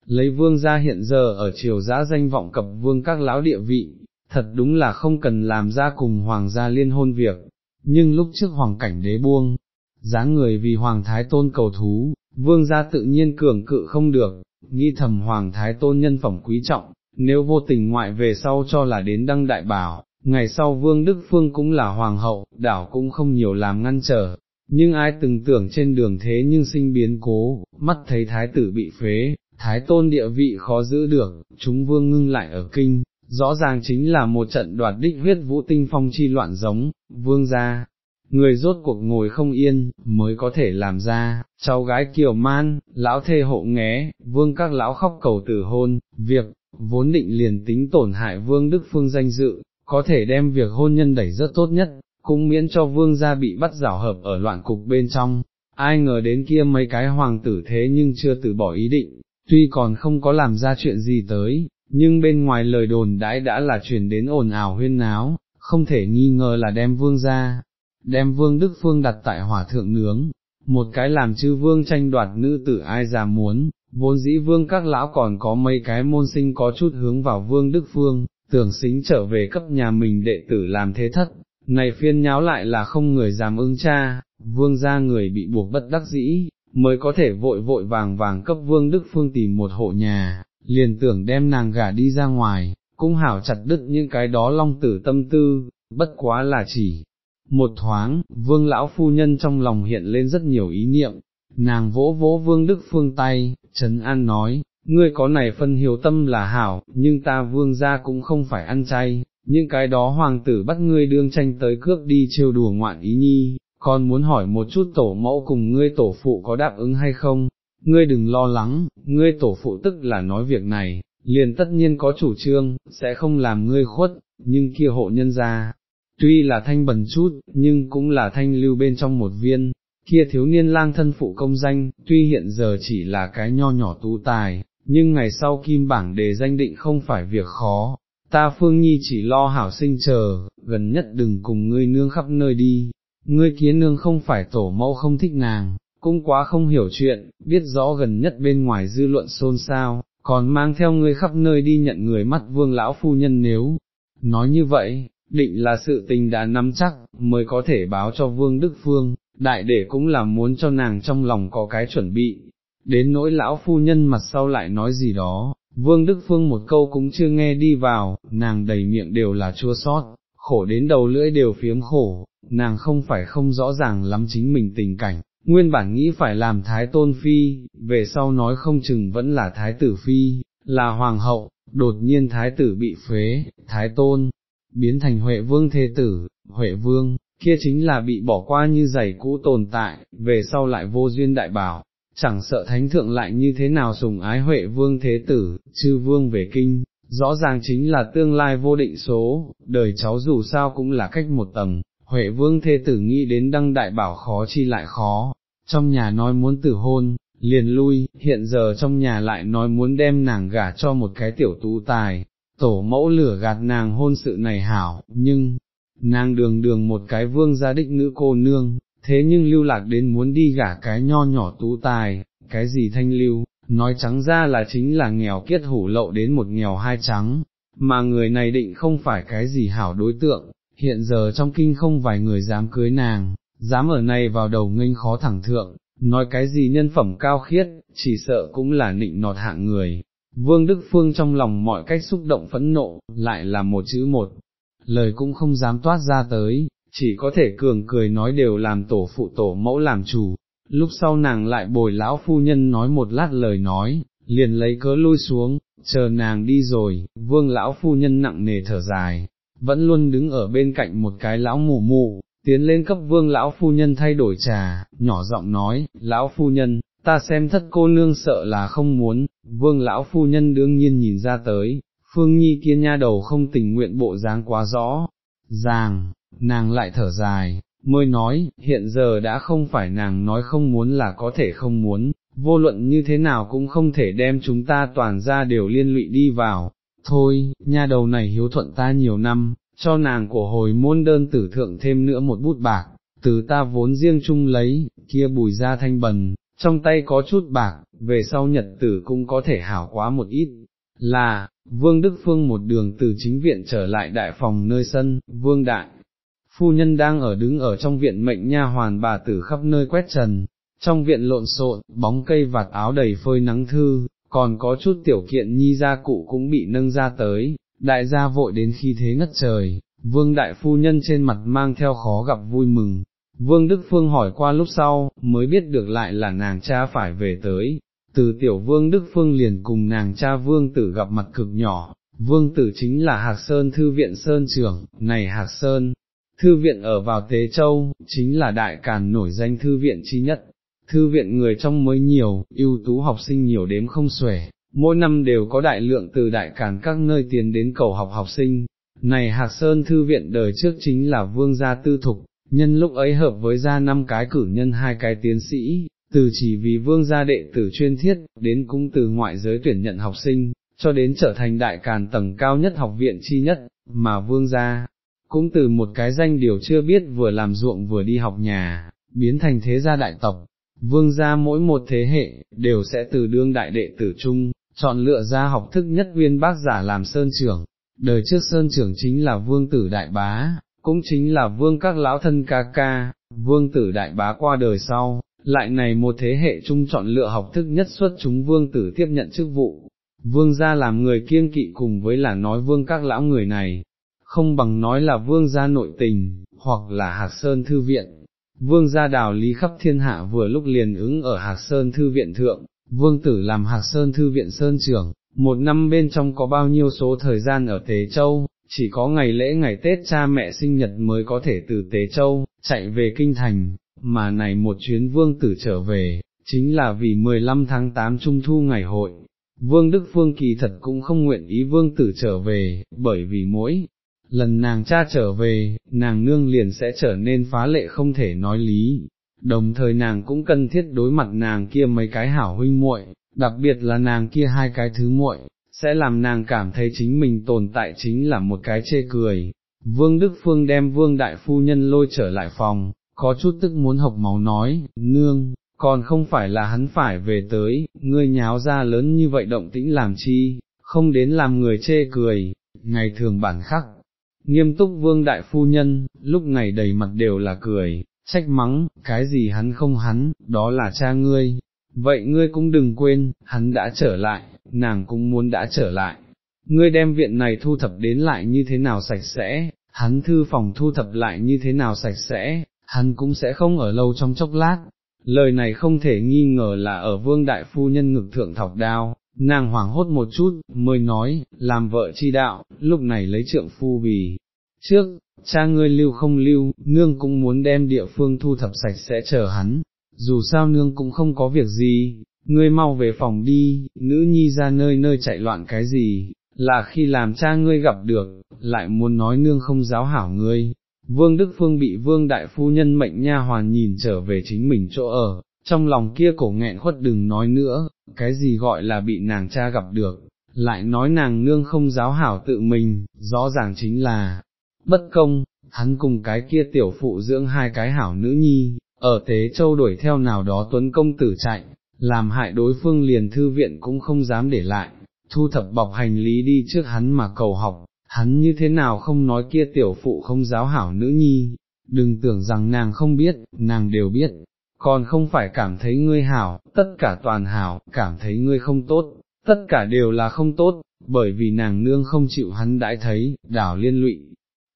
Lấy vương gia hiện giờ ở triều giã danh vọng cập vương các lão địa vị, thật đúng là không cần làm ra cùng hoàng gia liên hôn việc, nhưng lúc trước hoàng cảnh đế buông, dáng người vì hoàng thái tôn cầu thú, vương gia tự nhiên cường cự không được, nghi thầm hoàng thái tôn nhân phẩm quý trọng, nếu vô tình ngoại về sau cho là đến đăng đại bảo, ngày sau vương Đức Phương cũng là hoàng hậu, đảo cũng không nhiều làm ngăn trở, nhưng ai từng tưởng trên đường thế nhưng sinh biến cố, mắt thấy thái tử bị phế, thái tôn địa vị khó giữ được, chúng vương ngưng lại ở kinh, rõ ràng chính là một trận đoạt đích huyết vũ tinh phong chi loạn giống, vương gia. Người rốt cuộc ngồi không yên, mới có thể làm ra, cháu gái kiều man, lão thê hộ nghé, vương các lão khóc cầu tử hôn, việc, vốn định liền tính tổn hại vương đức phương danh dự, có thể đem việc hôn nhân đẩy rất tốt nhất, cũng miễn cho vương gia bị bắt giảo hợp ở loạn cục bên trong, ai ngờ đến kia mấy cái hoàng tử thế nhưng chưa từ bỏ ý định, tuy còn không có làm ra chuyện gì tới, nhưng bên ngoài lời đồn đãi đã là truyền đến ồn ào huyên náo, không thể nghi ngờ là đem vương ra, đem vương Đức Phương đặt tại hỏa thượng nướng, một cái làm chư vương tranh đoạt nữ tử ai già muốn, vốn dĩ vương các lão còn có mấy cái môn sinh có chút hướng vào vương Đức Phương, tưởng xính trở về cấp nhà mình đệ tử làm thế thất, này phiên nháo lại là không người dám ưng cha, vương ra người bị buộc bất đắc dĩ, mới có thể vội vội vàng vàng cấp vương Đức Phương tìm một hộ nhà, liền tưởng đem nàng gả đi ra ngoài, cũng hảo chặt đứt những cái đó long tử tâm tư, bất quá là chỉ. Một thoáng, vương lão phu nhân trong lòng hiện lên rất nhiều ý niệm, nàng vỗ vỗ vương Đức Phương tay, Trấn An nói, ngươi có này phân hiếu tâm là hảo, nhưng ta vương gia cũng không phải ăn chay, những cái đó hoàng tử bắt ngươi đương tranh tới cướp đi trêu đùa ngoạn ý nhi, còn muốn hỏi một chút tổ mẫu cùng ngươi tổ phụ có đáp ứng hay không, ngươi đừng lo lắng, ngươi tổ phụ tức là nói việc này, liền tất nhiên có chủ trương, sẽ không làm ngươi khuất, nhưng kia hộ nhân ra, tuy là thanh bần chút, nhưng cũng là thanh lưu bên trong một viên, kia thiếu niên lang thân phụ công danh, tuy hiện giờ chỉ là cái nho nhỏ tu tài, nhưng ngày sau kim bảng đề danh định không phải việc khó, ta Phương Nhi chỉ lo hảo sinh chờ, gần nhất đừng cùng ngươi nương khắp nơi đi, ngươi kiến nương không phải tổ mẫu không thích nàng, cũng quá không hiểu chuyện, biết rõ gần nhất bên ngoài dư luận xôn xao, còn mang theo ngươi khắp nơi đi nhận người mắt vương lão phu nhân nếu, nói như vậy, định là sự tình đã nắm chắc, mới có thể báo cho vương Đức Phương, đại để cũng là muốn cho nàng trong lòng có cái chuẩn bị, đến nỗi lão phu nhân mặt sau lại nói gì đó, Vương Đức Phương một câu cũng chưa nghe đi vào, nàng đầy miệng đều là chua sót, khổ đến đầu lưỡi đều phiếm khổ, nàng không phải không rõ ràng lắm chính mình tình cảnh, nguyên bản nghĩ phải làm thái tôn phi, về sau nói không chừng vẫn là thái tử phi, là hoàng hậu, đột nhiên thái tử bị phế, thái tôn, biến thành Huệ vương thế tử, Huệ vương, kia chính là bị bỏ qua như giày cũ tồn tại, về sau lại vô duyên đại bảo, chẳng sợ thánh thượng lại như thế nào sùng ái Huệ vương thế tử, chư vương về kinh, rõ ràng chính là tương lai vô định số, đời cháu dù sao cũng là cách một tầng, Huệ vương thế tử nghĩ đến đăng đại bảo khó chi lại khó, trong nhà nói muốn tử hôn, liền lui, hiện giờ trong nhà lại nói muốn đem nàng gả cho một cái tiểu tú tài, tổ mẫu lửa gạt nàng hôn sự này hảo, nhưng, nàng đường đường một cái vương gia đích nữ cô nương, thế nhưng lưu lạc đến muốn đi gả cái nho nhỏ tú tài, cái gì thanh lưu, nói trắng ra là chính là nghèo kiết hủ lậu đến một nghèo hai trắng, mà người này định không phải cái gì hảo đối tượng, hiện giờ trong kinh không vài người dám cưới nàng, dám ở này vào đầu nghênh khó thẳng thượng, nói cái gì nhân phẩm cao khiết, chỉ sợ cũng là nịnh nọt hạng người. Vương Đức Phương trong lòng mọi cách xúc động phẫn nộ, lại là một chữ một, lời cũng không dám toát ra tới, chỉ có thể cường cười nói đều làm tổ phụ tổ mẫu làm chủ. Lúc sau nàng lại bồi lão phu nhân nói một lát lời nói, liền lấy cớ lui xuống, chờ nàng đi rồi, vương lão phu nhân nặng nề thở dài, vẫn luôn đứng ở bên cạnh một cái lão mù mù, tiến lên cấp vương lão phu nhân thay đổi trà, nhỏ giọng nói, lão phu nhân, ta xem thất cô nương sợ là không muốn, vương lão phu nhân đương nhiên nhìn ra tới, phương nhi kia nha đầu không tình nguyện bộ dáng quá rõ, ràng, nàng lại thở dài, mới nói, hiện giờ đã không phải nàng nói không muốn là có thể không muốn, vô luận như thế nào cũng không thể đem chúng ta toàn ra đều liên lụy đi vào, thôi, nha đầu này hiếu thuận ta nhiều năm, cho nàng của hồi môn đơn tử thượng thêm nữa một bút bạc, từ ta vốn riêng chung lấy, kia bùi ra thanh bần, trong tay có chút bạc, về sau nhật tử cũng có thể hảo quá một ít, là, Vương Đức Phương một đường từ chính viện trở lại đại phòng nơi sân, Vương Đại. Phu nhân đang ở đứng ở trong viện mệnh nha hoàn bà tử khắp nơi quét trần, trong viện lộn xộn, bóng cây vạt áo đầy phơi nắng thư, còn có chút tiểu kiện nhi gia cụ cũng bị nâng ra tới, đại gia vội đến khi thế ngất trời, vương đại phu nhân trên mặt mang theo khó gặp vui mừng. Vương Đức Phương hỏi qua lúc sau, mới biết được lại là nàng cha phải về tới, từ tiểu vương Đức Phương liền cùng nàng cha vương tử gặp mặt cực nhỏ, vương tử chính là Hạc Sơn Thư viện Sơn trưởng, này Hạc Sơn, Thư viện ở vào Tế Châu, chính là đại càn nổi danh thư viện chi nhất, thư viện người trong mới nhiều, ưu tú học sinh nhiều đếm không xuể, mỗi năm đều có đại lượng từ đại càn các nơi tiến đến cầu học học sinh. Này Hạc Sơn Thư viện đời trước chính là vương gia tư thục, nhân lúc ấy hợp với gia năm cái cử nhân hai cái tiến sĩ, từ chỉ vì vương gia đệ tử chuyên thiết, đến cũng từ ngoại giới tuyển nhận học sinh, cho đến trở thành đại càn tầng cao nhất học viện chi nhất, mà vương gia, cũng từ một cái danh điều chưa biết vừa làm ruộng vừa đi học nhà, biến thành thế gia đại tộc, vương gia mỗi một thế hệ, đều sẽ từ đương đại đệ tử chung, chọn lựa ra học thức nhất viên bác giả làm sơn trưởng, đời trước sơn trưởng chính là vương tử đại bá, cũng chính là vương các lão thân ca ca, vương tử đại bá qua đời sau, lại này một thế hệ chung chọn lựa học thức nhất xuất chúng vương tử tiếp nhận chức vụ. Vương gia làm người kiêng kỵ cùng với là nói vương các lão người này, không bằng nói là vương gia nội tình, hoặc là hạc sơn thư viện, vương gia đào lý khắp thiên hạ vừa lúc liền ứng ở Hạc Sơn Thư viện thượng, vương tử làm Hạc Sơn Thư viện Sơn trưởng, một năm bên trong có bao nhiêu số thời gian ở Tế Châu, chỉ có ngày lễ ngày Tết cha mẹ sinh nhật mới có thể từ Tế Châu, chạy về Kinh Thành, mà này một chuyến vương tử trở về, chính là vì 15 tháng 8 Trung Thu ngày hội. Vương Đức Phương kỳ thật cũng không nguyện ý vương tử trở về, bởi vì mỗi lần nàng cha trở về, nàng nương liền sẽ trở nên phá lệ không thể nói lý, đồng thời nàng cũng cần thiết đối mặt nàng kia mấy cái hảo huynh muội, đặc biệt là nàng kia hai cái thứ muội, sẽ làm nàng cảm thấy chính mình tồn tại chính là một cái chê cười. Vương Đức Phương đem Vương Đại Phu Nhân lôi trở lại phòng, có chút tức muốn học máu nói, nương, còn không phải là hắn phải về tới, ngươi nháo ra lớn như vậy động tĩnh làm chi, không đến làm người chê cười, ngày thường bản khắc, nghiêm túc vương đại phu nhân, lúc này đầy mặt đều là cười, trách mắng, cái gì hắn không hắn, đó là cha ngươi, vậy ngươi cũng đừng quên, hắn đã trở lại, nàng cũng muốn đã trở lại, ngươi đem viện này thu thập đến lại như thế nào sạch sẽ, hắn thư phòng thu thập lại như thế nào sạch sẽ, hắn cũng sẽ không ở lâu trong chốc lát. Lời này không thể nghi ngờ là ở vương đại phu nhân ngực thượng thọc đao, nàng hoảng hốt một chút, mới nói, làm vợ chi đạo, lúc này lấy trượng phu vì, trước, cha ngươi lưu không lưu, nương cũng muốn đem địa phương thu thập sạch sẽ chờ hắn, dù sao nương cũng không có việc gì, ngươi mau về phòng đi, nữ nhi ra nơi nơi chạy loạn cái gì, là khi làm cha ngươi gặp được, lại muốn nói nương không giáo hảo ngươi. Vương Đức Phương bị Vương Đại Phu Nhân mệnh nha hoàn nhìn trở về chính mình chỗ ở, trong lòng kia cổ nghẹn khuất đừng nói nữa, cái gì gọi là bị nàng cha gặp được, lại nói nàng nương không giáo hảo tự mình, rõ ràng chính là, bất công, hắn cùng cái kia tiểu phụ dưỡng hai cái hảo nữ nhi, ở Tế Châu đuổi theo nào đó tuấn công tử chạy, làm hại đối phương liền thư viện cũng không dám để lại, thu thập bọc hành lý đi trước hắn mà cầu học, hắn như thế nào không nói kia tiểu phụ không giáo hảo nữ nhi, đừng tưởng rằng nàng không biết, nàng đều biết, còn không phải cảm thấy ngươi hảo, tất cả toàn hảo, cảm thấy ngươi không tốt, tất cả đều là không tốt, bởi vì nàng nương không chịu hắn đãi thấy, đảo liên lụy,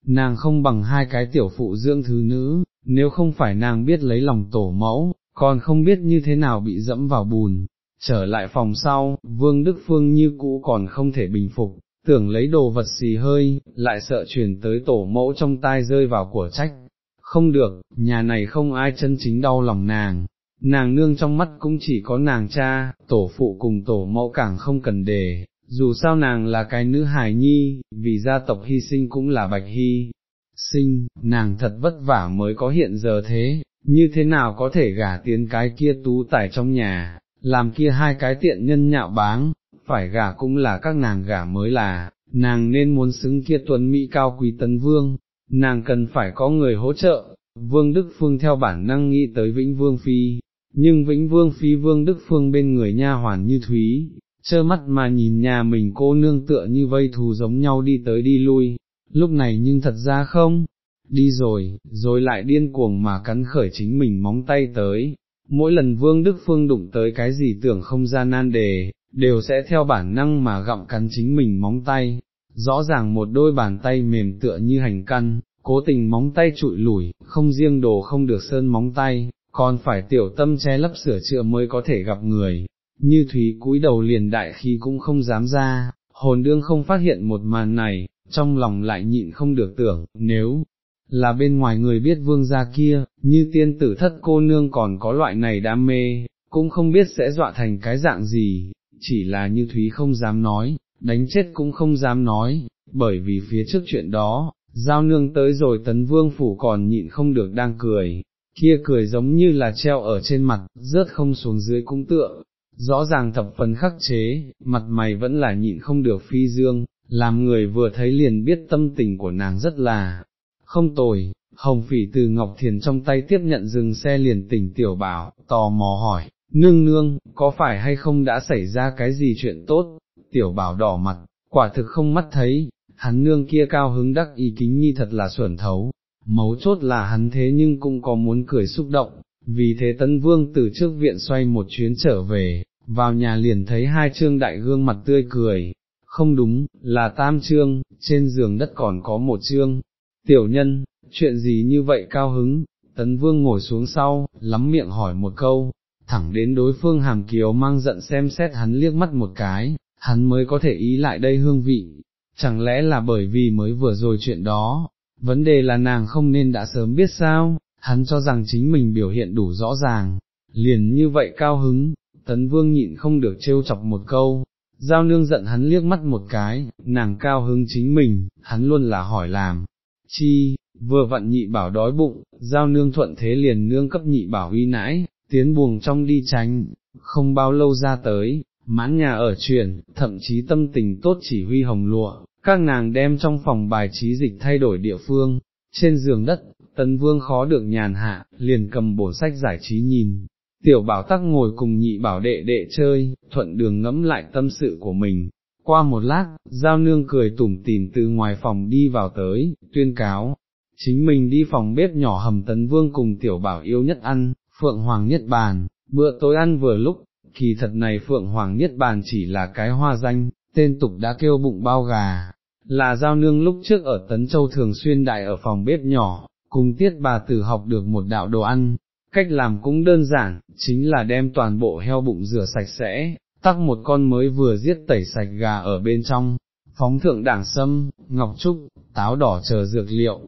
nàng không bằng hai cái tiểu phụ dưỡng thứ nữ, nếu không phải nàng biết lấy lòng tổ mẫu, còn không biết như thế nào bị dẫm vào bùn. Trở lại phòng sau, Vương Đức Phương như cũ còn không thể bình phục, tưởng lấy đồ vật xì hơi, lại sợ truyền tới tổ mẫu trong tai rơi vào của trách. Không được, nhà này không ai chân chính đau lòng nàng, nàng nương trong mắt cũng chỉ có nàng cha, tổ phụ cùng tổ mẫu càng không cần đề, dù sao nàng là cái nữ hài nhi, vì gia tộc hy sinh cũng là bạch hy. Sinh, nàng thật vất vả mới có hiện giờ thế, như thế nào có thể gả tiến cái kia tú tải trong nhà, làm kia hai cái tiện nhân nhạo báng, phải gả cũng là các nàng gả mới là, nàng nên muốn xứng kia tuấn Mỹ cao quý tấn vương, nàng cần phải có người hỗ trợ, vương Đức Phương theo bản năng nghĩ tới Vĩnh Vương Phi, nhưng Vĩnh Vương Phi Vương Đức Phương bên người nha hoàn như Thúy, trơ mắt mà nhìn nhà mình cô nương tựa như vây thù giống nhau đi tới đi lui, lúc này nhưng thật ra không, đi rồi, rồi lại điên cuồng mà cắn khởi chính mình móng tay tới, mỗi lần Vương Đức Phương đụng tới cái gì tưởng không ra nan đề, đều sẽ theo bản năng mà gặm cắn chính mình móng tay, rõ ràng một đôi bàn tay mềm tựa như hành căn, cố tình móng tay trụi lủi, không riêng đồ không được sơn móng tay, còn phải tiểu tâm che lấp sửa chữa mới có thể gặp người, như thúy cúi đầu liền đại khi cũng không dám ra, hồn đương không phát hiện một màn này, trong lòng lại nhịn không được tưởng, nếu là bên ngoài người biết vương gia kia, như tiên tử thất cô nương còn có loại này đam mê, cũng không biết sẽ dọa thành cái dạng gì, chỉ là như Thúy không dám nói, đánh chết cũng không dám nói, bởi vì phía trước chuyện đó, giao nương tới rồi tấn vương phủ còn nhịn không được đang cười, kia cười giống như là treo ở trên mặt, rớt không xuống dưới cũng tựa, rõ ràng thập phần khắc chế, mặt mày vẫn là nhịn không được phi dương, làm người vừa thấy liền biết tâm tình của nàng rất là không tồi. Hồng phỉ từ Ngọc Thiền trong tay tiếp nhận dừng xe liền tỉnh tiểu bảo, tò mò hỏi, nương nương, có phải hay không đã xảy ra cái gì chuyện tốt, tiểu bảo đỏ mặt, quả thực không mắt thấy, hắn nương kia cao hứng đắc ý kính nhi thật là xuẩn thấu, mấu chốt là hắn thế nhưng cũng có muốn cười xúc động, vì thế tấn vương từ trước viện xoay một chuyến trở về, vào nhà liền thấy hai trương đại gương mặt tươi cười, không đúng, là tam trương, trên giường đất còn có một trương, tiểu nhân, chuyện gì như vậy cao hứng, tấn vương ngồi xuống sau, lắm miệng hỏi một câu, thẳng đến đối phương hàm kiều mang giận xem xét hắn liếc mắt một cái, hắn mới có thể ý lại đây hương vị, chẳng lẽ là bởi vì mới vừa rồi chuyện đó, vấn đề là nàng không nên đã sớm biết sao, hắn cho rằng chính mình biểu hiện đủ rõ ràng, liền như vậy cao hứng, tấn vương nhịn không được trêu chọc một câu, giao nương giận hắn liếc mắt một cái, nàng cao hứng chính mình, hắn luôn là hỏi làm, chi, vừa vặn nhị bảo đói bụng, giao nương thuận thế liền nương cấp nhị bảo uy nãi, tiến buồng trong đi tránh, không bao lâu ra tới, mãn nhà ở chuyển, thậm chí tâm tình tốt chỉ huy hồng lụa, các nàng đem trong phòng bài trí dịch thay đổi địa phương, trên giường đất, tấn vương khó được nhàn hạ, liền cầm bổ sách giải trí nhìn, tiểu bảo tắc ngồi cùng nhị bảo đệ đệ chơi, thuận đường ngẫm lại tâm sự của mình. Qua một lát, giao nương cười tủm tỉm từ ngoài phòng đi vào tới, tuyên cáo, chính mình đi phòng bếp nhỏ hầm tấn vương cùng tiểu bảo yêu nhất ăn, Phượng Hoàng Nhất Bàn, bữa tối ăn vừa lúc, kỳ thật này Phượng Hoàng Nhất Bàn chỉ là cái hoa danh, tên tục đã kêu bụng bao gà, là giao nương lúc trước ở Tấn Châu thường xuyên đại ở phòng bếp nhỏ, cùng tiết bà tử học được một đạo đồ ăn, cách làm cũng đơn giản, chính là đem toàn bộ heo bụng rửa sạch sẽ, tắc một con mới vừa giết tẩy sạch gà ở bên trong, phóng thượng đảng sâm, ngọc trúc, táo đỏ chờ dược liệu,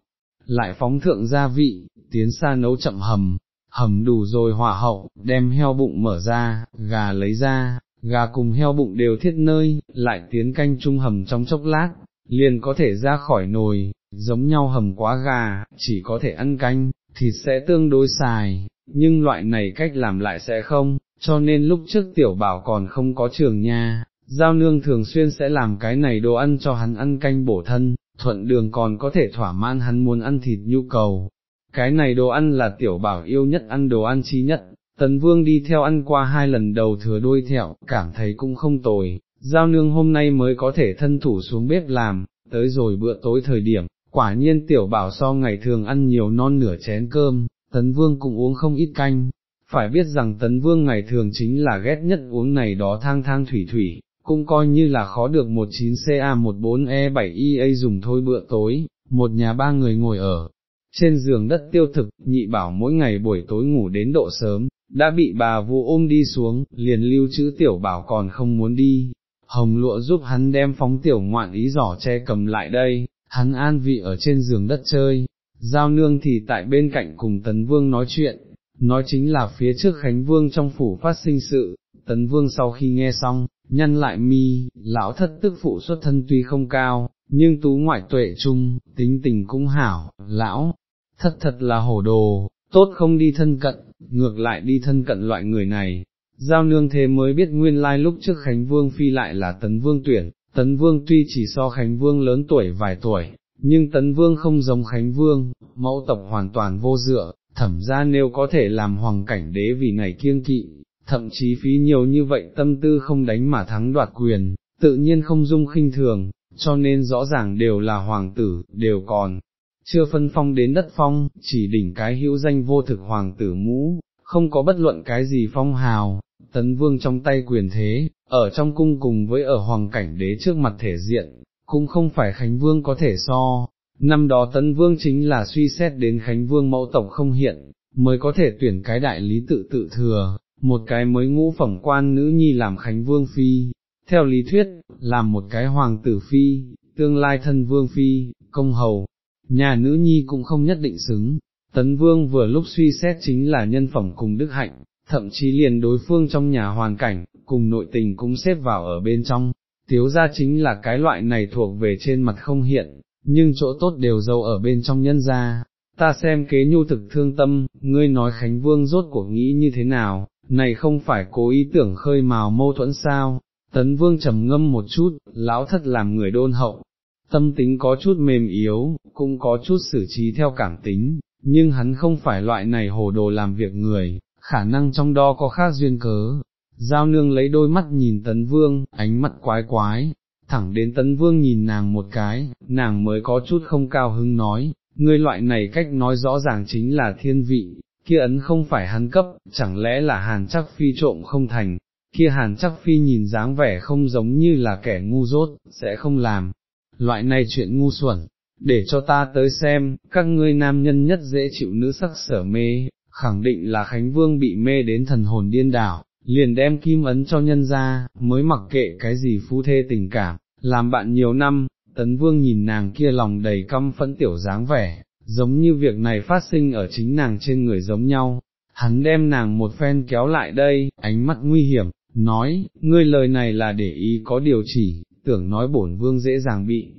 lại phóng thượng gia vị, tiến xa nấu chậm hầm, hầm đủ rồi hỏa hậu, đem heo bụng mở ra, gà lấy ra, gà cùng heo bụng đều thiết nơi, lại tiến canh trung hầm trong chốc lát, liền có thể ra khỏi nồi, giống nhau hầm quá gà, chỉ có thể ăn canh, thịt sẽ tương đối xài, nhưng loại này cách làm lại sẽ không, cho nên lúc trước tiểu bảo còn không có trường nha, giao nương thường xuyên sẽ làm cái này đồ ăn cho hắn ăn canh bổ thân, thuận đường còn có thể thỏa mãn hắn muốn ăn thịt nhu cầu, cái này đồ ăn là tiểu bảo yêu nhất ăn đồ ăn chi nhất, tấn vương đi theo ăn qua hai lần đầu thừa đôi thẹo, cảm thấy cũng không tồi, giao nương hôm nay mới có thể thân thủ xuống bếp làm, tới rồi bữa tối thời điểm, quả nhiên tiểu bảo so ngày thường ăn nhiều non nửa chén cơm, tấn vương cũng uống không ít canh, phải biết rằng tấn vương ngày thường chính là ghét nhất uống này đó thang thang thủy thủy, cũng coi như là khó được 19CA14E7EA e dùng thôi bữa tối, một nhà ba người ngồi ở, trên giường đất tiêu thực, nhị bảo mỗi ngày buổi tối ngủ đến độ sớm, đã bị bà vu ôm đi xuống, liền lưu trữ tiểu bảo còn không muốn đi, hồng lụa giúp hắn đem phóng tiểu ngoạn ý giỏ che cầm lại đây, hắn an vị ở trên giường đất chơi, giao nương thì tại bên cạnh cùng tấn vương nói chuyện, nói chính là phía trước Khánh Vương trong phủ phát sinh sự, tấn vương sau khi nghe xong, nhăn lại mi, lão thất tức phụ xuất thân tuy không cao, nhưng tú ngoại tuệ trung, tính tình cũng hảo, lão, thất thật là hổ đồ, tốt không đi thân cận, ngược lại đi thân cận loại người này. Giao nương thế mới biết nguyên lai lúc trước Khánh Vương phi lại là tấn vương tuyển, tấn vương tuy chỉ so Khánh Vương lớn tuổi vài tuổi, nhưng tấn vương không giống Khánh Vương, mẫu tộc hoàn toàn vô dựa, thẩm ra nếu có thể làm hoàng cảnh đế vì này kiêng kỵ, thậm chí phí nhiều như vậy tâm tư không đánh mà thắng đoạt quyền, tự nhiên không dung khinh thường, cho nên rõ ràng đều là hoàng tử, đều còn, chưa phân phong đến đất phong, chỉ đỉnh cái hữu danh vô thực hoàng tử mũ, không có bất luận cái gì phong hào, tấn vương trong tay quyền thế, ở trong cung cùng với ở hoàng cảnh đế trước mặt thể diện, cũng không phải Khánh Vương có thể so, năm đó tấn vương chính là suy xét đến Khánh Vương mẫu tộc không hiện, mới có thể tuyển cái đại lý tự tự thừa, một cái mới ngũ phẩm quan nữ nhi làm Khánh Vương Phi, theo lý thuyết, làm một cái hoàng tử Phi, tương lai thân Vương Phi, công hầu, nhà nữ nhi cũng không nhất định xứng, tấn Vương vừa lúc suy xét chính là nhân phẩm cùng đức hạnh, thậm chí liền đối phương trong nhà hoàn cảnh, cùng nội tình cũng xếp vào ở bên trong, tiếu ra chính là cái loại này thuộc về trên mặt không hiện, nhưng chỗ tốt đều giấu ở bên trong nhân gia. Ta xem kế nhu thực thương tâm, ngươi nói Khánh Vương rốt cuộc nghĩ như thế nào, này không phải cố ý tưởng khơi mào mâu thuẫn sao, tấn vương trầm ngâm một chút, lão thất làm người đôn hậu, tâm tính có chút mềm yếu, cũng có chút xử trí theo cảm tính, nhưng hắn không phải loại này hồ đồ làm việc người, khả năng trong đó có khác duyên cớ. Giao nương lấy đôi mắt nhìn tấn vương, ánh mắt quái quái, thẳng đến tấn vương nhìn nàng một cái, nàng mới có chút không cao hứng nói, ngươi loại này cách nói rõ ràng chính là thiên vị, kia ấn không phải hắn cấp, chẳng lẽ là hàn chắc phi trộm không thành, kia hàn chắc phi nhìn dáng vẻ không giống như là kẻ ngu dốt, sẽ không làm, loại này chuyện ngu xuẩn, để cho ta tới xem, các ngươi nam nhân nhất dễ chịu nữ sắc sở mê, khẳng định là Khánh Vương bị mê đến thần hồn điên đảo, liền đem kim ấn cho nhân ra, mới mặc kệ cái gì phu thê tình cảm, làm bạn nhiều năm, tấn vương nhìn nàng kia lòng đầy căm phẫn tiểu dáng vẻ, giống như việc này phát sinh ở chính nàng trên người giống nhau, hắn đem nàng một phen kéo lại đây, ánh mắt nguy hiểm, nói, ngươi lời này là để ý có điều chỉ, tưởng nói bổn vương dễ dàng bị,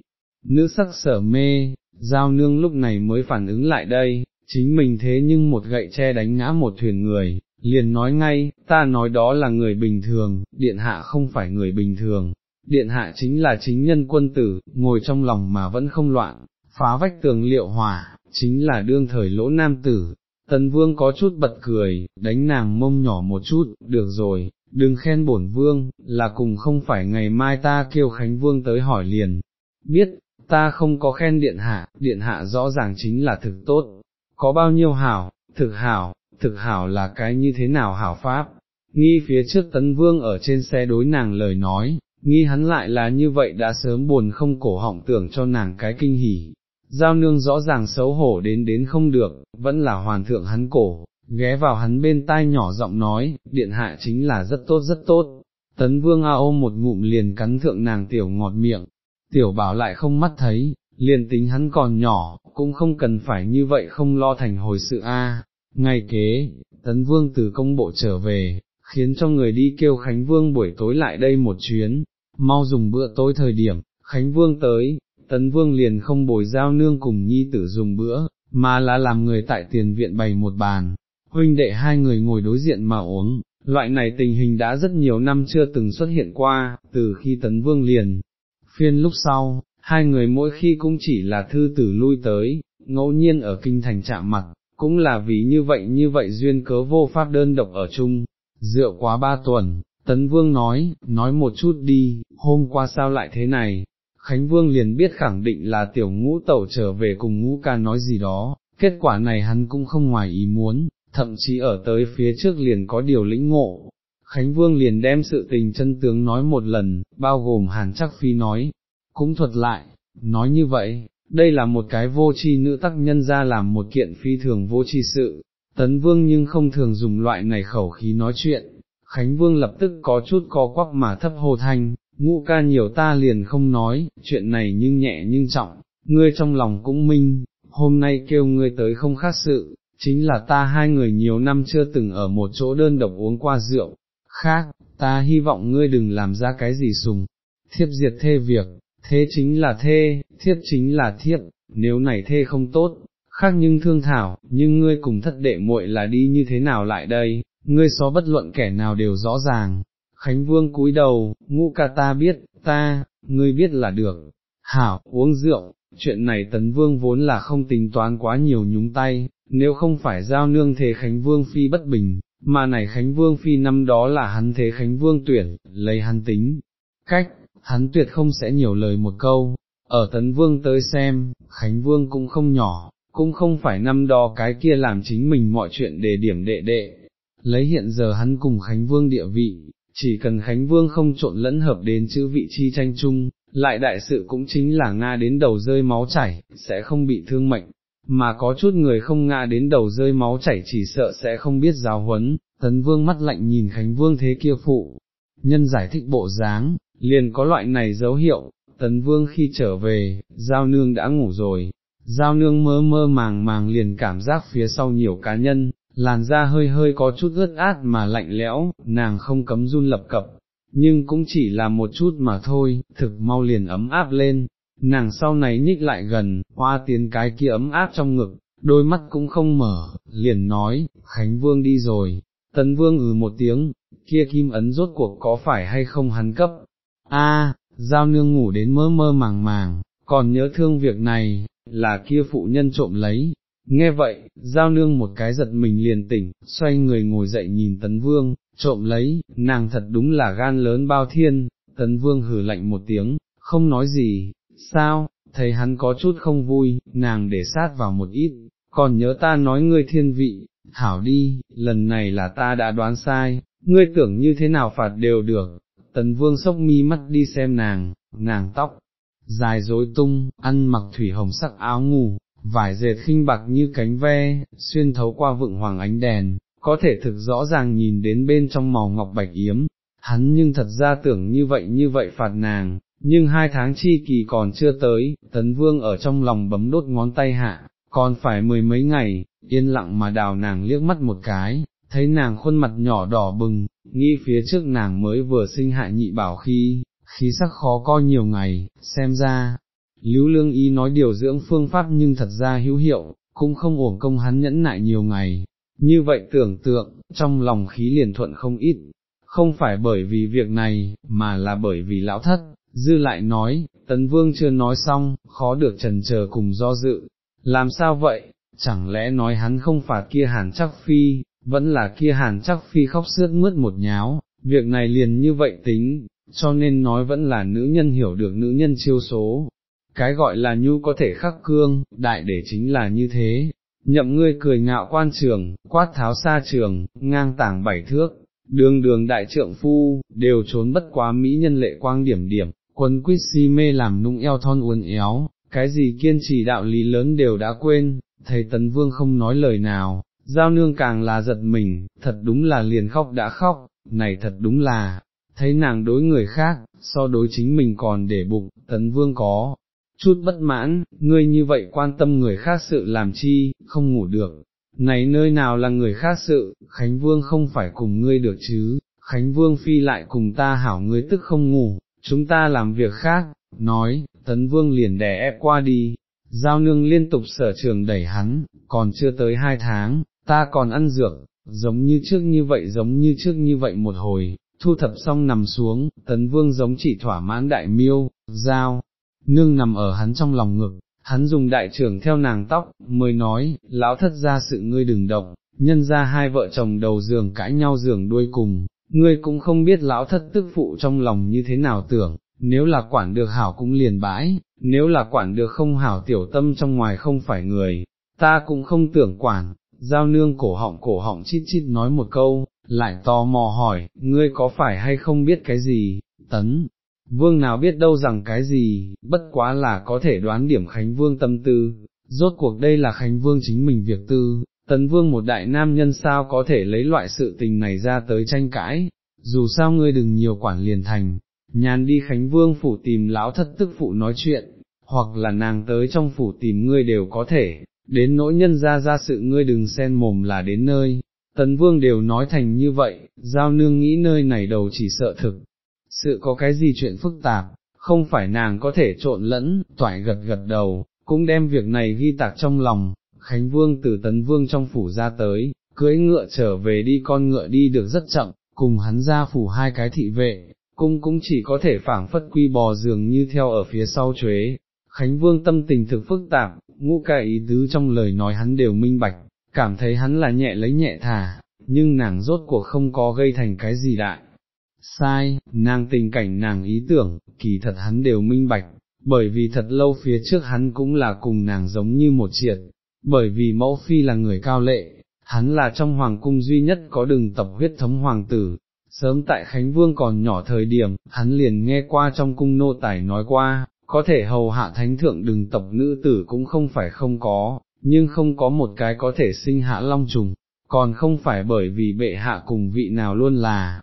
nữ sắc sở mê, giao nương lúc này mới phản ứng lại đây, chính mình thế nhưng một gậy che đánh ngã một thuyền người, liền nói ngay, ta nói đó là người bình thường, điện hạ không phải người bình thường, điện hạ chính là chính nhân quân tử, ngồi trong lòng mà vẫn không loạn, phá vách tường liệu hỏa, chính là đương thời lỗ nam tử. Tần vương có chút bật cười, đánh nàng mông nhỏ một chút, được rồi, đừng khen bổn vương, là cùng không phải ngày mai ta kêu Khánh Vương tới hỏi liền, biết, ta không có khen điện hạ, điện hạ rõ ràng chính là thực tốt, có bao nhiêu hảo, thực hảo, thực hảo là cái như thế nào hảo pháp, nghi phía trước tấn vương ở trên xe đối nàng lời nói, nghi hắn lại là như vậy đã sớm buồn không cổ họng tưởng cho nàng cái kinh hỉ. Giao nương rõ ràng xấu hổ đến đến không được, vẫn là hoàn thượng hắn cổ, ghé vào hắn bên tai nhỏ giọng nói, điện hạ chính là rất tốt rất tốt. Tấn vương a ô một ngụm liền cắn thượng nàng tiểu ngọt miệng, tiểu bảo lại không mắt thấy, liền tính hắn còn nhỏ, cũng không cần phải như vậy không lo thành hồi sự a. Ngày kế, tấn vương từ công bộ trở về, khiến cho người đi kêu Khánh Vương buổi tối lại đây một chuyến, mau dùng bữa tối thời điểm, Khánh Vương tới, Tấn Vương liền không bồi giao nương cùng nhi tử dùng bữa, mà là làm người tại tiền viện bày một bàn, huynh đệ hai người ngồi đối diện mà uống, loại này tình hình đã rất nhiều năm chưa từng xuất hiện qua, từ khi Tấn Vương liền, phiên lúc sau, hai người mỗi khi cũng chỉ là thư tử lui tới, ngẫu nhiên ở kinh thành chạm mặt, cũng là vì như vậy như vậy duyên cớ vô pháp đơn độc ở chung, rượu quá ba tuần, Tấn Vương nói, nói một chút đi, hôm qua sao lại thế này, Khánh Vương liền biết khẳng định là tiểu ngũ tẩu trở về cùng ngũ ca nói gì đó, kết quả này hắn cũng không ngoài ý muốn, thậm chí ở tới phía trước liền có điều lĩnh ngộ. Khánh Vương liền đem sự tình chân tướng nói một lần, bao gồm Hàn Chắc Phi nói, cũng thuật lại, nói như vậy, đây là một cái vô tri nữ tác nhân ra làm một kiện phi thường vô tri sự, tấn vương nhưng không thường dùng loại này khẩu khí nói chuyện, Khánh Vương lập tức có chút co quắc mà thấp hồ thanh, ngũ ca nhiều ta liền không nói, chuyện này nhưng nhẹ nhưng trọng, ngươi trong lòng cũng minh, hôm nay kêu ngươi tới không khác sự, chính là ta hai người nhiều năm chưa từng ở một chỗ đơn độc uống qua rượu, khác, ta hy vọng ngươi đừng làm ra cái gì sùng, thiếp diệt thê việc, thế chính là thê, thiếp chính là thiếp, nếu này thê không tốt, khác nhưng thương thảo, nhưng ngươi cùng thất đệ muội là đi như thế nào lại đây, ngươi xó bất luận kẻ nào đều rõ ràng. Khánh Vương cúi đầu, ngũ ca ta biết, ta, ngươi biết là được. Hảo, uống rượu, chuyện này tấn vương vốn là không tính toán quá nhiều nhúng tay, nếu không phải giao nương thế Khánh Vương phi bất bình, mà này Khánh Vương phi năm đó là hắn thế Khánh Vương tuyển, lấy hắn tính. Cách, hắn tuyệt không sẽ nhiều lời một câu, ở tấn vương tới xem, Khánh Vương cũng không nhỏ, cũng không phải năm đó cái kia làm chính mình mọi chuyện để điểm đệ đệ, lấy hiện giờ hắn cùng Khánh Vương địa vị, chỉ cần Khánh Vương không trộn lẫn hợp đến chữ vị chi tranh chung, lại đại sự cũng chính là Nga đến đầu rơi máu chảy, sẽ không bị thương mệnh, mà có chút người không Nga đến đầu rơi máu chảy chỉ sợ sẽ không biết giáo huấn, tấn vương mắt lạnh nhìn Khánh Vương thế kia phụ, nhân giải thích bộ dáng, liền có loại này dấu hiệu, tấn vương khi trở về, giao nương đã ngủ rồi, giao nương mơ mơ màng màng liền cảm giác phía sau nhiều cá nhân, làn da hơi hơi có chút ướt át mà lạnh lẽo, nàng không cấm run lập cập, nhưng cũng chỉ là một chút mà thôi, thực mau liền ấm áp lên, nàng sau này nhích lại gần, hoa tiến cái kia ấm áp trong ngực, đôi mắt cũng không mở, liền nói, Khánh Vương đi rồi, Tấn Vương ừ một tiếng, kia kim ấn rốt cuộc có phải hay không hắn cấp, a giao nương ngủ đến mơ mơ màng màng, còn nhớ thương việc này, là kia phụ nhân trộm lấy, Nghe vậy, giao nương một cái giật mình liền tỉnh, xoay người ngồi dậy nhìn tấn vương, trộm lấy, nàng thật đúng là gan lớn bao thiên, tấn vương hử lạnh một tiếng, không nói gì, sao, thấy hắn có chút không vui, nàng để sát vào một ít, còn nhớ ta nói ngươi thiên vị, hảo đi, lần này là ta đã đoán sai, ngươi tưởng như thế nào phạt đều được, tấn vương sốc mi mắt đi xem nàng, nàng tóc, dài rối tung, ăn mặc thủy hồng sắc áo ngủ, vải dệt khinh bạc như cánh ve, xuyên thấu qua vựng hoàng ánh đèn, có thể thực rõ ràng nhìn đến bên trong màu ngọc bạch yếm, hắn nhưng thật ra tưởng như vậy như vậy phạt nàng, nhưng hai tháng chi kỳ còn chưa tới, tấn vương ở trong lòng bấm đốt ngón tay hạ, còn phải mười mấy ngày, yên lặng mà đào nàng liếc mắt một cái, thấy nàng khuôn mặt nhỏ đỏ bừng, nghĩ phía trước nàng mới vừa sinh hạ nhị bảo khi, khí sắc khó coi nhiều ngày, xem ra, Lưu Lương Y nói điều dưỡng phương pháp nhưng thật ra hữu hiệu, cũng không ổn công hắn nhẫn nại nhiều ngày, như vậy tưởng tượng, trong lòng khí liền thuận không ít, không phải bởi vì việc này, mà là bởi vì lão thất, dư lại nói, tấn vương chưa nói xong, khó được trần chờ cùng do dự, làm sao vậy, chẳng lẽ nói hắn không phạt kia hàn chắc phi, vẫn là kia hàn chắc phi khóc sướt mướt một nháo, việc này liền như vậy tính, cho nên nói vẫn là nữ nhân hiểu được nữ nhân chiêu số, cái gọi là nhu có thể khắc cương, đại để chính là như thế, nhậm ngươi cười ngạo quan trường, quát tháo xa trường, ngang tảng bảy thước, đường đường đại trượng phu, đều trốn bất quá mỹ nhân lệ quang điểm điểm, quân quýt si mê làm nung eo thon uốn éo, cái gì kiên trì đạo lý lớn đều đã quên, thầy tấn vương không nói lời nào, giao nương càng là giật mình, thật đúng là liền khóc đã khóc, này thật đúng là, thấy nàng đối người khác, so đối chính mình còn để bụng, tấn vương có, chút bất mãn, ngươi như vậy quan tâm người khác sự làm chi, không ngủ được, này nơi nào là người khác sự, Khánh Vương không phải cùng ngươi được chứ, Khánh Vương phi lại cùng ta hảo ngươi tức không ngủ, chúng ta làm việc khác, nói, Tấn Vương liền đè ép qua đi, giao nương liên tục sở trường đẩy hắn, còn chưa tới hai tháng, ta còn ăn dược, giống như trước như vậy giống như trước như vậy một hồi, thu thập xong nằm xuống, Tấn Vương giống chỉ thỏa mãn đại miêu, giao nương nằm ở hắn trong lòng ngực, hắn dùng đại trưởng theo nàng tóc, mới nói, lão thất ra sự ngươi đừng động, nhân ra hai vợ chồng đầu giường cãi nhau giường đuôi cùng, ngươi cũng không biết lão thất tức phụ trong lòng như thế nào tưởng, nếu là quản được hảo cũng liền bãi, nếu là quản được không hảo tiểu tâm trong ngoài không phải người, ta cũng không tưởng quản, giao nương cổ họng cổ họng chít chít nói một câu, lại tò mò hỏi, ngươi có phải hay không biết cái gì, tấn, vương nào biết đâu rằng cái gì, bất quá là có thể đoán điểm Khánh Vương tâm tư, rốt cuộc đây là Khánh Vương chính mình việc tư, tấn Vương một đại nam nhân sao có thể lấy loại sự tình này ra tới tranh cãi, dù sao ngươi đừng nhiều quản liền thành, nhàn đi Khánh Vương phủ tìm lão thất tức phụ nói chuyện, hoặc là nàng tới trong phủ tìm ngươi đều có thể, đến nỗi nhân ra ra sự ngươi đừng xen mồm là đến nơi. Tấn Vương đều nói thành như vậy, giao nương nghĩ nơi này đầu chỉ sợ thực, sự có cái gì chuyện phức tạp, không phải nàng có thể trộn lẫn, toại gật gật đầu, cũng đem việc này ghi tạc trong lòng, Khánh Vương từ Tấn Vương trong phủ ra tới, cưới ngựa trở về đi con ngựa đi được rất chậm, cùng hắn ra phủ hai cái thị vệ, cung cũng chỉ có thể phảng phất quy bò dường như theo ở phía sau chuế. Khánh Vương tâm tình thực phức tạp, ngũ ca ý tứ trong lời nói hắn đều minh bạch, cảm thấy hắn là nhẹ lấy nhẹ thả, nhưng nàng rốt cuộc không có gây thành cái gì đại. Sai, nàng tình cảnh nàng ý tưởng, kỳ thật hắn đều minh bạch, bởi vì thật lâu phía trước hắn cũng là cùng nàng giống như một triệt, bởi vì mẫu phi là người cao lệ, hắn là trong hoàng cung duy nhất có đường tập huyết thống hoàng tử. Sớm tại Khánh Vương còn nhỏ thời điểm, hắn liền nghe qua trong cung nô tài nói qua, có thể hầu hạ thánh thượng đừng tập nữ tử cũng không phải không có, nhưng không có một cái có thể sinh hạ long trùng, còn không phải bởi vì bệ hạ cùng vị nào luôn là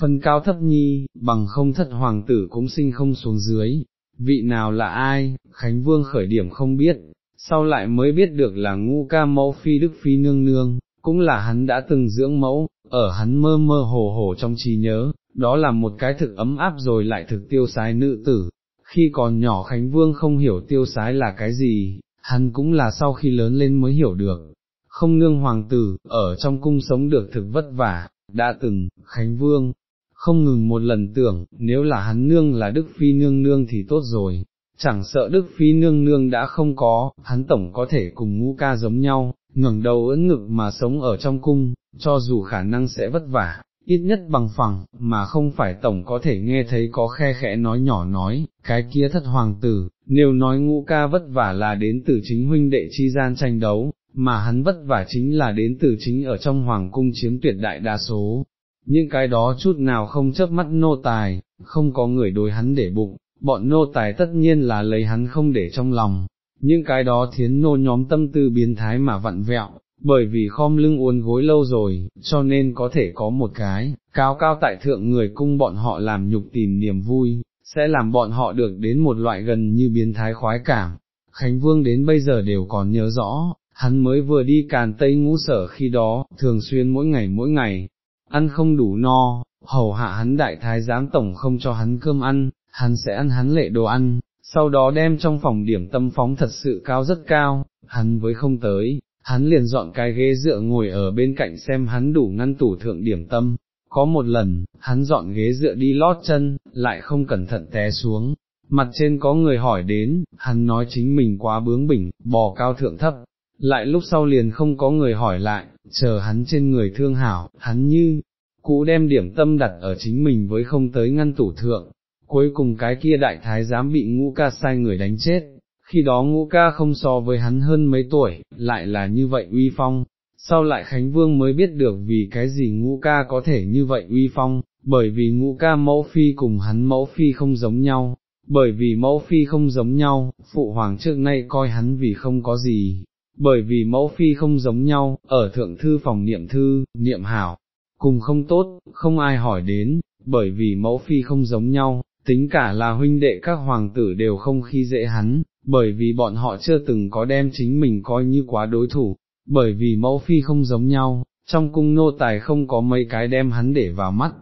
phân cao thấp nhi, bằng không thất hoàng tử cũng sinh không xuống dưới, vị nào là ai, Khánh Vương khởi điểm không biết, sau lại mới biết được là ngu ca mẫu phi đức phi nương nương, cũng là hắn đã từng dưỡng mẫu, ở hắn mơ mơ hồ hồ trong trí nhớ, đó là một cái thực ấm áp rồi lại thực tiêu sái nữ tử, khi còn nhỏ Khánh Vương không hiểu tiêu sái là cái gì, hắn cũng là sau khi lớn lên mới hiểu được, không nương hoàng tử, ở trong cung sống được thực vất vả, đã từng, Khánh Vương, không ngừng một lần tưởng, nếu là hắn nương là Đức Phi nương nương thì tốt rồi, chẳng sợ Đức Phi nương nương đã không có, hắn tổng có thể cùng ngũ ca giống nhau, ngẩng đầu ưỡn ngực mà sống ở trong cung, cho dù khả năng sẽ vất vả, ít nhất bằng phẳng, mà không phải tổng có thể nghe thấy có khe khẽ nói nhỏ nói, cái kia thất hoàng tử, nếu nói ngũ ca vất vả là đến từ chính huynh đệ chi gian tranh đấu, mà hắn vất vả chính là đến từ chính ở trong hoàng cung chiếm tuyệt đại đa số, những cái đó chút nào không chớp mắt nô tài, không có người đối hắn để bụng, bọn nô tài tất nhiên là lấy hắn không để trong lòng, những cái đó thiến nô nhóm tâm tư biến thái mà vặn vẹo, bởi vì khom lưng uốn gối lâu rồi, cho nên có thể có một cái, cao cao tại thượng người cung bọn họ làm nhục tìm niềm vui, sẽ làm bọn họ được đến một loại gần như biến thái khoái cảm. Khánh Vương đến bây giờ đều còn nhớ rõ, hắn mới vừa đi càn tây ngũ sở khi đó, thường xuyên mỗi ngày mỗi ngày, ăn không đủ no, hầu hạ hắn đại thái giám tổng không cho hắn cơm ăn, hắn sẽ ăn hắn lệ đồ ăn, sau đó đem trong phòng điểm tâm phóng thật sự cao rất cao, hắn với không tới, hắn liền dọn cái ghế dựa ngồi ở bên cạnh xem hắn đủ ngăn tủ thượng điểm tâm. Có một lần, hắn dọn ghế dựa đi lót chân, lại không cẩn thận té xuống, mặt trên có người hỏi đến, hắn nói chính mình quá bướng bỉnh, bò cao thượng thấp, lại lúc sau liền không có người hỏi lại, chờ hắn trên người thương hảo, hắn như, cũ đem điểm tâm đặt ở chính mình với không tới ngăn tủ thượng, cuối cùng cái kia đại thái giám bị ngũ ca sai người đánh chết, khi đó ngũ ca không so với hắn hơn mấy tuổi, lại là như vậy uy phong, sau lại Khánh Vương mới biết được vì cái gì ngũ ca có thể như vậy uy phong, bởi vì ngũ ca mẫu phi cùng hắn mẫu phi không giống nhau, bởi vì mẫu phi không giống nhau, phụ hoàng trước nay coi hắn vì không có gì, bởi vì mẫu phi không giống nhau, ở thượng thư phòng niệm thư, niệm hảo, cùng không tốt, không ai hỏi đến, bởi vì mẫu phi không giống nhau, tính cả là huynh đệ các hoàng tử đều không khi dễ hắn, bởi vì bọn họ chưa từng có đem chính mình coi như quá đối thủ, bởi vì mẫu phi không giống nhau, trong cung nô tài không có mấy cái đem hắn để vào mắt,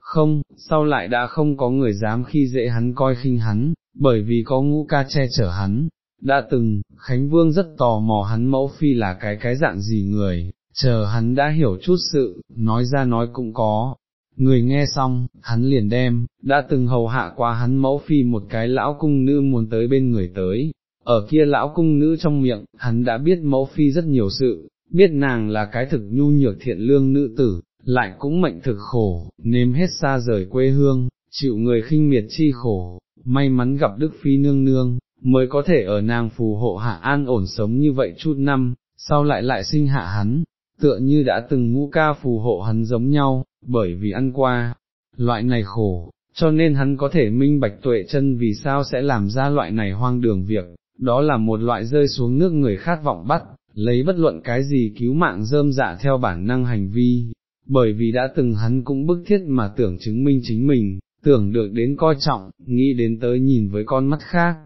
không, sau lại đã không có người dám khi dễ hắn coi khinh hắn, bởi vì có ngũ ca che chở hắn, đã từng, Khánh Vương rất tò mò hắn mẫu phi là cái cái dạng gì người, chờ hắn đã hiểu chút sự, nói ra nói cũng có. Người nghe xong, hắn liền đem, đã từng hầu hạ qua hắn mẫu phi một cái lão cung nữ muốn tới bên người tới, ở kia lão cung nữ trong miệng, hắn đã biết mẫu phi rất nhiều sự, biết nàng là cái thực nhu nhược thiện lương nữ tử, lại cũng mệnh thực khổ, nếm hết xa rời quê hương, chịu người khinh miệt chi khổ, may mắn gặp Đức Phi nương nương, mới có thể ở nàng phù hộ hạ an ổn sống như vậy chút năm, sau lại lại sinh hạ hắn, tựa như đã từng ngũ ca phù hộ hắn giống nhau, bởi vì ăn qua, loại này khổ, cho nên hắn có thể minh bạch tuệ chân vì sao sẽ làm ra loại này hoang đường việc, đó là một loại rơi xuống nước người khát vọng bắt, lấy bất luận cái gì cứu mạng rơm dạ theo bản năng hành vi, bởi vì đã từng hắn cũng bức thiết mà tưởng chứng minh chính mình, tưởng được đến coi trọng, nghĩ đến tới nhìn với con mắt khác.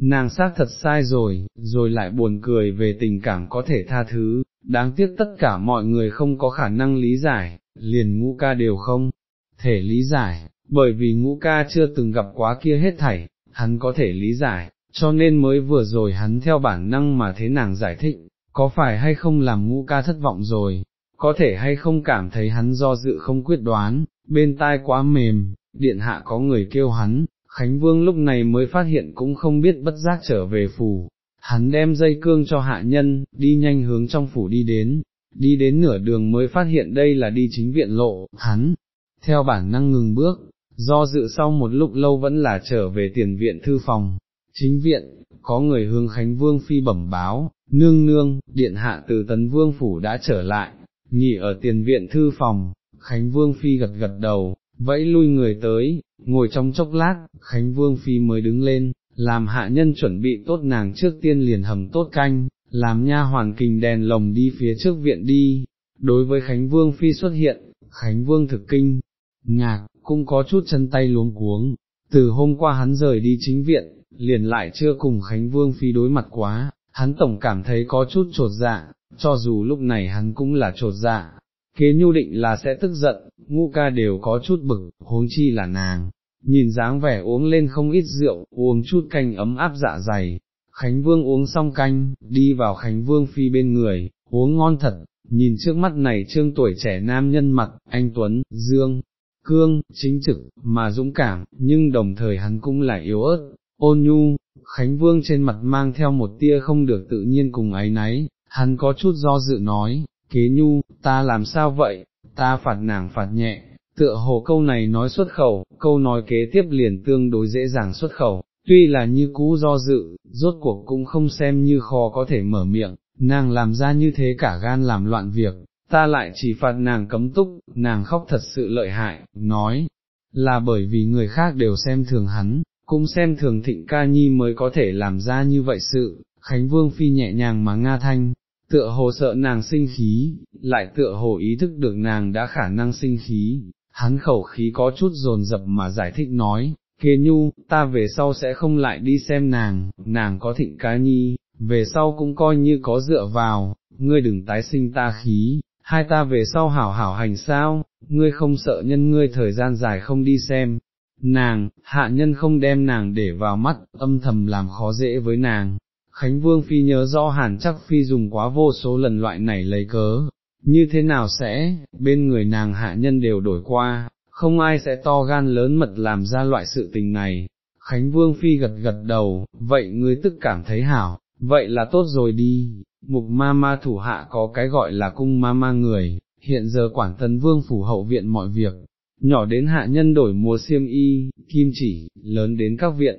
Nàng xác thật sai rồi, rồi lại buồn cười về tình cảm có thể tha thứ, đáng tiếc tất cả mọi người không có khả năng lý giải, liền ngũ ca đều không thể lý giải, bởi vì ngũ ca chưa từng gặp quá kia hết thảy, hắn có thể lý giải, cho nên mới vừa rồi hắn theo bản năng mà thế nàng giải thích, có phải hay không làm ngũ ca thất vọng rồi, có thể hay không cảm thấy hắn do dự không quyết đoán, bên tai quá mềm, điện hạ có người kêu hắn, Khánh Vương lúc này mới phát hiện cũng không biết bất giác trở về phủ, hắn đem dây cương cho hạ nhân, đi nhanh hướng trong phủ đi đến, đi đến nửa đường mới phát hiện đây là đi chính viện lộ, hắn, theo bản năng ngừng bước, do dự sau một lúc lâu vẫn là trở về tiền viện thư phòng, chính viện, có người hướng Khánh Vương phi bẩm báo, nương nương, điện hạ từ tấn vương phủ đã trở lại, nghỉ ở tiền viện thư phòng, Khánh Vương phi gật gật đầu, vẫy lui người tới, ngồi trong chốc lát, Khánh Vương phi mới đứng lên, làm hạ nhân chuẩn bị tốt nàng trước tiên liền hầm tốt canh, làm nha hoàn kình đèn lồng đi phía trước viện đi. Đối với Khánh Vương phi xuất hiện, Khánh Vương thực kinh, ngạc, cũng có chút chân tay luống cuống, từ hôm qua hắn rời đi chính viện, liền lại chưa cùng Khánh Vương Phi đối mặt quá, hắn tổng cảm thấy có chút trột dạ, cho dù lúc này hắn cũng là trột dạ, kế nhu định là sẽ tức giận, ngu ca đều có chút bực, huống chi là nàng, nhìn dáng vẻ uống lên không ít rượu, uống chút canh ấm áp dạ dày, Khánh Vương uống xong canh, đi vào Khánh Vương Phi bên người, uống ngon thật, nhìn trước mắt này trương tuổi trẻ nam nhân mặt, anh Tuấn, Dương, cương, chính trực, mà dũng cảm, nhưng đồng thời hắn cũng lại yếu ớt, ôn nhu, Khánh Vương trên mặt mang theo một tia không được tự nhiên cùng ấy náy, hắn có chút do dự nói, kế nhu, ta làm sao vậy, ta phạt nàng phạt nhẹ, tựa hồ câu này nói xuất khẩu, câu nói kế tiếp liền tương đối dễ dàng xuất khẩu, tuy là như cũ do dự, rốt cuộc cũng không xem như khó có thể mở miệng, nàng làm ra như thế cả gan làm loạn việc, ta lại chỉ phạt nàng cấm túc, nàng khóc thật sự lợi hại, nói, là bởi vì người khác đều xem thường hắn, cũng xem thường thịnh ca nhi mới có thể làm ra như vậy sự, Khánh Vương Phi nhẹ nhàng mà Nga Thanh, tựa hồ sợ nàng sinh khí, lại tựa hồ ý thức được nàng đã khả năng sinh khí, hắn khẩu khí có chút dồn dập mà giải thích nói, kê nhu, ta về sau sẽ không lại đi xem nàng, nàng có thịnh cá nhi, về sau cũng coi như có dựa vào, ngươi đừng tái sinh ta khí, hai ta về sau hảo hảo hành sao, ngươi không sợ nhân ngươi thời gian dài không đi xem, nàng, hạ nhân không đem nàng để vào mắt, âm thầm làm khó dễ với nàng. Khánh Vương Phi nhớ rõ hàn chắc Phi dùng quá vô số lần loại này lấy cớ, như thế nào sẽ, bên người nàng hạ nhân đều đổi qua, không ai sẽ to gan lớn mật làm ra loại sự tình này. Khánh Vương Phi gật gật đầu, vậy ngươi tức cảm thấy hảo, vậy là tốt rồi đi, mục ma ma thủ hạ có cái gọi là cung ma ma người, hiện giờ quản tấn vương phủ hậu viện mọi việc, nhỏ đến hạ nhân đổi mùa xiêm y, kim chỉ, lớn đến các viện,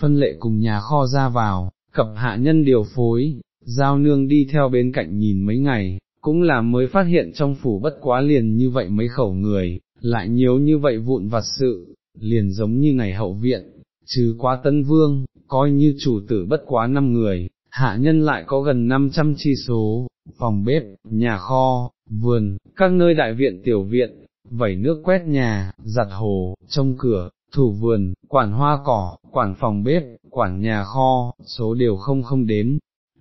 phân lệ cùng nhà kho ra vào, cập hạ nhân điều phối, giao nương đi theo bên cạnh nhìn mấy ngày, cũng là mới phát hiện trong phủ bất quá liền như vậy mấy khẩu người, lại nhiều như vậy vụn vặt sự, liền giống như ngày hậu viện, trừ quá tân vương, coi như chủ tử bất quá năm người, hạ nhân lại có gần 500 chi số, phòng bếp, nhà kho, vườn, các nơi đại viện tiểu viện, vẩy nước quét nhà, giặt hồ, trông cửa, thủ vườn, quản hoa cỏ, quản phòng bếp, quản nhà kho, số đều không không đếm,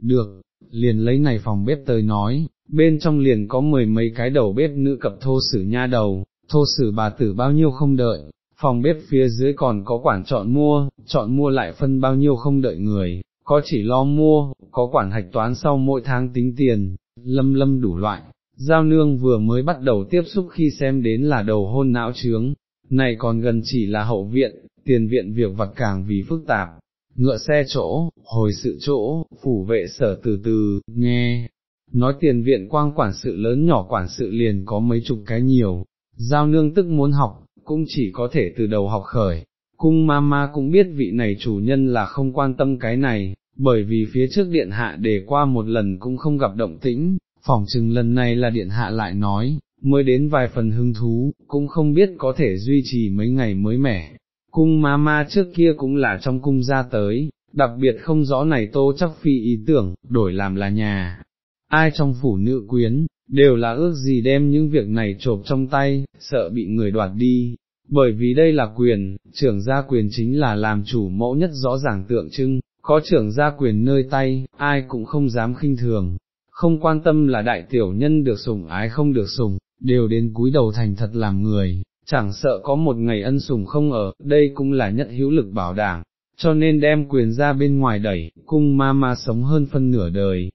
được, liền lấy này phòng bếp tới nói, bên trong liền có mười mấy cái đầu bếp nữ cập thô sử nha đầu, thô sử bà tử bao nhiêu không đợi, phòng bếp phía dưới còn có quản chọn mua, chọn mua lại phân bao nhiêu không đợi người, có chỉ lo mua, có quản hạch toán sau mỗi tháng tính tiền, lâm lâm đủ loại. Giao nương vừa mới bắt đầu tiếp xúc khi xem đến là đầu hôn não trướng, này còn gần chỉ là hậu viện, tiền viện việc vặt càng vì phức tạp, ngựa xe chỗ, hồi sự chỗ, phủ vệ sở từ từ, nghe, nói tiền viện quang quản sự lớn nhỏ quản sự liền có mấy chục cái nhiều, giao nương tức muốn học, cũng chỉ có thể từ đầu học khởi, cung ma ma cũng biết vị này chủ nhân là không quan tâm cái này, bởi vì phía trước điện hạ để qua một lần cũng không gặp động tĩnh, phỏng chừng lần này là điện hạ lại nói, mới đến vài phần hứng thú, cũng không biết có thể duy trì mấy ngày mới mẻ. Cung ma ma trước kia cũng là trong cung ra tới, đặc biệt không rõ này tô chắc phi ý tưởng, đổi làm là nhà. Ai trong phủ nữ quyến, đều là ước gì đem những việc này trộm trong tay, sợ bị người đoạt đi, bởi vì đây là quyền, trưởng gia quyền chính là làm chủ mẫu nhất rõ ràng tượng trưng, có trưởng gia quyền nơi tay, ai cũng không dám khinh thường, không quan tâm là đại tiểu nhân được sủng ái không được sủng, đều đến cúi đầu thành thật làm người, chẳng sợ có một ngày ân sủng không ở, đây cũng là nhất hữu lực bảo đảm, cho nên đem quyền ra bên ngoài đẩy, cung ma ma sống hơn phân nửa đời,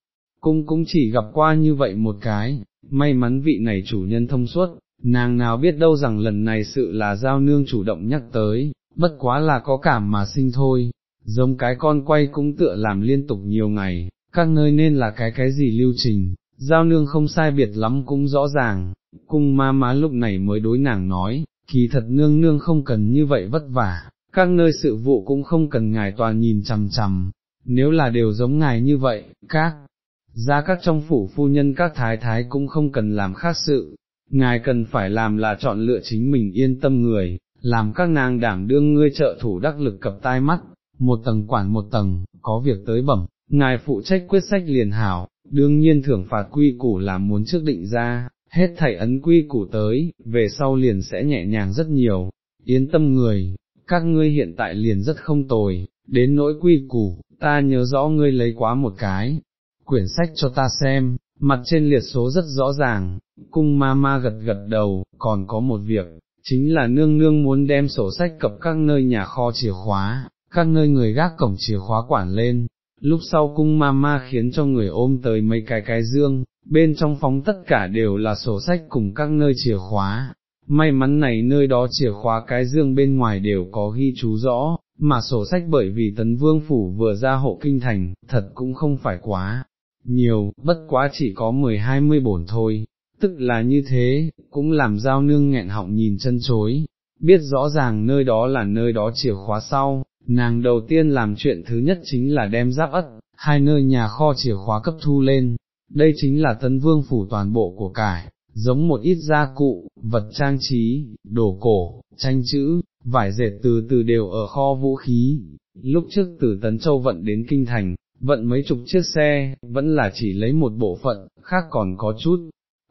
cung cũng chỉ gặp qua như vậy một cái, may mắn vị này chủ nhân thông suốt, nàng nào biết đâu rằng lần này sự là giao nương chủ động nhắc tới, bất quá là có cảm mà sinh thôi, giống cái con quay cũng tựa làm liên tục nhiều ngày, các nơi nên là cái cái gì lưu trình, giao nương không sai biệt lắm cũng rõ ràng, cung ma má lúc này mới đối nàng nói, kỳ thật nương nương không cần như vậy vất vả, các nơi sự vụ cũng không cần ngài toàn nhìn chằm chằm, nếu là đều giống ngài như vậy, các ra các trong phủ phu nhân các thái thái cũng không cần làm khác sự, ngài cần phải làm là chọn lựa chính mình yên tâm người, làm các nàng đảm đương ngươi trợ thủ đắc lực cập tai mắt, một tầng quản một tầng, có việc tới bẩm, ngài phụ trách quyết sách liền hảo, đương nhiên thưởng phạt quy củ là muốn trước định ra, hết thảy ấn quy củ tới, về sau liền sẽ nhẹ nhàng rất nhiều, yên tâm người, các ngươi hiện tại liền rất không tồi, đến nỗi quy củ, ta nhớ rõ ngươi lấy quá một cái, quyển sách cho ta xem, mặt trên liệt số rất rõ ràng, cung ma ma gật gật đầu, còn có một việc, chính là nương nương muốn đem sổ sách cập các nơi nhà kho chìa khóa, các nơi người gác cổng chìa khóa quản lên, lúc sau cung ma ma khiến cho người ôm tới mấy cái cái dương, bên trong phóng tất cả đều là sổ sách cùng các nơi chìa khóa. May mắn này nơi đó chìa khóa cái dương bên ngoài đều có ghi chú rõ, mà sổ sách bởi vì tấn vương phủ vừa ra hộ kinh thành, thật cũng không phải quá nhiều, bất quá chỉ có mười hai mươi bổn thôi, tức là như thế, cũng làm giao nương nghẹn họng nhìn chân chối, biết rõ ràng nơi đó là nơi đó chìa khóa sau, nàng đầu tiên làm chuyện thứ nhất chính là đem giáp ất, hai nơi nhà kho chìa khóa cấp thu lên, đây chính là tân vương phủ toàn bộ của cải, giống một ít gia cụ, vật trang trí, đồ cổ, tranh chữ, vải dệt từ từ đều ở kho vũ khí, lúc trước từ Tấn Châu vận đến Kinh Thành, vận mấy chục chiếc xe, vẫn là chỉ lấy một bộ phận, khác còn có chút,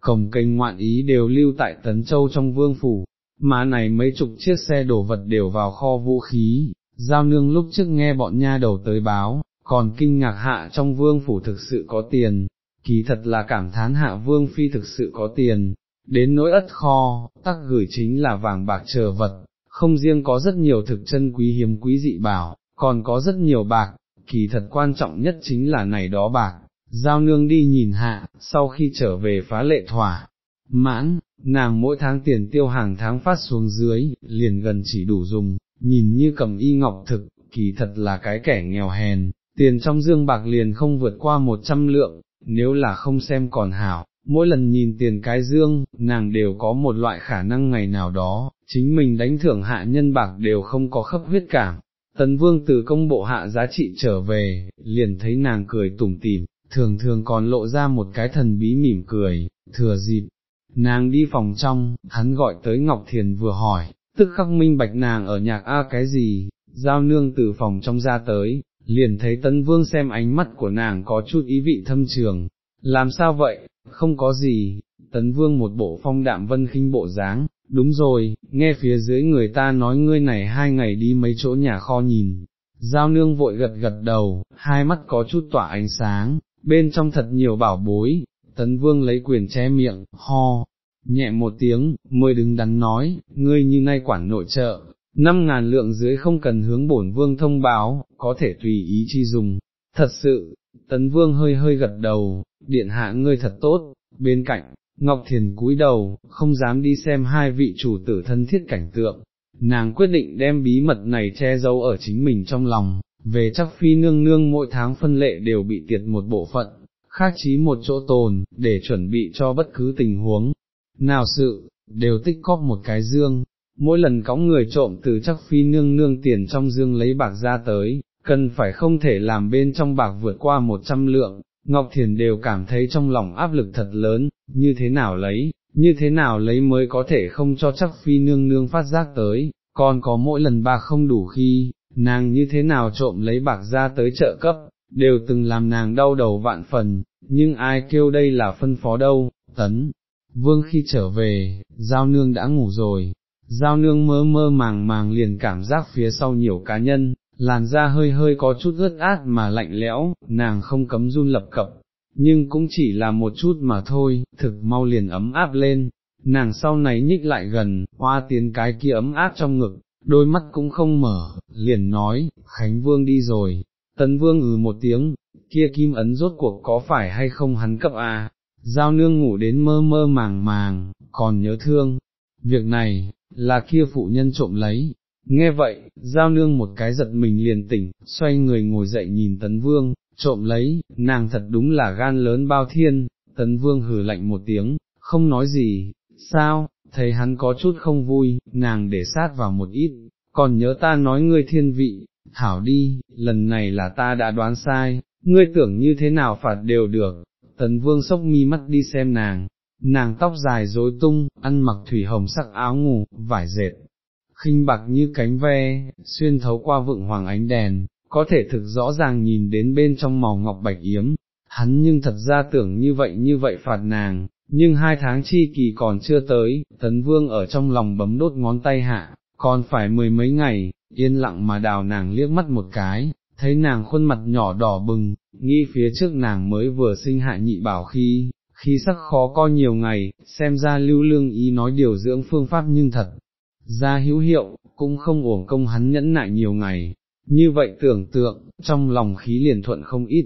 cổng kênh ngoạn ý đều lưu tại Tấn Châu trong vương phủ, mà này mấy chục chiếc xe đổ vật đều vào kho vũ khí, giao nương lúc trước nghe bọn nha đầu tới báo, còn kinh ngạc hạ trong vương phủ thực sự có tiền, kỳ thật là cảm thán hạ vương phi thực sự có tiền, đến nỗi ất kho, tắc gửi chính là vàng bạc chờ vật, không riêng có rất nhiều thực chân quý hiếm quý dị bảo, còn có rất nhiều bạc, kỳ thật quan trọng nhất chính là này đó bạc, giao nương đi nhìn hạ, sau khi trở về phá lệ thỏa, mãn, nàng mỗi tháng tiền tiêu hàng tháng phát xuống dưới, liền gần chỉ đủ dùng, nhìn như cầm y ngọc thực, kỳ thật là cái kẻ nghèo hèn, tiền trong dương bạc liền không vượt qua một trăm lượng, nếu là không xem còn hảo, mỗi lần nhìn tiền cái dương, nàng đều có một loại khả năng ngày nào đó, chính mình đánh thưởng hạ nhân bạc đều không có khấp huyết cảm, Tấn vương từ công bộ hạ giá trị trở về, liền thấy nàng cười tủm tỉm, thường thường còn lộ ra một cái thần bí mỉm cười, thừa dịp. Nàng đi phòng trong, hắn gọi tới Ngọc Thiền vừa hỏi, tức khắc minh bạch nàng ở nhạc A cái gì, giao nương từ phòng trong ra tới, liền thấy tấn vương xem ánh mắt của nàng có chút ý vị thâm trường, làm sao vậy, không có gì, tấn vương một bộ phong đạm vân khinh bộ dáng, đúng rồi, nghe phía dưới người ta nói ngươi này hai ngày đi mấy chỗ nhà kho nhìn, giao nương vội gật gật đầu, hai mắt có chút tỏa ánh sáng, bên trong thật nhiều bảo bối, tấn vương lấy quyền che miệng, ho, nhẹ một tiếng, mới đứng đắn nói, ngươi như nay quản nội trợ, năm ngàn lượng dưới không cần hướng bổn vương thông báo, có thể tùy ý chi dùng, thật sự, tấn vương hơi hơi gật đầu, điện hạ ngươi thật tốt, bên cạnh, Ngọc Thiền cúi đầu, không dám đi xem hai vị chủ tử thân thiết cảnh tượng, nàng quyết định đem bí mật này che giấu ở chính mình trong lòng, về chắc phi nương nương mỗi tháng phân lệ đều bị tiệt một bộ phận, khác chí một chỗ tồn, để chuẩn bị cho bất cứ tình huống, nào sự, đều tích cóp một cái dương, mỗi lần cõng người trộm từ chắc phi nương nương tiền trong dương lấy bạc ra tới, cần phải không thể làm bên trong bạc vượt qua một trăm lượng, Ngọc Thiền đều cảm thấy trong lòng áp lực thật lớn, như thế nào lấy, như thế nào lấy mới có thể không cho chắc phi nương nương phát giác tới, còn có mỗi lần bạc không đủ khi, nàng như thế nào trộm lấy bạc ra tới chợ cấp, đều từng làm nàng đau đầu vạn phần, nhưng ai kêu đây là phân phó đâu, tấn. Vương khi trở về, giao nương đã ngủ rồi, giao nương mơ mơ màng màng liền cảm giác phía sau nhiều cá nhân, làn da hơi hơi có chút ướt át mà lạnh lẽo, nàng không cấm run lập cập, nhưng cũng chỉ là một chút mà thôi, thực mau liền ấm áp lên, nàng sau này nhích lại gần, hoa tiến cái kia ấm áp trong ngực, đôi mắt cũng không mở, liền nói, Khánh Vương đi rồi, Tấn Vương ừ một tiếng, kia kim ấn rốt cuộc có phải hay không hắn cấp à, giao nương ngủ đến mơ mơ màng màng, còn nhớ thương, việc này, là kia phụ nhân trộm lấy. Nghe vậy, giao nương một cái giật mình liền tỉnh, xoay người ngồi dậy nhìn tấn vương, trộm lấy, nàng thật đúng là gan lớn bao thiên, tấn vương hử lạnh một tiếng, không nói gì, sao, thấy hắn có chút không vui, nàng để sát vào một ít, còn nhớ ta nói ngươi thiên vị, thảo đi, lần này là ta đã đoán sai, ngươi tưởng như thế nào phạt đều được, tấn vương sốc mi mắt đi xem nàng, nàng tóc dài rối tung, ăn mặc thủy hồng sắc áo ngủ, vải dệt, khinh bạc như cánh ve, xuyên thấu qua vượng hoàng ánh đèn, có thể thực rõ ràng nhìn đến bên trong màu ngọc bạch yếm, hắn nhưng thật ra tưởng như vậy như vậy phạt nàng, nhưng hai tháng chi kỳ còn chưa tới, tấn vương ở trong lòng bấm đốt ngón tay hạ, còn phải mười mấy ngày, yên lặng mà đào nàng liếc mắt một cái, thấy nàng khuôn mặt nhỏ đỏ bừng, nghi phía trước nàng mới vừa sinh hạ nhị bảo khi, khi sắc khó coi nhiều ngày, xem ra lưu lương ý nói điều dưỡng phương pháp nhưng thật, ra hữu hiệu, cũng không uổng công hắn nhẫn nại nhiều ngày, như vậy tưởng tượng, trong lòng khí liền thuận không ít,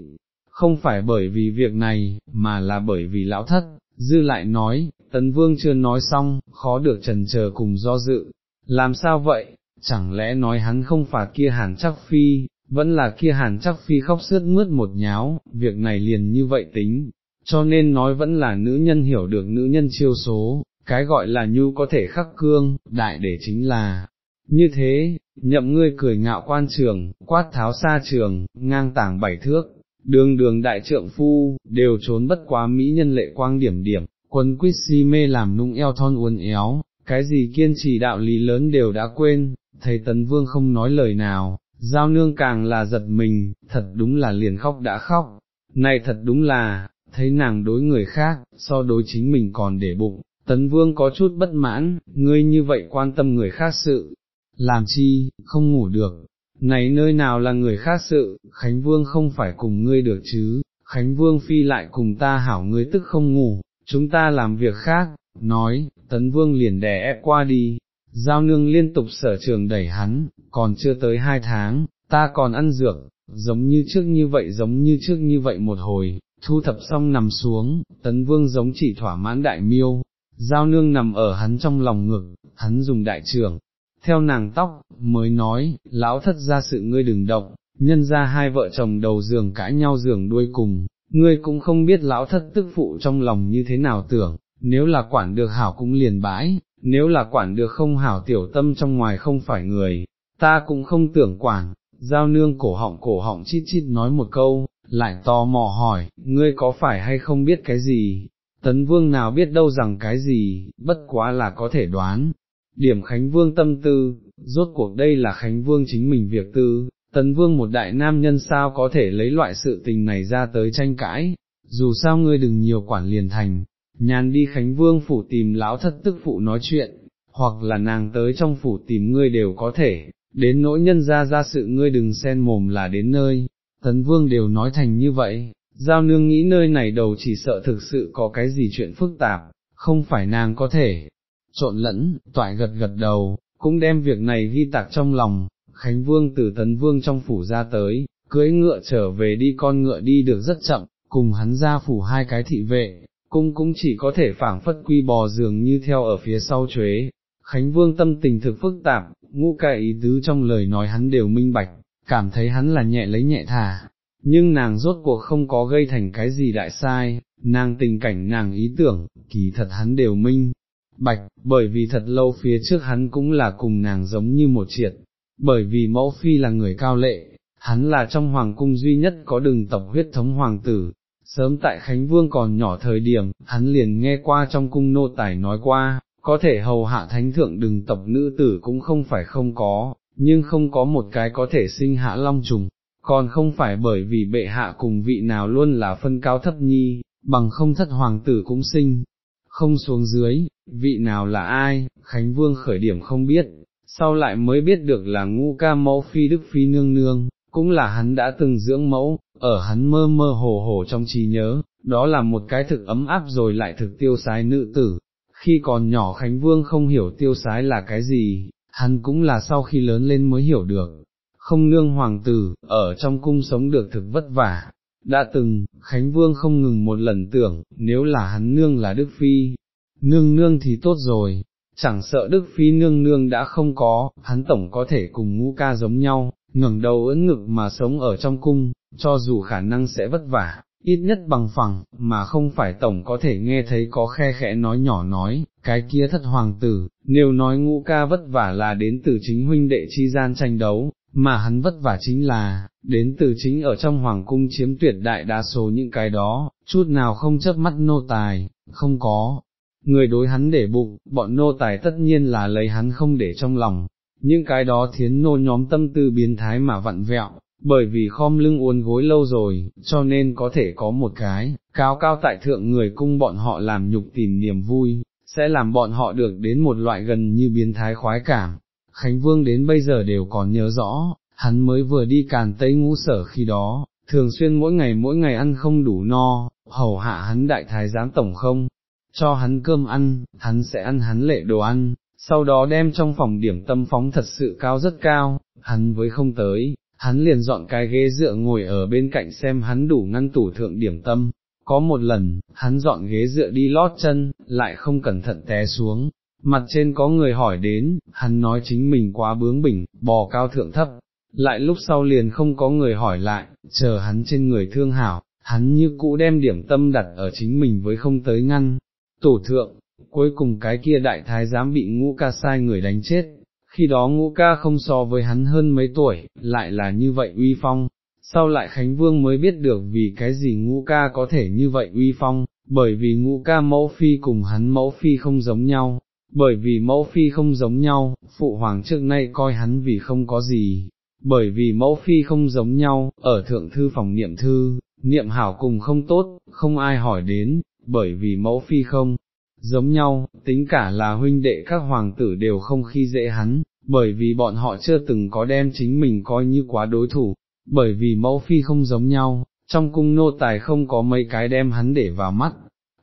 không phải bởi vì việc này, mà là bởi vì lão thất, dư lại nói, tấn vương chưa nói xong, khó được trần chờ cùng do dự, làm sao vậy, chẳng lẽ nói hắn không phải kia hàn chắc phi, vẫn là kia hàn chắc phi khóc sướt mướt một nháo, việc này liền như vậy tính, cho nên nói vẫn là nữ nhân hiểu được nữ nhân chiêu số, cái gọi là nhu có thể khắc cương, đại để chính là, như thế, nhậm ngươi cười ngạo quan trường, quát tháo xa trường, ngang tảng bảy thước, đường đường đại trượng phu, đều trốn bất quá mỹ nhân lệ quang điểm điểm, quân quýt si mê làm nung eo thon uốn éo, cái gì kiên trì đạo lý lớn đều đã quên, thấy tấn vương không nói lời nào, giao nương càng là giật mình, thật đúng là liền khóc đã khóc, này thật đúng là, thấy nàng đối người khác, so đối chính mình còn để bụng, tấn vương có chút bất mãn, ngươi như vậy quan tâm người khác sự, làm chi, không ngủ được, này nơi nào là người khác sự, Khánh Vương không phải cùng ngươi được chứ, Khánh Vương phi lại cùng ta hảo ngươi tức không ngủ, chúng ta làm việc khác, nói, Tấn Vương liền đè ép qua đi, giao nương liên tục sở trường đẩy hắn, còn chưa tới hai tháng, ta còn ăn dược, giống như trước như vậy giống như trước như vậy một hồi, thu thập xong nằm xuống, Tấn Vương giống chỉ thỏa mãn đại miêu, giao nương nằm ở hắn trong lòng ngực, hắn dùng đại trưởng theo nàng tóc, mới nói, lão thất ra sự ngươi đừng động, nhân ra hai vợ chồng đầu giường cãi nhau giường đuôi cùng, ngươi cũng không biết lão thất tức phụ trong lòng như thế nào tưởng, nếu là quản được hảo cũng liền bãi, nếu là quản được không hảo tiểu tâm trong ngoài không phải người, ta cũng không tưởng quản, giao nương cổ họng cổ họng chít chít nói một câu, lại tò mò hỏi, ngươi có phải hay không biết cái gì, tấn vương nào biết đâu rằng cái gì, bất quá là có thể đoán, điểm Khánh Vương tâm tư, rốt cuộc đây là Khánh Vương chính mình việc tư, Tấn Vương một đại nam nhân sao có thể lấy loại sự tình này ra tới tranh cãi, dù sao ngươi đừng nhiều quản liền thành, nhàn đi Khánh Vương phủ tìm lão thất tức phụ nói chuyện, hoặc là nàng tới trong phủ tìm ngươi đều có thể, đến nỗi nhân ra ra sự ngươi đừng xen mồm là đến nơi, Tấn Vương đều nói thành như vậy, Giao nương nghĩ nơi này đầu chỉ sợ thực sự có cái gì chuyện phức tạp, không phải nàng có thể, trộn lẫn, toại gật gật đầu, cũng đem việc này ghi tạc trong lòng, Khánh Vương từ Tấn Vương trong phủ ra tới, cưới ngựa trở về đi con ngựa đi được rất chậm, cùng hắn ra phủ hai cái thị vệ, cung cũng chỉ có thể phảng phất quy bò giường như theo ở phía sau chuế. Khánh Vương tâm tình thực phức tạp, ngũ cả ý tứ trong lời nói hắn đều minh bạch, cảm thấy hắn là nhẹ lấy nhẹ thả, nhưng nàng rốt cuộc không có gây thành cái gì đại sai, nàng tình cảnh nàng ý tưởng, kỳ thật hắn đều minh, bạch, bởi vì thật lâu phía trước hắn cũng là cùng nàng giống như một triệt, bởi vì mẫu phi là người cao lệ, hắn là trong hoàng cung duy nhất có đường tộc huyết thống hoàng tử, sớm tại Khánh Vương còn nhỏ thời điểm, hắn liền nghe qua trong cung nô tài nói qua, có thể hầu hạ thánh thượng đường tộc nữ tử cũng không phải không có, nhưng không có một cái có thể sinh hạ long trùng, còn không phải bởi vì bệ hạ cùng vị nào luôn là phân cao thấp nhi, bằng không thất hoàng tử cũng sinh, không xuống dưới, vị nào là ai, Khánh Vương khởi điểm không biết, sau lại mới biết được là ngu ca mẫu phi đức phi nương nương, cũng là hắn đã từng dưỡng mẫu, ở hắn mơ mơ hồ hồ trong trí nhớ, đó là một cái thực ấm áp rồi lại thực tiêu sái nữ tử. Khi còn nhỏ Khánh Vương không hiểu tiêu sái là cái gì, hắn cũng là sau khi lớn lên mới hiểu được. Không nương hoàng tử, ở trong cung sống được thực vất vả. Đã từng, Khánh Vương không ngừng một lần tưởng, nếu là hắn nương là Đức Phi, nương nương thì tốt rồi, chẳng sợ Đức Phi nương nương đã không có, hắn tổng có thể cùng ngũ ca giống nhau, ngẩng đầu ưỡn ngực mà sống ở trong cung, cho dù khả năng sẽ vất vả, ít nhất bằng phẳng, mà không phải tổng có thể nghe thấy có khe khẽ nói nhỏ nói, cái kia thất hoàng tử, nếu nói ngũ ca vất vả là đến từ chính huynh đệ chi gian tranh đấu, mà hắn vất vả chính là, đến từ chính ở trong hoàng cung chiếm tuyệt đại đa số những cái đó, chút nào không chấp mắt nô tài, không có. Người đối hắn để bụng, bọn nô tài tất nhiên là lấy hắn không để trong lòng, những cái đó thiến nô nhóm tâm tư biến thái mà vặn vẹo, bởi vì khom lưng uốn gối lâu rồi, cho nên có thể có một cái, cao cao tại thượng người cung bọn họ làm nhục tìm niềm vui, sẽ làm bọn họ được đến một loại gần như biến thái khoái cảm. Khánh Vương đến bây giờ đều còn nhớ rõ, hắn mới vừa đi càn tây ngũ sở khi đó, thường xuyên mỗi ngày mỗi ngày ăn không đủ no, hầu hạ hắn đại thái giám tổng không, cho hắn cơm ăn, hắn sẽ ăn hắn lệ đồ ăn, sau đó đem trong phòng điểm tâm phóng thật sự cao rất cao, hắn với không tới, hắn liền dọn cái ghế dựa ngồi ở bên cạnh xem hắn đủ ngăn tủ thượng điểm tâm. Có một lần, hắn dọn ghế dựa đi lót chân, lại không cẩn thận té xuống, mặt trên có người hỏi đến, hắn nói chính mình quá bướng bỉnh, bò cao thượng thấp, lại lúc sau liền không có người hỏi lại, chờ hắn trên người thương hảo, hắn như cũ đem điểm tâm đặt ở chính mình với không tới ngăn, tủ thượng, cuối cùng cái kia đại thái giám bị ngũ ca sai người đánh chết, khi đó ngũ ca không so với hắn hơn mấy tuổi, lại là như vậy uy phong, sau lại Khánh Vương mới biết được vì cái gì ngũ ca có thể như vậy uy phong, bởi vì ngũ ca mẫu phi cùng hắn mẫu phi không giống nhau, bởi vì mẫu phi không giống nhau, phụ hoàng trước nay coi hắn vì không có gì, bởi vì mẫu phi không giống nhau, ở thượng thư phòng niệm thư, niệm hảo cùng không tốt, không ai hỏi đến, bởi vì mẫu phi không giống nhau, tính cả là huynh đệ các hoàng tử đều không khi dễ hắn, bởi vì bọn họ chưa từng có đem chính mình coi như quá đối thủ, bởi vì mẫu phi không giống nhau, trong cung nô tài không có mấy cái đem hắn để vào mắt,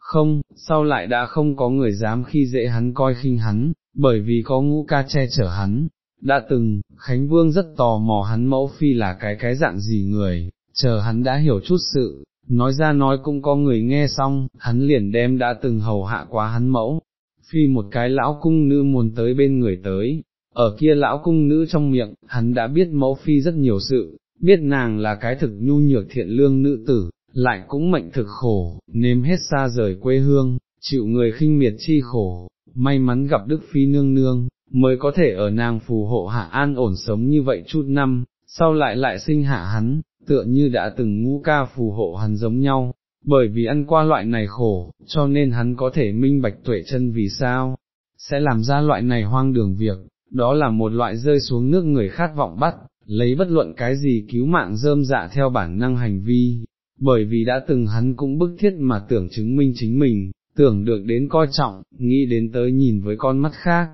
không, sau lại đã không có người dám khi dễ hắn coi khinh hắn, bởi vì có ngũ ca che chở hắn. Đã từng, Khánh Vương rất tò mò hắn mẫu phi là cái cái dạng gì người, chờ hắn đã hiểu chút sự, nói ra nói cũng có người nghe xong, hắn liền đem đã từng hầu hạ quá hắn mẫu, phi một cái lão cung nữ muốn tới bên người tới, ở kia lão cung nữ trong miệng, hắn đã biết mẫu phi rất nhiều sự, biết nàng là cái thực nhu nhược thiện lương nữ tử, lại cũng mệnh thực khổ, nếm hết xa rời quê hương, chịu người khinh miệt chi khổ, may mắn gặp Đức Phi nương nương, mới có thể ở nàng phù hộ hạ an ổn sống như vậy chút năm, sau lại lại sinh hạ hắn, tựa như đã từng ngũ ca phù hộ hắn giống nhau, bởi vì ăn qua loại này khổ, cho nên hắn có thể minh bạch tuệ chân vì sao, sẽ làm ra loại này hoang đường việc, đó là một loại rơi xuống nước người khát vọng bắt, lấy bất luận cái gì cứu mạng rơm dạ theo bản năng hành vi, bởi vì đã từng hắn cũng bức thiết mà tưởng chứng minh chính mình, tưởng được đến coi trọng, nghĩ đến tới nhìn với con mắt khác.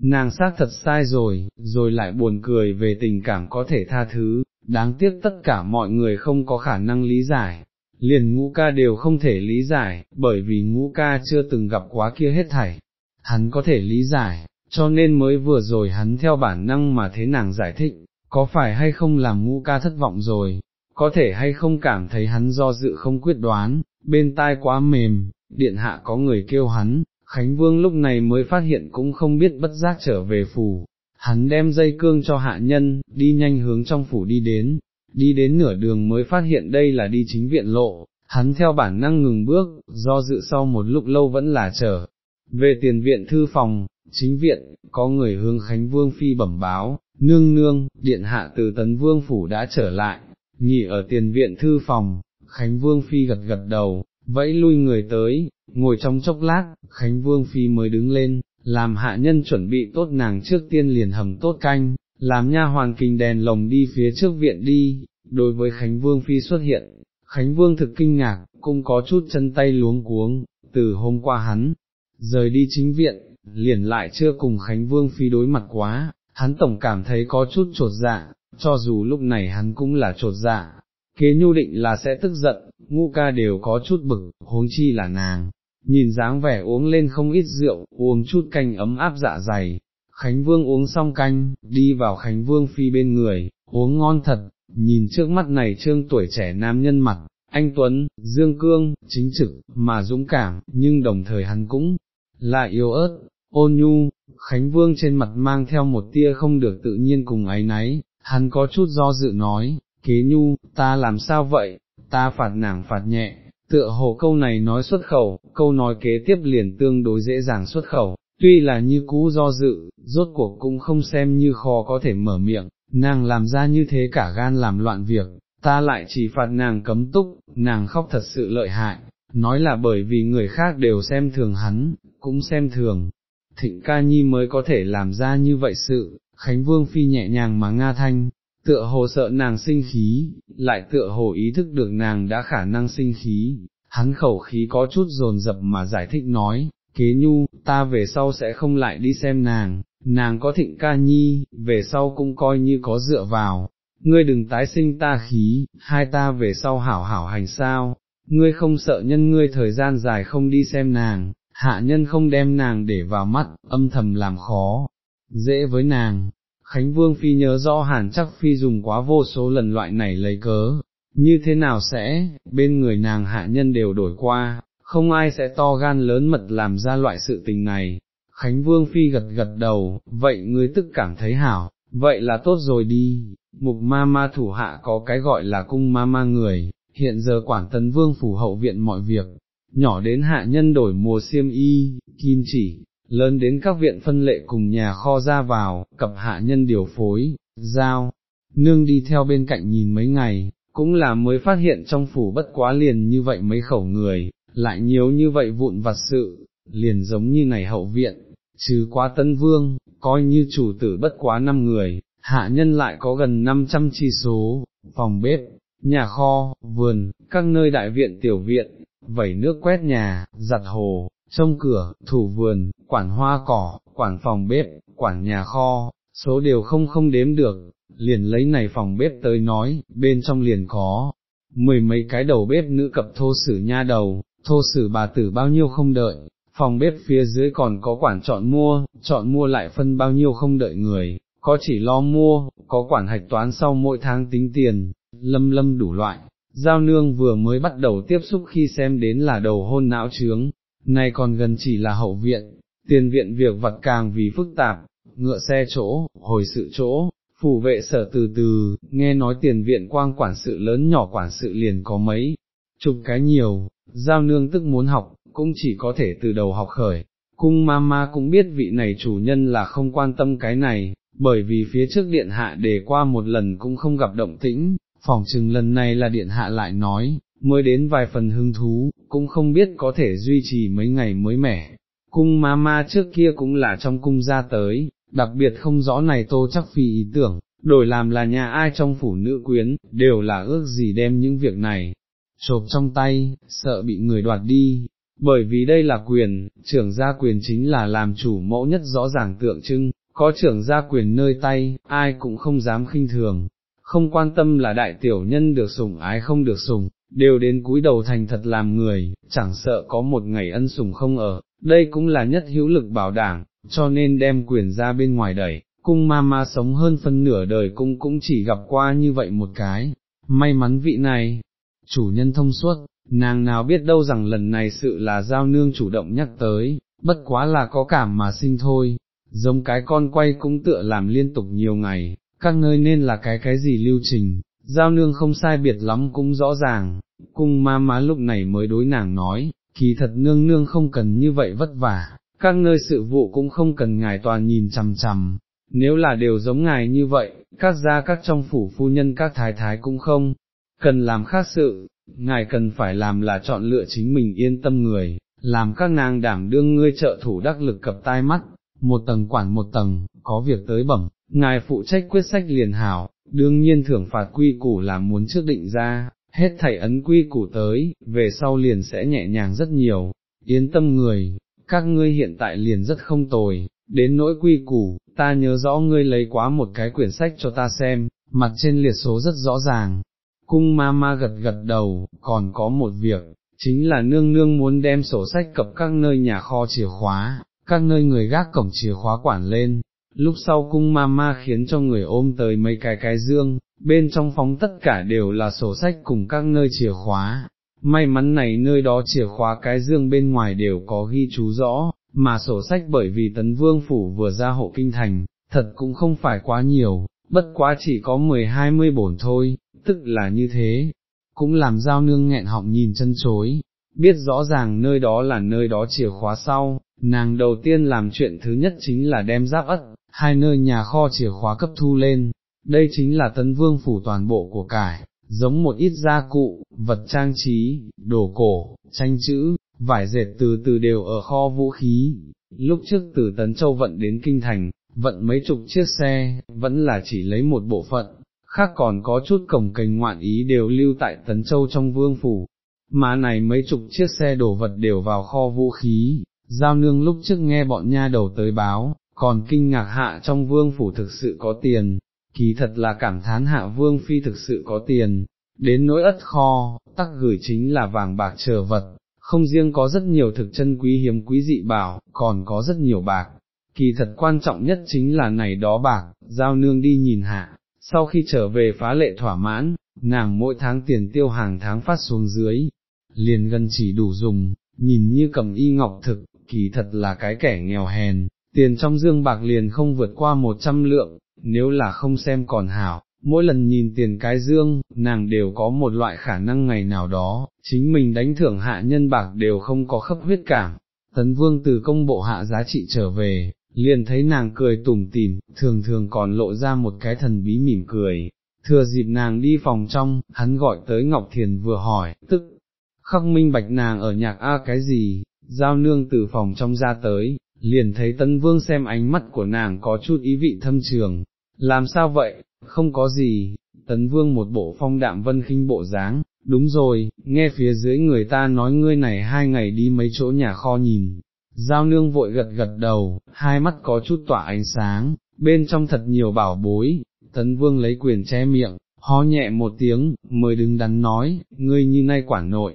Nàng xác thật sai rồi, rồi lại buồn cười về tình cảm có thể tha thứ, đáng tiếc tất cả mọi người không có khả năng lý giải, liền ngũ ca đều không thể lý giải, bởi vì ngũ ca chưa từng gặp quá kia hết thảy, hắn có thể lý giải, cho nên mới vừa rồi hắn theo bản năng mà thế nàng giải thích, có phải hay không làm ngũ ca thất vọng rồi, có thể hay không cảm thấy hắn do dự không quyết đoán, bên tai quá mềm, điện hạ có người kêu hắn, Khánh Vương lúc này mới phát hiện cũng không biết bất giác trở về phủ, hắn đem dây cương cho hạ nhân, đi nhanh hướng trong phủ đi đến, đi đến nửa đường mới phát hiện đây là đi chính viện lộ, hắn theo bản năng ngừng bước, do dự sau một lúc lâu vẫn là chờ. Về tiền viện thư phòng, chính viện, có người hướng Khánh Vương Phi bẩm báo, nương nương, điện hạ từ tấn vương phủ đã trở lại, nghỉ ở tiền viện thư phòng, Khánh Vương Phi gật gật đầu, vẫy lui người tới, ngồi trong chốc lát, Khánh Vương Phi mới đứng lên, làm hạ nhân chuẩn bị tốt nàng trước tiên liền hầm tốt canh, làm nha hoàn kình đèn lồng đi phía trước viện đi, đối với Khánh Vương Phi xuất hiện, Khánh Vương thực kinh ngạc, cũng có chút chân tay luống cuống, từ hôm qua hắn, rời đi chính viện, liền lại chưa cùng Khánh Vương Phi đối mặt quá, hắn tổng cảm thấy có chút trột dạ, cho dù lúc này hắn cũng là trột dạ, kế nhu định là sẽ tức giận, ngu ca đều có chút bực, huống chi là nàng, nhìn dáng vẻ uống lên không ít rượu, uống chút canh ấm áp dạ dày, Khánh Vương uống xong canh, đi vào Khánh Vương Phi bên người, uống ngon thật, nhìn trước mắt này trương tuổi trẻ nam nhân mặt, anh Tuấn, Dương Cương, chính trực, mà dũng cảm, nhưng đồng thời hắn cũng là yếu ớt, ôn nhu, Khánh Vương trên mặt mang theo một tia không được tự nhiên cùng ấy náy hắn có chút do dự nói, kế nhu, ta làm sao vậy, ta phạt nàng phạt nhẹ, tựa hồ câu này nói xuất khẩu, câu nói kế tiếp liền tương đối dễ dàng xuất khẩu, tuy là như cũ do dự, rốt cuộc cũng không xem như khó có thể mở miệng, nàng làm ra như thế cả gan làm loạn việc, ta lại chỉ phạt nàng cấm túc, nàng khóc thật sự lợi hại, nói là bởi vì người khác đều xem thường hắn, cũng xem thường, thịnh ca nhi mới có thể làm ra như vậy sự, Khánh Vương Phi nhẹ nhàng mà Nga Thanh, tựa hồ sợ nàng sinh khí, lại tựa hồ ý thức được nàng đã khả năng sinh khí, hắn khẩu khí có chút dồn dập mà giải thích nói, kế nhu, ta về sau sẽ không lại đi xem nàng, nàng có thịnh ca nhi, về sau cũng coi như có dựa vào, ngươi đừng tái sinh ta khí, hai ta về sau hảo hảo hành sao, ngươi không sợ nhân ngươi thời gian dài không đi xem nàng, hạ nhân không đem nàng để vào mắt, âm thầm làm khó, dễ với nàng. Khánh Vương Phi nhớ rõ hàn chắc Phi dùng quá vô số lần loại này lấy cớ, như thế nào sẽ, bên người nàng hạ nhân đều đổi qua, không ai sẽ to gan lớn mật làm ra loại sự tình này. Khánh Vương Phi gật gật đầu, vậy ngươi tức cảm thấy hảo, vậy là tốt rồi đi, mục ma ma thủ hạ có cái gọi là cung ma ma người, hiện giờ quản tấn vương phủ hậu viện mọi việc, nhỏ đến hạ nhân đổi mùa xiêm y, kim chỉ, lớn đến các viện phân lệ cùng nhà kho ra vào, cập hạ nhân điều phối, giao, nương đi theo bên cạnh nhìn mấy ngày, cũng là mới phát hiện trong phủ bất quá liền như vậy mấy khẩu người, lại nhiều như vậy vụn vặt sự, liền giống như này hậu viện, chứ quá tân vương, coi như chủ tử bất quá năm người, hạ nhân lại có gần 500 chi số, phòng bếp, nhà kho, vườn, các nơi đại viện tiểu viện, vẩy nước quét nhà, giặt hồ, trông cửa, thủ vườn, quản hoa cỏ, quản phòng bếp, quản nhà kho, số đều không không đếm được, liền lấy này phòng bếp tới nói, bên trong liền có, mười mấy cái đầu bếp nữ cập thô sử nha đầu, thô sử bà tử bao nhiêu không đợi, phòng bếp phía dưới còn có quản chọn mua, chọn mua lại phân bao nhiêu không đợi người, có chỉ lo mua, có quản hạch toán sau mỗi tháng tính tiền, lâm lâm đủ loại. Giao nương vừa mới bắt đầu tiếp xúc khi xem đến là đầu hôn não trướng, nay còn gần chỉ là hậu viện, tiền viện việc vật càng vì phức tạp, ngựa xe chỗ, hồi sự chỗ, phủ vệ sở từ từ, nghe nói tiền viện quang quản sự lớn nhỏ quản sự liền có mấy, chục cái nhiều, giao nương tức muốn học, cũng chỉ có thể từ đầu học khởi. Cung mama cũng biết vị này chủ nhân là không quan tâm cái này, bởi vì phía trước điện hạ đề qua một lần cũng không gặp động tĩnh, phòng chừng lần này là điện hạ lại nói, mới đến vài phần hứng thú, cũng không biết có thể duy trì mấy ngày mới mẻ. Cung mama trước kia cũng là trong cung ra tới, đặc biệt không rõ này tô chắc phi ý tưởng, đổi làm là nhà ai trong phủ nữ quyến, đều là ước gì đem những việc này, chộp trong tay, sợ bị người đoạt đi, bởi vì đây là quyền, trưởng gia quyền chính là làm chủ mẫu nhất rõ ràng tượng trưng, có trưởng gia quyền nơi tay, ai cũng không dám khinh thường, không quan tâm là đại tiểu nhân được sủng ái không được sủng, đều đến cúi đầu thành thật làm người, chẳng sợ có một ngày ân sủng không ở, đây cũng là nhất hữu lực bảo đảm, cho nên đem quyền ra bên ngoài đẩy, cung ma ma sống hơn phân nửa đời cung cũng chỉ gặp qua như vậy một cái, may mắn vị này, chủ nhân thông suốt, nàng nào biết đâu rằng lần này sự là giao nương chủ động nhắc tới, bất quá là có cảm mà sinh thôi, giống cái con quay cũng tựa làm liên tục nhiều ngày, các nơi nên là cái cái gì lưu trình, giao nương không sai biệt lắm cũng rõ ràng, cung ma má lúc này mới đối nàng nói, kỳ thật nương nương không cần như vậy vất vả, các nơi sự vụ cũng không cần ngài toàn nhìn chằm chằm, nếu là đều giống ngài như vậy, các gia các trong phủ phu nhân các thái thái cũng không, cần làm khác sự, ngài cần phải làm là chọn lựa chính mình yên tâm người, làm các nàng đảm đương ngươi trợ thủ đắc lực cập tai mắt, một tầng quản một tầng, có việc tới bẩm, ngài phụ trách quyết sách liền hảo, đương nhiên thưởng phạt quy củ là muốn trước định ra, hết thảy ấn quy củ tới, về sau liền sẽ nhẹ nhàng rất nhiều, yên tâm người, các ngươi hiện tại liền rất không tồi, đến nỗi quy củ, ta nhớ rõ ngươi lấy quá một cái quyển sách cho ta xem, mặt trên liệt số rất rõ ràng. Cung ma ma gật gật đầu, còn có một việc, chính là nương nương muốn đem sổ sách cập các nơi nhà kho chìa khóa, các nơi người gác cổng chìa khóa quản lên. Lúc sau cung ma ma khiến cho người ôm tới mấy cái cái dương, bên trong phóng tất cả đều là sổ sách cùng các nơi chìa khóa. May mắn này nơi đó chìa khóa cái dương bên ngoài đều có ghi chú rõ, mà sổ sách bởi vì tấn vương phủ vừa ra hộ kinh thành, thật cũng không phải quá nhiều, bất quá chỉ có mười hai mươi bổn thôi, tức là như thế, cũng làm giao nương nghẹn họng nhìn chân chối, biết rõ ràng nơi đó là nơi đó chìa khóa sau, nàng đầu tiên làm chuyện thứ nhất chính là đem giáp ất, hai nơi nhà kho chìa khóa cấp thu lên, đây chính là tấn vương phủ toàn bộ của cải, giống một ít gia cụ, vật trang trí, đồ cổ, tranh chữ, vải dệt từ từ đều ở kho vũ khí, lúc trước từ Tấn Châu vận đến Kinh Thành, vận mấy chục chiếc xe, vẫn là chỉ lấy một bộ phận, khác còn có chút cổng cành ngoạn ý đều lưu tại Tấn Châu trong vương phủ, mà này mấy chục chiếc xe đổ vật đều vào kho vũ khí, giao nương lúc trước nghe bọn nha đầu tới báo, còn kinh ngạc hạ trong vương phủ thực sự có tiền, kỳ thật là cảm thán hạ vương phi thực sự có tiền, đến nỗi ất kho, tắc gửi chính là vàng bạc chờ vật, không riêng có rất nhiều thực chân quý hiếm quý dị bảo, còn có rất nhiều bạc. Kỳ thật quan trọng nhất chính là này đó bạc, giao nương đi nhìn hạ, sau khi trở về phá lệ thỏa mãn, nàng mỗi tháng tiền tiêu hàng tháng phát xuống dưới, liền gần chỉ đủ dùng, nhìn như cầm y ngọc thực, kỳ thật là cái kẻ nghèo hèn, tiền trong dương bạc liền không vượt qua một trăm lượng, nếu là không xem còn hảo, mỗi lần nhìn tiền cái dương, nàng đều có một loại khả năng ngày nào đó, chính mình đánh thưởng hạ nhân bạc đều không có khấp huyết cảm. Tấn vương từ công bộ hạ giá trị trở về, liền thấy nàng cười tủm tỉm, thường thường còn lộ ra một cái thần bí mỉm cười. Thừa dịp nàng đi phòng trong, hắn gọi tới Ngọc Thiền vừa hỏi, tức, khắc minh bạch nàng ở nhạc A cái gì, giao nương từ phòng trong ra tới, liền thấy tân vương xem ánh mắt của nàng có chút ý vị thâm trường, làm sao vậy, không có gì, tấn vương một bộ phong đạm vân khinh bộ dáng, đúng rồi, nghe phía dưới người ta nói ngươi này hai ngày đi mấy chỗ nhà kho nhìn, giao nương vội gật gật đầu, hai mắt có chút tỏa ánh sáng, bên trong thật nhiều bảo bối, tấn vương lấy quyền che miệng, ho nhẹ một tiếng, mới đứng đắn nói, ngươi như nay quản nội.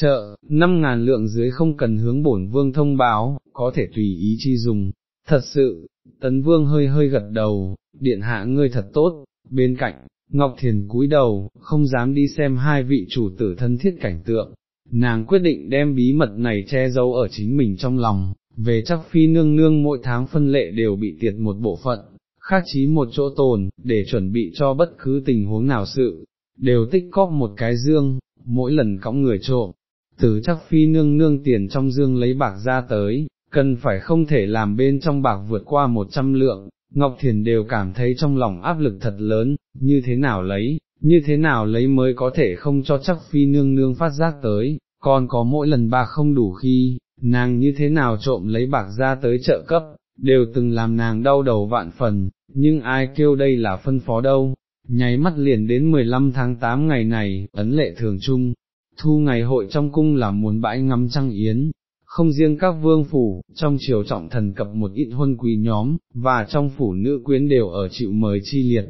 Chợ, năm ngàn lượng dưới không cần hướng bổn vương thông báo, có thể tùy ý chi dùng, thật sự, tấn vương hơi hơi gật đầu, điện hạ ngươi thật tốt, bên cạnh, Ngọc Thiền cúi đầu, không dám đi xem hai vị chủ tử thân thiết cảnh tượng, nàng quyết định đem bí mật này che giấu ở chính mình trong lòng, về chắc phi nương nương mỗi tháng phân lệ đều bị tiệt một bộ phận, khác chí một chỗ tồn, để chuẩn bị cho bất cứ tình huống nào sự, đều tích cóp một cái dương, mỗi lần cõng người trộm, từ chắc phi nương nương tiền trong dương lấy bạc ra tới, cần phải không thể làm bên trong bạc vượt qua một trăm lượng, Ngọc Thiền đều cảm thấy trong lòng áp lực thật lớn, như thế nào lấy, như thế nào lấy mới có thể không cho chắc phi nương nương phát giác tới, còn có mỗi lần bạc không đủ khi, nàng như thế nào trộm lấy bạc ra tới chợ cấp, đều từng làm nàng đau đầu vạn phần, nhưng ai kêu đây là phân phó đâu, nháy mắt liền đến 15 tháng 8 ngày này, ấn lệ thường trung, thu ngày hội trong cung là muốn bãi ngắm trăng yến, không riêng các vương phủ, trong triều trọng thần cập một ít huân quý nhóm, và trong phủ nữ quyến đều ở chịu mời chi liệt.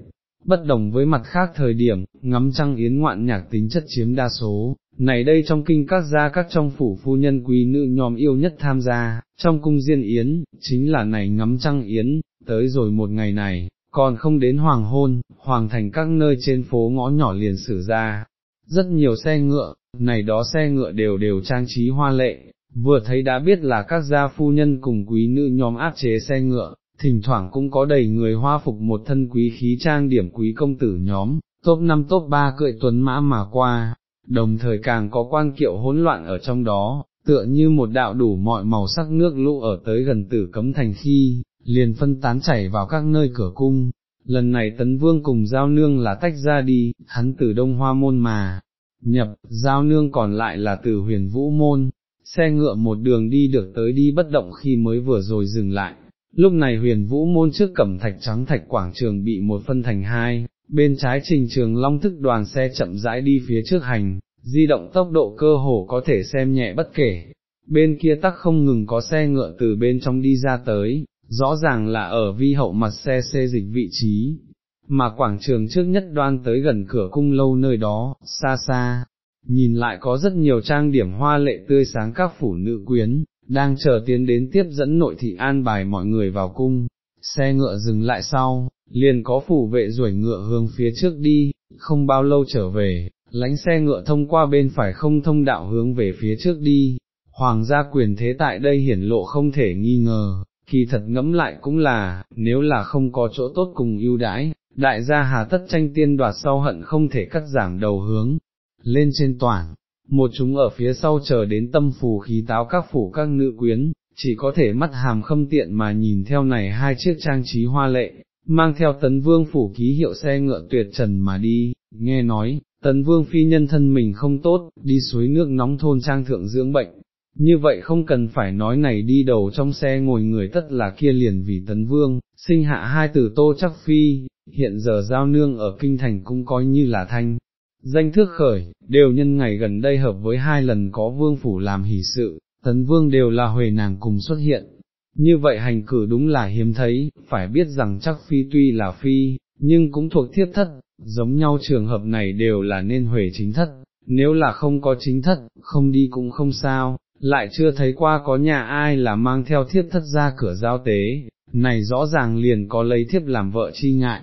Bất đồng với mặt khác thời điểm, ngắm trăng yến ngoạn nhạc tính chất chiếm đa số, này đây trong kinh các gia các trong phủ phu nhân quý nữ nhóm yêu nhất tham gia, trong cung diên yến, chính là này ngắm trăng yến, tới rồi một ngày này, còn không đến hoàng hôn, hoàng thành các nơi trên phố ngõ nhỏ liền xử ra, rất nhiều xe ngựa, này đó xe ngựa đều đều trang trí hoa lệ, vừa thấy đã biết là các gia phu nhân cùng quý nữ nhóm áp chế xe ngựa, thỉnh thoảng cũng có đầy người hoa phục một thân quý khí trang điểm quý công tử nhóm, top 5 top 3 cưỡi tuấn mã mà qua, đồng thời càng có quan kiệu hỗn loạn ở trong đó, tựa như một đạo đủ mọi màu sắc nước lũ ở tới gần tử cấm thành khi, liền phân tán chảy vào các nơi cửa cung. Lần này tấn vương cùng giao nương là tách ra đi, hắn từ đông hoa môn mà, nhập, giao nương còn lại là từ huyền vũ môn, xe ngựa một đường đi được tới đi bất động khi mới vừa rồi dừng lại. Lúc này huyền vũ môn trước cẩm thạch trắng thạch quảng trường bị một phân thành hai, bên trái trình trường long thức đoàn xe chậm rãi đi phía trước hành, di động tốc độ cơ hồ có thể xem nhẹ bất kể, bên kia tắc không ngừng có xe ngựa từ bên trong đi ra tới, rõ ràng là ở vi hậu mặt xe xê dịch vị trí, mà quảng trường trước nhất đoan tới gần cửa cung lâu nơi đó, xa xa, nhìn lại có rất nhiều trang điểm hoa lệ tươi sáng các phủ nữ quyến, đang chờ tiến đến tiếp dẫn nội thị an bài mọi người vào cung, xe ngựa dừng lại sau, liền có phủ vệ ruổi ngựa hướng phía trước đi, không bao lâu trở về, lánh xe ngựa thông qua bên phải không thông đạo hướng về phía trước đi, hoàng gia quyền thế tại đây hiển lộ không thể nghi ngờ, kỳ thật ngẫm lại cũng là, nếu là không có chỗ tốt cùng ưu đãi, đại gia hà tất tranh tiên đoạt sau hận không thể cắt giảm đầu hướng, lên trên toàn, một chúng ở phía sau chờ đến tâm phù khí táo các phủ các nữ quyến, chỉ có thể mắt hàm khâm tiện mà nhìn theo này hai chiếc trang trí hoa lệ, mang theo tấn vương phủ ký hiệu xe ngựa tuyệt trần mà đi, nghe nói, tấn vương phi nhân thân mình không tốt, đi suối nước nóng thôn trang thượng dưỡng bệnh, như vậy không cần phải nói này đi đầu trong xe ngồi người tất là kia liền vì tấn vương, sinh hạ hai tử tô chắc phi, hiện giờ giao nương ở kinh thành cũng coi như là thanh. Danh thước khởi, đều nhân ngày gần đây hợp với hai lần có vương phủ làm hỷ sự, tấn vương đều là huề nàng cùng xuất hiện. Như vậy hành cử đúng là hiếm thấy, phải biết rằng chắc phi tuy là phi, nhưng cũng thuộc thiết thất, giống nhau trường hợp này đều là nên huề chính thất, nếu là không có chính thất, không đi cũng không sao, lại chưa thấy qua có nhà ai là mang theo thiếp thất ra cửa giao tế, này rõ ràng liền có lấy thiếp làm vợ chi ngại,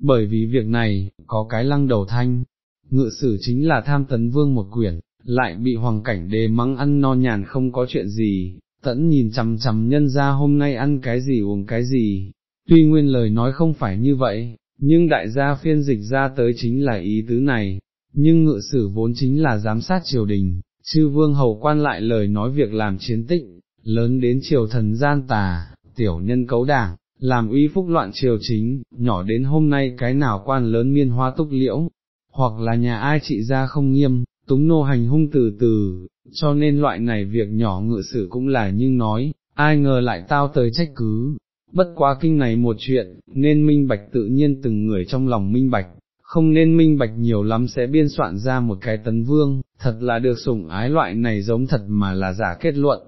bởi vì việc này, có cái lăng đầu thanh, ngự sử chính là tham tấn vương một quyển, lại bị hoàng cảnh đề mắng ăn no nhàn không có chuyện gì, tẫn nhìn chằm chằm nhân ra hôm nay ăn cái gì uống cái gì, tuy nguyên lời nói không phải như vậy, nhưng đại gia phiên dịch ra tới chính là ý tứ này, nhưng ngự sử vốn chính là giám sát triều đình, chư vương hầu quan lại lời nói việc làm chiến tích, lớn đến triều thần gian tà, tiểu nhân cấu đảng, làm uy phúc loạn triều chính, nhỏ đến hôm nay cái nào quan lớn miên hoa túc liễu, hoặc là nhà ai trị ra không nghiêm, túng nô hành hung từ từ, cho nên loại này việc nhỏ ngự sử cũng là nhưng nói, ai ngờ lại tao tới trách cứ. Bất quá kinh này một chuyện, nên minh bạch tự nhiên từng người trong lòng minh bạch, không nên minh bạch nhiều lắm sẽ biên soạn ra một cái tấn vương, thật là được sủng ái loại này giống thật mà là giả kết luận,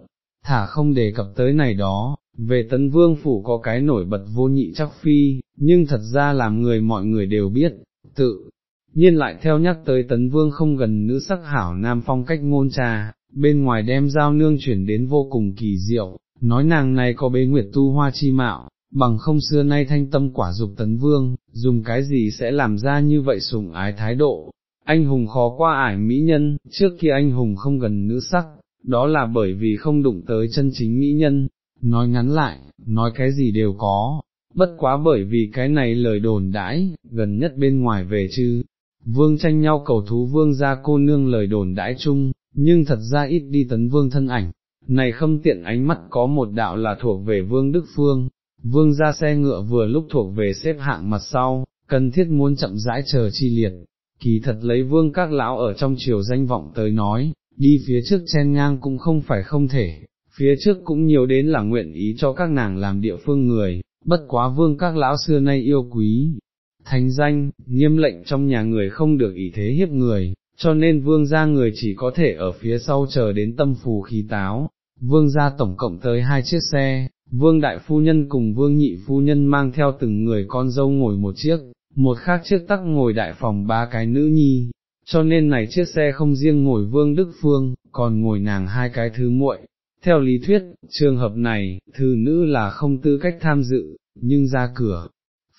thả không đề cập tới này đó, về tấn vương phủ có cái nổi bật vô nhị chắc phi, nhưng thật ra làm người mọi người đều biết, tự nhiên lại theo nhắc tới tấn vương không gần nữ sắc hảo nam phong cách ngôn trà, bên ngoài đem giao nương chuyển đến vô cùng kỳ diệu, nói nàng này có bế nguyệt tu hoa chi mạo, bằng không xưa nay thanh tâm quả dục tấn vương, dùng cái gì sẽ làm ra như vậy sủng ái thái độ. Anh hùng khó qua ải mỹ nhân, trước kia anh hùng không gần nữ sắc, đó là bởi vì không đụng tới chân chính mỹ nhân, nói ngắn lại, nói cái gì đều có, bất quá bởi vì cái này lời đồn đãi, gần nhất bên ngoài về chứ, vương tranh nhau cầu thú vương ra cô nương lời đồn đãi chung, nhưng thật ra ít đi tấn vương thân ảnh, này không tiện ánh mắt có một đạo là thuộc về vương Đức Phương, vương ra xe ngựa vừa lúc thuộc về xếp hạng mặt sau, cần thiết muốn chậm rãi chờ chi liệt, kỳ thật lấy vương các lão ở trong triều danh vọng tới nói, đi phía trước chen ngang cũng không phải không thể, phía trước cũng nhiều đến là nguyện ý cho các nàng làm địa phương người, bất quá vương các lão xưa nay yêu quý, thành danh, nghiêm lệnh trong nhà người không được ý thế hiếp người, cho nên vương gia người chỉ có thể ở phía sau chờ đến tâm phù khí táo, vương gia tổng cộng tới hai chiếc xe, vương đại phu nhân cùng vương nhị phu nhân mang theo từng người con dâu ngồi một chiếc, một khác chiếc tắc ngồi đại phòng ba cái nữ nhi, cho nên này chiếc xe không riêng ngồi vương Đức Phương, còn ngồi nàng hai cái thứ muội. Theo lý thuyết, trường hợp này, thư nữ là không tư cách tham dự, nhưng ra cửa,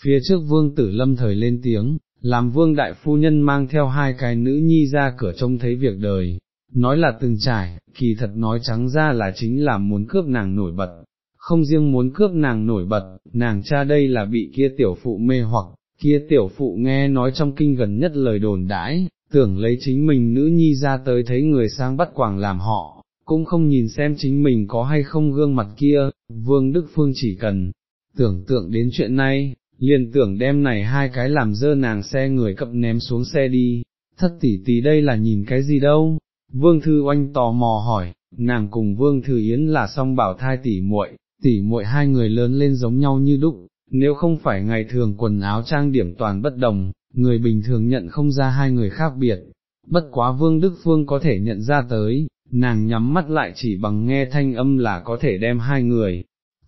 phía trước vương tử lâm thời lên tiếng, làm vương đại phu nhân mang theo hai cái nữ nhi ra cửa trông thấy việc đời, nói là từng trải, kỳ thật nói trắng ra là chính là muốn cướp nàng nổi bật, không riêng muốn cướp nàng nổi bật, nàng cha đây là bị kia tiểu phụ mê hoặc, kia tiểu phụ nghe nói trong kinh gần nhất lời đồn đãi, tưởng lấy chính mình nữ nhi ra tới thấy người sang bắt quảng làm họ, cũng không nhìn xem chính mình có hay không gương mặt kia, vương Đức Phương chỉ cần tưởng tượng đến chuyện này, liền tưởng đem này hai cái làm dơ nàng xe người cập ném xuống xe đi, thất tỷ tỷ đây là nhìn cái gì đâu, vương thư oanh tò mò hỏi, nàng cùng vương thư yến là song bảo thai tỷ muội, tỉ muội hai người lớn lên giống nhau như đúc, nếu không phải ngày thường quần áo trang điểm toàn bất đồng, người bình thường nhận không ra hai người khác biệt, bất quá vương Đức Phương có thể nhận ra tới, nàng nhắm mắt lại chỉ bằng nghe thanh âm là có thể đem hai người,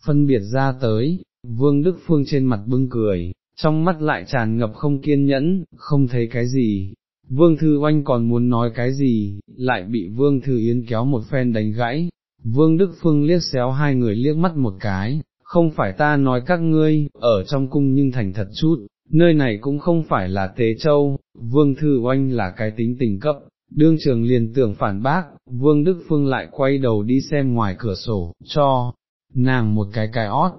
phân biệt ra tới, vương Đức Phương trên mặt bưng cười, trong mắt lại tràn ngập không kiên nhẫn, không thấy cái gì. Vương Thư Oanh còn muốn nói cái gì, lại bị Vương Thư Yến kéo một phen đánh gãy, Vương Đức Phương liếc xéo hai người liếc mắt một cái, không phải ta nói các ngươi, ở trong cung nhưng thành thật chút, nơi này cũng không phải là Tế Châu, Vương Thư Oanh là cái tính tình cấp, đương trường liền tưởng phản bác, Vương Đức Phương lại quay đầu đi xem ngoài cửa sổ, cho nàng một cái cái ót,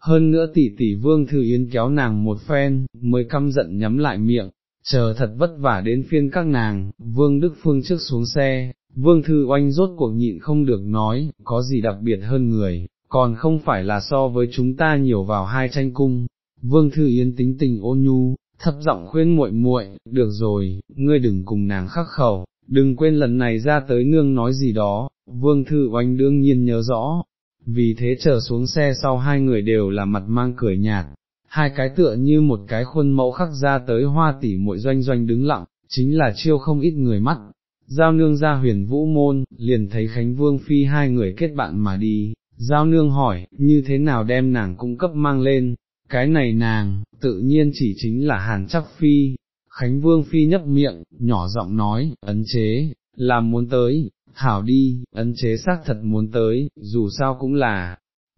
hơn nữa tỷ tỷ Vương Thư Yến kéo nàng một phen, mới căm giận nhắm lại miệng, chờ thật vất vả đến phiên các nàng, Vương Đức Phương trước xuống xe, Vương Thư Oanh rốt cuộc nhịn không được nói, có gì đặc biệt hơn người, còn không phải là so với chúng ta nhiều vào hai tranh cung. Vương Thư Yến tính tình ôn nhu, thấp giọng khuyên muội muội, được rồi, ngươi đừng cùng nàng khắc khẩu, đừng quên lần này ra tới nương nói gì đó, Vương Thư Oanh đương nhiên nhớ rõ, vì thế chờ xuống xe sau hai người đều là mặt mang cười nhạt, hai cái tựa như một cái khuôn mẫu khắc ra tới hoa tỷ muội doanh doanh đứng lặng, chính là chiêu không ít người mắt. Giao nương ra huyền vũ môn, liền thấy Khánh Vương Phi hai người kết bạn mà đi, Giao nương hỏi, như thế nào đem nàng cung cấp mang lên, cái này nàng, tự nhiên chỉ chính là Hàn Chắc Phi. Khánh Vương Phi nhấp miệng, nhỏ giọng nói, ấn chế, làm muốn tới, hảo đi, ấn chế xác thật muốn tới, dù sao cũng là,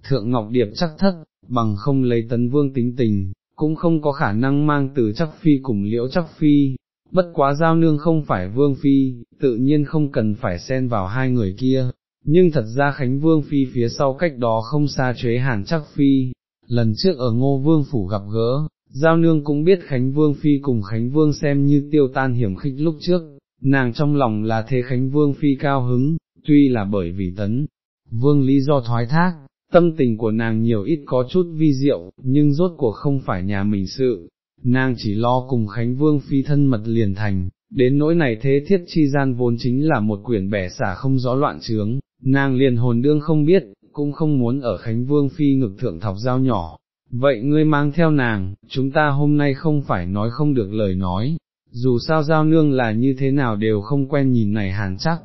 thượng ngọc điệp chắc thất, bằng không lấy tấn vương tính tình, cũng không có khả năng mang từ chắc phi cùng liễu chắc phi, bất quá giao nương không phải vương phi, tự nhiên không cần phải xen vào hai người kia, nhưng thật ra Khánh Vương Phi phía sau cách đó không xa chế hàn chắc Phi, lần trước ở ngô vương phủ gặp gỡ, Giao Nương cũng biết Khánh Vương Phi cùng Khánh Vương xem như tiêu tan hiểm khích lúc trước, nàng trong lòng là thế Khánh Vương Phi cao hứng, tuy là bởi vì tấn, Vương lý do thoái thác, tâm tình của nàng nhiều ít có chút vi diệu, nhưng rốt cuộc không phải nhà mình sự, nàng chỉ lo cùng Khánh Vương Phi thân mật liền thành, đến nỗi này thế thiết chi gian vốn chính là một quyển bẻ xả không rõ loạn trướng, nàng liền hồn đương không biết, cũng không muốn ở Khánh Vương Phi ngực thượng thọc dao nhỏ, vậy ngươi mang theo nàng, chúng ta hôm nay không phải nói không được lời nói, dù sao giao nương là như thế nào đều không quen nhìn này hàn chắc.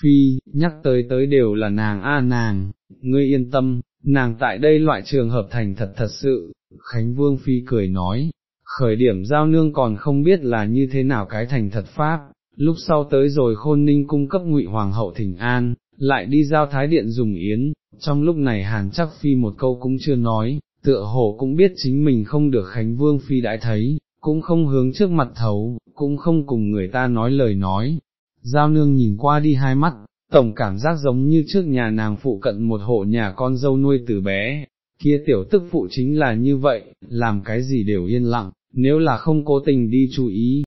Phi, nhắc tới tới đều là nàng a nàng, ngươi yên tâm, nàng tại đây loại trường hợp thành thật thật sự, Khánh Vương Phi cười nói, khởi điểm giao nương còn không biết là như thế nào cái thành thật pháp, lúc sau tới rồi khôn ninh cung cấp ngụy hoàng hậu thỉnh an, lại đi giao thái điện dùng yến, trong lúc này hàn chắc phi một câu cũng chưa nói, tựa hồ cũng biết chính mình không được Khánh Vương phi đã thấy, cũng không hướng trước mặt thấu, cũng không cùng người ta nói lời nói. Giao nương nhìn qua đi hai mắt, tổng cảm giác giống như trước nhà nàng phụ cận một hộ nhà con dâu nuôi từ bé, kia tiểu tức phụ chính là như vậy, làm cái gì đều yên lặng, nếu là không cố tình đi chú ý,